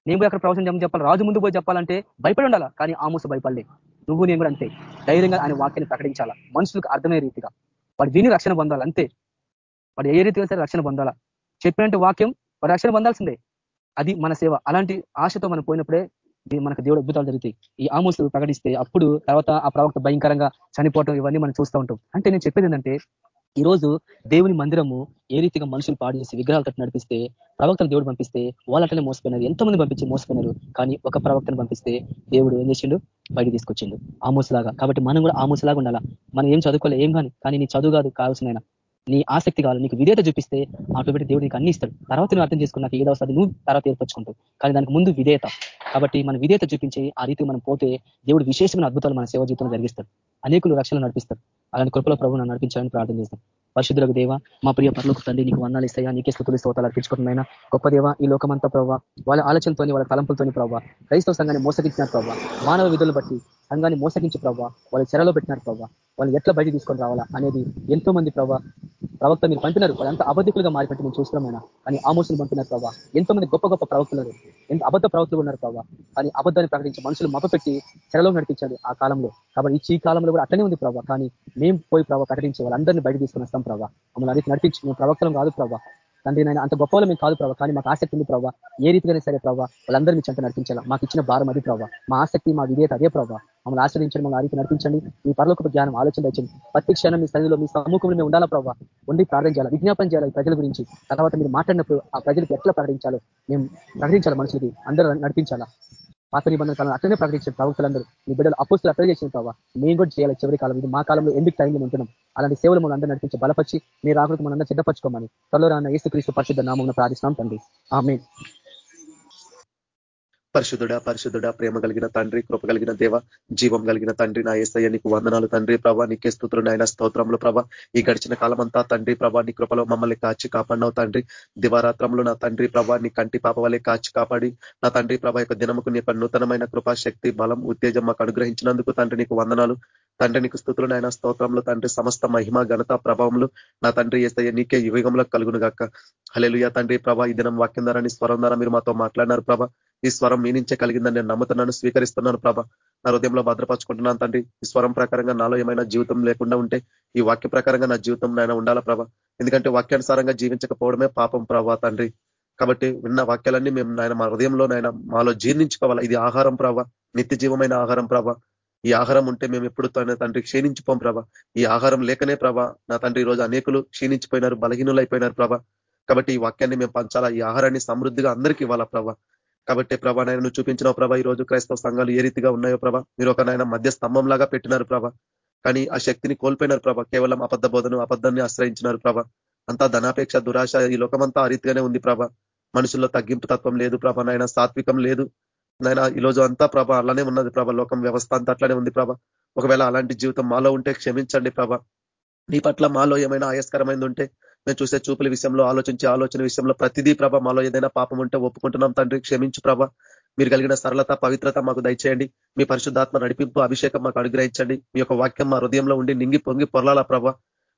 నేను కూడా అక్కడ ప్రవచనం చెప్పాలి. రాజు ముందు పోయి చెప్పాలంటే భయపడి ఉండాలా? కానీ ఆమోస భయపడలే. నువ్వు నేను కూడా అంతే. ధైర్యంగా ఆయన వాక్యాన్ని ప్రకటించాలా? మనుషులకు అర్థమయ్యే రీతిగా. వాడు విని రక్షణ పొందాలి? అంతే. వాడు ఏ రీతిగా సరే రక్షణ పొందాలా? చెప్పినట్టు వాక్యం వాడు రక్షణ పొందాల్సిందే. అది మన సేవ. అలాంటి ఆశతో మనం పోయినప్పుడే మనకు దేవుడు అద్భుతాలు జరుగుతాయి. ఈ ఆమోసులు ప్రకటిస్తే అప్పుడు తర్వాత ఆ ప్రవక్త భయంకరంగా చనిపోవటం ఇవన్నీ మనం చూస్తూ ఉంటాం. అంటే నేను చెప్పేది ఏంటంటే ఈరోజు దేవుని మందిరము ఏ రీతిగా మనుషులు పాడు చేసి తట్టు నడిపిస్తే ప్రవక్తను దేవుడు పంపిస్తే వాళ్ళట్లనే మోసపోయినారు. ఎంతో మంది పంపించి మోసపోయినారు. కానీ ఒక ప్రవక్తను పంపిస్తే దేవుడు ఏం చేసిండు? బయట తీసుకొచ్చిండు. ఆమోసులాగా. కాబట్టి మనం కూడా ఆమోసులాగా ఉండాలా? మనం ఏం చదువుకోలే ఏం కానీ. కానీ నీ చదువు కాదు కావాల్సిన నీ ఆసక్తి కావాలి నీకు విధేత చూపిస్తే ఆటోమేటిక్ దేవుడు నీకు అన్ని ఇస్తాడు. తర్వాత నువ్వు అర్థం చేసుకున్నాక ఏదో వస్తుంది నువ్వు తర్వాత ఏర్పరచుకుంటావు. కానీ దానికి ముందు విధేయత. కాబట్టి మన విధేత చూపించి ఆ రీతి మనం పోతే దేవుడు విశేషమైన అద్భుతాలు మన సేవ జీవితంలో జరిగిస్తాడు. అనేకులు రక్షణ నడిపిస్తారు. అలాంటి కృపలో ప్రభు నడిపించాలని ప్రార్థన చేస్తాం. పరిశుద్ధులకు దేవ మా ప్రియ పనులకు తండ్రి నీకు వందాలు ఇస్తాయా? నీకే స్థుతులు స్తోతాలు అర్పించుకుంటున్నాయినా గొప్ప దేవ ఈ లోకమంతా ప్రభావ వాళ్ళ ఆలోచనతోని వాళ్ళ తలంపులతోని ప్రభావ క్రైస్తవ సంఘాన్ని మోసగించినారు ప్రభావ మానవ విధులు బట్టి సంఘాన్ని మోసగించి ప్రభావ వాళ్ళు చెరలో పెట్టినారు ప్రభావ వాళ్ళు ఎట్లా బయట తీసుకొని రావాలా అనేది ఎంతో మంది ప్రభావ ప్రవక్త మీరు పంపినారు. వాళ్ళంతా అబద్ధికులుగా మారిపెట్టి మేము చూస్తున్నామైనా కానీ ఆమోసులు పంపినారు ప్రభావ ఎంతో మంది గొప్ప గొప్ప ప్రవక్తలు ఎంత అబద్ధ ప్రవక్తలు ఉన్నారు ప్రభావ కానీ అబద్ధాన్ని ప్రకటించి మనుషులు మపపెట్టి చెరలో నడిపించాడు ఆ కాలంలో. కాబట్టి ఈ కాలంలో కూడా అట్లనే ఉంది ప్రభావ కానీ మేము పోయి ప్రభావ ప్రకటించి వాళ్ళందరినీ బయట తీసుకుని వస్తాం ప్రభావ మమ్మల్ని అది నడిపించి. మేము ప్రవక్తలం కాదు ప్రభావ తండ్రి నేను అంత గొప్ప మేము కాదు ప్రభావ కానీ మాకు ఆసక్తి ఉంది ప్రభావ ఏ రీతిగానే సరే ప్రభావ వాళ్ళందరినీ చెంత నడిపించాలా. మాకు ఇచ్చిన భారం అది ప్రభావ మా ఆసక్తి మా విధేయత అదే ప్రభావ మమ్మల్ని ఆశ్రయించండి మమ్మల్ని ఆరికి నడిపించండి. మీ పరలోక జ్ఞానం ఆలోచన వచ్చింది ప్రతి క్షణం మీ సన్నిధిలో మీ సముఖంలో మేము ఉండాలా ప్రభావ ఉండి ప్రార్థన చేయాలి విజ్ఞాపన చేయాలి ప్రజల గురించి? తర్వాత మీరు మాట్లాడినప్పుడు ఆ ప్రజలకు ఎట్లా ప్రకటించాలో మేము ప్రకటించాలి మనుషులకి? అందరూ నడిపించాలా? పాత నిబంధన కాలం అట్లనే ప్రకటించిన ప్రవక్తలందరూ. మీ బిడ్డలు అపోస్తులు అట్లే చేసిన ప్రభావ మేము కూడా చేయాలి చివరి కాలం. ఇది మా కాలంలో ఎందుకు టైంలో ఉంటున్నాం? అలాంటి సేవలు మనం అందరూ నడిపించి బలపరిచి మీరు ఆకృతి మనందరూ సిద్ధపరచుకోమని. త్వరలో రాన్న ఏసుక్రీస్తు పరిశుద్ధ నామం ప్రార్థిస్తున్నాం తండ్రి. ఆమె పరిశుద్ధుడ పరిశుద్ధుడ ప్రేమ కలిగిన తండ్రి కృప కలిగిన దేవ జీవం కలిగిన తండ్రి నా ఏసయ్య నీకు వందనాలు తండ్రి ప్రభా నీకే స్థుతులు నాయన స్తోత్రంలో ప్రభా. ఈ గడిచిన కాలమంతా తండ్రి ప్రభా నీ కృపలో మమ్మల్ని కాచి కాపాడినావు తండ్రి. దివారాత్రంలో నా తండ్రి ప్రభా నీ కంటి పాప కాచి కాపాడి నా తండ్రి ప్రభా యొక్క దినముకు నీ నూతనమైన కృపా శక్తి బలం ఉత్తేజం మాకు అనుగ్రహించినందుకు తండ్రి నీకు వందనాలు. తండ్రి నీకు స్థుతులు నాయన స్తోత్రంలో తండ్రి. సమస్త మహిమ ఘనత ప్రభావంలో నా తండ్రి ఏసయ్య నీకే యుగంలో కలుగును గాక హలెలుయ తండ్రి ప్రభా ఈ దినం వాక్యం ద్వారా నీ స్వరం ద్వారా మీరు మాతో మాట్లాడినారు ప్రభా. ఈ స్వరం మీ నుంచే కలిగిందని నేను నమ్ముతున్నాను స్వీకరిస్తున్నాను ప్రభ. నా హృదయంలో భద్రపరచుకుంటున్నాను తండ్రి. ఈ స్వరం ప్రకారంగా నాలో ఏమైనా జీవితం లేకుండా ఉంటే ఈ వాక్య ప్రకారంగా నా జీవితం నాయన ఉండాలా ప్రభ? ఎందుకంటే వాక్యానుసారంగా జీవించకపోవడమే పాపం ప్రభా తండ్రి. కాబట్టి విన్న వాక్యాలన్నీ మేము నాయన మా హృదయంలో నాయన మాలో జీర్ణించుకోవాలా? ఇది ఆహారం ప్రభ. నిత్య జీవమైన ఆహారం ప్రభ. ఈ ఆహారం ఉంటే మేము ఎప్పుడు తండ్రి క్షీణించిపోం ప్రభ. ఈ ఆహారం లేకనే ప్రభ నా తండ్రి ఈరోజు రోజు అనేకులు క్షీణించిపోయినారు బలహీనులు అయిపోయినారు ప్రభ. కాబట్టి ఈ వాక్యాన్ని మేము పంచాలా? ఈ ఆహారాన్ని సమృద్ధిగా అందరికీ ఇవ్వాలా ప్రభ? కాబట్టి ప్రభా నాయన నువ్వు చూపించిన ప్రభా ఈ రోజు క్రైస్తవ సంఘాలు ఏ రీతిగా ఉన్నాయో ప్రభా. మీరు ఒక నాయన మధ్య స్తంభం లాగా పెట్టినారు ప్రభా. కానీ ఆ శక్తిని కోల్పోయినారు ప్రభా. కేవలం అబద్ధ బోధను అబద్ధాన్ని ఆశ్రయించినారు ప్రభా. అంతా ధనాపేక్ష దురాశ ఈ లోకమంతా ఆ రీతిగానే ఉంది ప్రభా. మనుషుల్లో తగ్గింపు తత్వం లేదు ప్రభా నాయన సాత్వికం లేదు. నాయన ఈ రోజు అంతా ప్రభ అలానే ఉన్నది ప్రభ. లోకం వ్యవస్థ అంతా అట్లానే ఉంది ప్రభ. ఒకవేళ అలాంటి జీవితం మాలో ఉంటే క్షమించండి ప్రభ. నీ పట్ల మాలో ఏమైనా ఆయస్కరమైంది ఉంటే మేము చూసే చూపుల విషయంలో ఆలోచించే ఆలోచన విషయంలో ప్రతిదీ ప్రభ మాలో ఏదైనా పాపం ఉంటే ఒప్పుకుంటున్నాం తండ్రి. క్షమించు ప్రభ. మీరు కలిగిన సరళత పవిత్రత మాకు దయచేయండి. మీ పరిశుద్ధాత్మ నడిపింపు అభిషేకం మాకు అనుగ్రహించండి. మీ యొక్క వాక్యం మా హృదయంలో ఉండి నింగి పొంగి పొరలాల ప్రభ.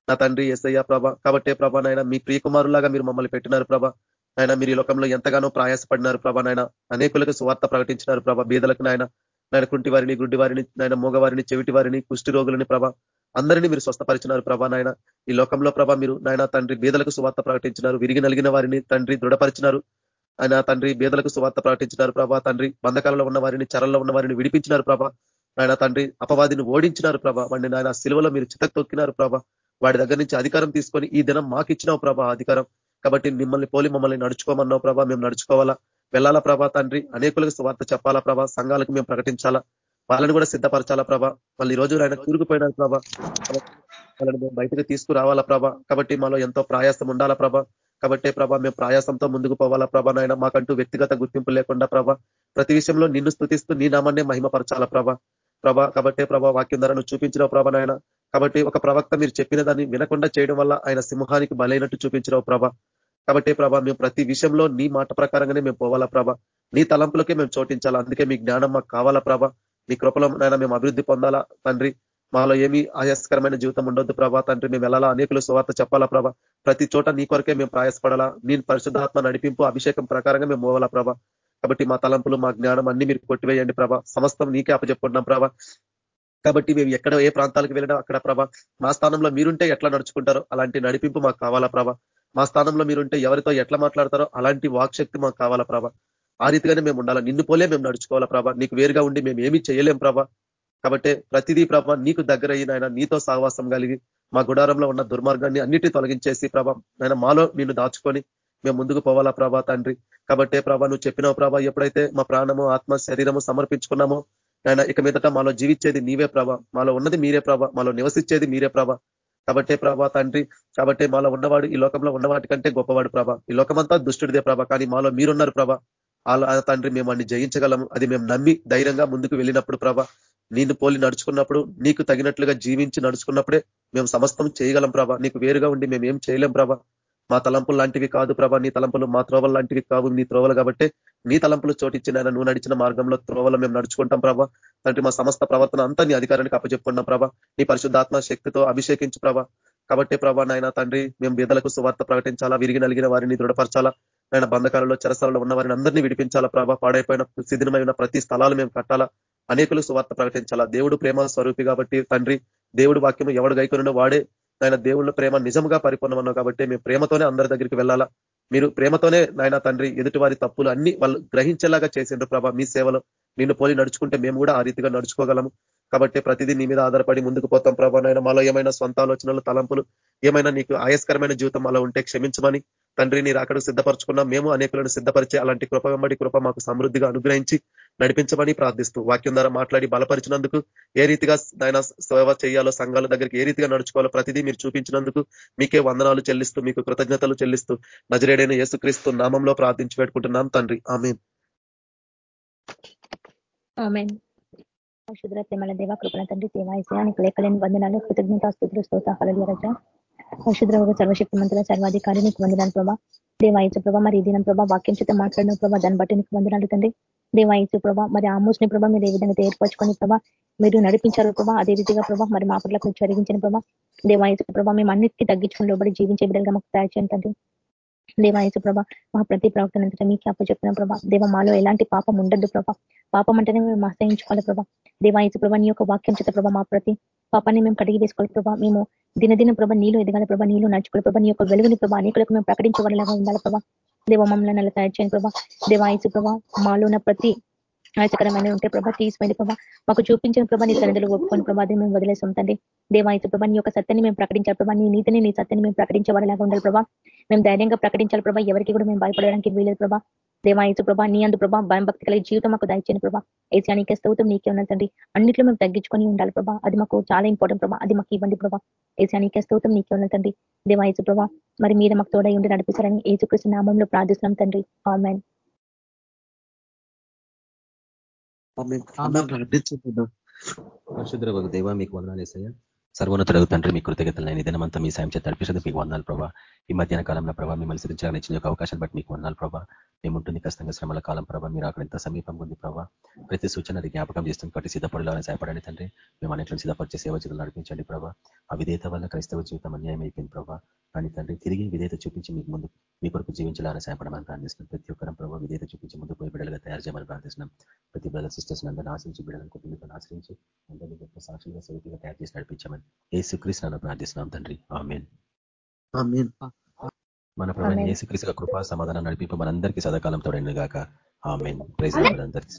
నా తండ్రి ఎస్ఐయా ప్రభ. కాబట్టే ప్రభ నాయన మీ ప్రియకుమారులాగా మీరు మమ్మల్ని పెట్టినారు ప్రభ. ఆయన మీరు ఈ లోకంలో ఎంతగానో ప్రయాసపడినారు ప్రభ నాయన. అనేకులకు సువార్త ప్రకటించినారు ప్రభ. బీదలకు నాయన నాయన కుంటి వారిని గుడ్డి వారిని నాయన మూగవారిని చెవిటి వారిని కుష్టి రోగులని ప్రభ. అందరినీ మీరు స్వస్థపరిచినారు ప్రభా నాయన. ఈ లోకంలో ప్రభా మీరు నాయన తండ్రి బీదలకు సువార్త ప్రకటించినారు విరిగి నలిగిన వారిని తండ్రి దృఢపరిచినారు. ఆయన తండ్రి బీదలకు సువార్త ప్రకటించినారు ప్రభా తండ్రి బంధకాలలో ఉన్న వారిని చరల్లో ఉన్న వారిని విడిపించినారు ప్రభా. ఆయన తండ్రి అపవాదిని ఓడించినారు ప్రభా. వాడిని నాయన సిలువలో మీరు చితక్ తొక్కినారు ప్రభా. వాడి దగ్గర నుంచి అధికారం తీసుకొని ఈ దినం మాకు ఇచ్చినావు ప్రభా అధికారం. కాబట్టి మిమ్మల్ని పోలి మమ్మల్ని నడుచుకోమన్నావు ప్రభా. మేము నడుచుకోవాలా? వెళ్ళాలా ప్రభా తండ్రి? అనేకులకు స్వార్థ చెప్పాలా ప్రభా? సంఘాలకు మేము ప్రకటించాలా? వాళ్ళని కూడా సిద్ధపరచాలా ప్రభా? వాళ్ళు ఈ రోజు ఆయన కూరుకుపోయినారు ప్రభా. వాళ్ళని మేము బయటకు తీసుకురావాలా ప్రభా? కాబట్టి మాలో ఎంతో ప్రయాసం ఉండాలా ప్రభా? కాబట్టి ప్రభా మేము ప్రయాసంతో ముందుకు పోవాలా ప్రభా నాయన? మాకంటూ వ్యక్తిగత గుర్తింపు లేకుండా ప్రభా ప్రతి విషయంలో నిన్ను స్థుతిస్తూ నీ నామాన్నే మహిమపరచాలా ప్రభా? ప్రభా కాబట్టి ప్రభా వాక్యం ధర నువ్వు చూపించిన ప్రభా నాయన. కాబట్టి ఒక ప్రవక్త మీరు చెప్పిన దాన్ని వినకుండా చేయడం వల్ల ఆయన సింహానికి బలైనట్టు చూపించినావు ప్రభా. కాబట్టి ప్రభా మేము ప్రతి విషయంలో నీ మాట ప్రకారంగానే మేము పోవాలా ప్రభా. నీ తలంపులకే మేము చోటించాలా. అందుకే మీ జ్ఞానం మాకు కావాలా ప్రభా. మీ కృపలో నాయన మేము అభివృద్ధి పొందాలా తండ్రి? మాలో ఏమి ఆయాస్కరమైన జీవితం ఉండొద్దు ప్రభా తండ్రి. మేము వెళ్ళాలా అనేకులు సువార్త చెప్పాలా ప్రభా? ప్రతి చోట నీ కొరకే మేము ప్రయాసపడాలా నేను పరిశుద్ధాత్మ నడిపింపు అభిషేకం ప్రకారంగా మేము పోవాలా ప్రభా. కాబట్టి మా తలంపులు మా జ్ఞానం అన్ని మీరు కొట్టివేయండి ప్రభా. సమస్తం నీకే అప్పచెప్పుకుంటున్నాం ప్రభా. కాబట్టి మేము ఎక్కడ ఏ ప్రాంతాలకు వెళ్ళినా అక్కడ ప్రభా మా స్థానంలో మీరుంటే ఎట్లా నడుచుకుంటారో అలాంటి నడిపింపు మాకు కావాలా ప్రభా. మా స్థానంలో మీరుంటే ఎవరితో ఎట్లా మాట్లాడతారో అలాంటి వాక్శక్తి మాకు కావాలా ప్రభా. ఆ రీతిగానే మేము ఉండాలా? నిన్ను పోలే మేము నడుచుకోవాలా ప్రభా? నీకు వేరుగా ఉండి మేము ఏమీ చేయలేం ప్రభా. కాబట్టి ప్రతిదీ ప్రభా నీకు దగ్గర అయిన నీతో సహవాసం కలిగి మా గుడారంలో ఉన్న దుర్మార్గాన్ని అన్నిటి తొలగించేసి ప్రభా ఆయన మాలో నిన్ను దాచుకొని మేము ముందుకు పోవాలా ప్రభా తండ్రి. కాబట్టే ప్రభా నువ్వు చెప్పినావు ప్రభా ఎప్పుడైతే మా ప్రాణము ఆత్మ శరీరము సమర్పించుకున్నామో ఆయన ఇక మీదట మాలో జీవించేది నీవే ప్రభ. మాలో ఉన్నది మీరే ప్రభ. మాలో నివసించేది మీరే ప్రభ. కాబట్టే ప్రభా తండ్రి కాబట్టి మాలో ఉన్నవాడు ఈ లోకంలో ఉన్నవాటి కంటే గొప్పవాడు ప్రభ. ఈ లోకమంతా దుష్టుడిదే ప్రభ కానీ మాలో మీరున్నారు ప్రభ. తండ్రి మేము అన్ని జయించగలము. అది మేము నమ్మి ధైర్యంగా ముందుకు వెళ్ళినప్పుడు ప్రభ నిన్ను పోలి నడుచుకున్నప్పుడు నీకు తగినట్లుగా జీవించి నడుచుకున్నప్పుడే మేము సమస్తం చేయగలం ప్రభ. నీకు వేరుగా ఉండి మేము ఏం చేయలేం ప్రభ. మా తలంపులు లాంటివి కాదు ప్రభ. నీ తలంపులు మా త్రోవలు లాంటివి కావు. నీ త్రోవలు కాబట్టి నీ తలంపులు చోటిచ్చిన నువ్వు నడిచిన మార్గంలో త్రోవలు మేము నడుచుకుంటాం ప్రభ. తండ్రి మా సమస్త ప్రవర్తన అంతా నీ అధికారానికి అప్పచెప్పుకున్నాం ప్రభ. నీ పరిశుద్ధాత్మ శక్తితో అభిషేకించు ప్రభ. కాబట్టి ప్రభా నాయన తండ్రి మేము బీదలకు సువార్త ప్రకటించాలా? విరిగి నలిగిన వారిని దృఢపరచాలా? ఆయన బంధకాలలో చెరసాలలో ఉన్న వారిని అందరినీ విడిపించాలా ప్రభా? పాడైపోయిన సిద్ధమైన ప్రతి స్థలాలు మేము కట్టాలా? అనేకులు సువార్త ప్రకటించాలా? దేవుడు ప్రేమ స్వరూపి కాబట్టి తండ్రి దేవుడు వాక్యము ఎవడు గైకొనినో వాడే. ఆయన దేవుళ్ళ ప్రేమ నిజంగా పరిపూర్ణమన్నావు కాబట్టి మేము ప్రేమతోనే అందరి దగ్గరికి వెళ్ళాలా? మీరు ప్రేమతోనే నాయన తండ్రి ఎదుటి వారి తప్పులు అన్ని వాళ్ళు గ్రహించేలాగా చేసిండ్రు ప్రభా మీ సేవలో. నిన్ను పోలి నడుచుకుంటే మేము కూడా ఆ రీతిగా నడుచుకోగలము. కాబట్టి ప్రతిదీ నీ మీద ఆధారపడి ముందుకు పోతాం ప్రభా నాయన. మాలో ఏమైనా సొంత ఆలోచనలు తలంపులు ఏమైనా నీకు ఆయస్కరమైన జీవితం అలా ఉంటే క్షమించమని తండ్రి నీ రాకడు సిద్ధపరచుకున్నాం. మేము అనేకులను సిద్ధపరిచే అలాంటి కృప వెంబడి కృప మాకు సమృద్ధిగా అనుగ్రహించి నడిపించమని ప్రార్థిస్తూ వాక్యం ద్వారా మాట్లాడి బలపరిచినందుకు ఏ రీతిగా ఆయన సేవ చేయాలో సంఘాల దగ్గరికి ఏ రీతిగా నడుచుకోవాలో ప్రతిదీ మీరు చూపించినందుకు మీకే వందనాలు చెల్లిస్తూ మీకు కృతజ్ఞతలు చెల్లిస్తూ నజరేడైన యేసుక్రీస్తు నామంలో ప్రార్థించి పెట్టుకుంటున్నాం తండ్రి. ఆమె ప్రేమల దేవ కృపణ తండ్రి దేవాయసానికి లేఖలేని వందనాలు కృతజ్ఞత స్థుతులు స్తోత ఫలలు రజ. పరిశుద్ర సర్వశక్తి మంత్రుల సర్వాధికారి నీకు వందనాలు ప్రభా. దేవాయచు ప్రభా మరి దినం ప్రభా వాక్యం చేత మాట్లాడిన ప్రభా దాన్ని బట్టి నీకు వందనాలు తండ్రి. దేవాయచు ప్రభా మరి ఆమోసిన ప్రభా మీరు ఏ విధంగా ఏర్పరచుకొని ప్రభా మీరు నడిపించారు ప్రభా అదే రీతిగా ప్రభా మరి మా పట్ల జరిగించిన ప్రభా. దేవాయచు ప్రభా మేము అన్నిటికీ తగ్గించుకుని లోబడి జీవించే బిడ్డలుగా మాకు తయారు చేయండి దేవాయసు ప్రభ మా ప్రతి ప్రవర్తన అంతటా మీకు అప్పు చెప్పిన ప్రభా. దేవ మాలో ఎలాంటి పాపం ఉండద్దు ప్రభా. పాపం అంటేనే మేము ఆశ్రయించుకోవాలి ప్రభా. దేవాయసు ప్రభ నీ యొక్క వాక్యం చేత ప్రభా మా ప్రతి పాపాన్ని మేము కడిగి వేసుకోవాలి ప్రభా. మేము దినదిన ప్రభ నీళ్ళు ఎదగాల ప్రభా నీళ్ళు నడుచుకోవాలి ప్రభా నీ యొక్క వెలుగుని ప్రభా అనేకులకు మేము ప్రకటించగలలాగా ఉండాలి ప్రభా. దేవ మమ్మల్ని అలా తయారు చేయని ప్రభా. దేవాయసు ప్రభా మాలో ఉన్న ప్రతి ఆయాసకరమైన ఉంటే ప్రభా తీసిపోయింది ప్రభా. మాకు చూపించిన ప్రభా నీ తల్లిదండ్రులు ఒప్పుకొని ప్రభా మేము వదిలేసాం తండ్రి దేవాయసు ప్రభా నీ యొక్క సత్యాన్ని మేము ప్రకటించాలి ప్రభా నీ నీతిని నీ సత్యాన్ని మేము ప్రకటించేవాళ్ళలాగా ఉండాలి ప్రభా. మేము ధైర్యంగా ప్రకటించాలి ప్రభా ఎవరికి కూడా మేము భయపడడానికి వీలేదు ప్రభా. దేవాయసు ప్రభా నీ అందు ప్రభా భయం భక్తి కలిగి జీవితం మాకు దయచేయని ప్రభా. ఏసీ నీకే స్తవుతం నీకే ఉన్నదండి అన్నింటిలో మేము తగ్గించుకొని ఉండాలి ప్రభా. అది మాకు చాలా ఇంపార్టెంట్ ప్రభా. అది మాకు ఇవ్వండి ప్రభా. ఏసీ నీకే స్తవుతం నీకే ఉన్నదండి దేవాయసు ప్రభా మరి మీద మాకు తోడై ఉండి నడిపిస్తారని ఏసుకృష్ణ నామంలో ప్రార్థిస్తున్నాం తండ్రి. ఆమెన్ పరిశుద్ర దేవ మీకు వందనాలు వేసాయా సర్వోన్నతుడు తండ్రి మీ కృతజ్ఞతలు నేను దినమంతా మీ సాయం చేత నడిపిస్తుంది మీకు వందాలు ప్రభావ ఈ మధ్యాహ్న కాలంలో ప్రభా మిమ్మల్ని సిరించాలని ఇచ్చిన అవకాశాన్ని బట్టి మీకు వందాలు ప్రభావ మేముంటుంది కష్టంగా శ్రమల కాలం ప్రభా మీరు అక్కడ ఎంత సమీపంగా ఉంది ప్రభావ ప్రతి సూచన జ్ఞాపకం చేస్తుంది కాబట్టి సిద్ధపడాలని సహాయపడండి తండ్రి. మేము అన్నింటిని సిద్ధపరిచే సేవ జీవితం నడిపించండి ప్రభా. ఆ విధేత వల్ల క్రైస్తవ జీవితం అన్యాయం అయిపోయింది ప్రభావ కానీ తండ్రి తిరిగి విధేత చూపించి మీకు ముందు మీ కొరకు జీవించాలని సహాయపడమని ప్రార్థిస్తున్నాం. ప్రతి ఒక్కరం ప్రభావ విధేత చూపించి ముందు పోయి బిడ్డలుగా తయారు చేయమని ప్రార్థిస్తున్నాం. ప్రతి బ్రదర్ సిస్టర్స్ అందరినీ ఆశ్రయించి బిడ్డలను కుటుంబీతో ఆశ్రయించి అందరినీ గొప్ప సాక్షులుగా సౌతిగా తయారు చేసి నడిపించమని ఏ సుక్రీస్తున్నా ప్రార్థిస్తున్నాం తండ్రి ఆమెన్. మన ప్రభావం ఏసుక్రీస్తు కృపా సమాధానం నడిపి మనందరికీ సదాకాలం తోడైన గాక ఆమెన్. ప్రైజ్ అందరికీ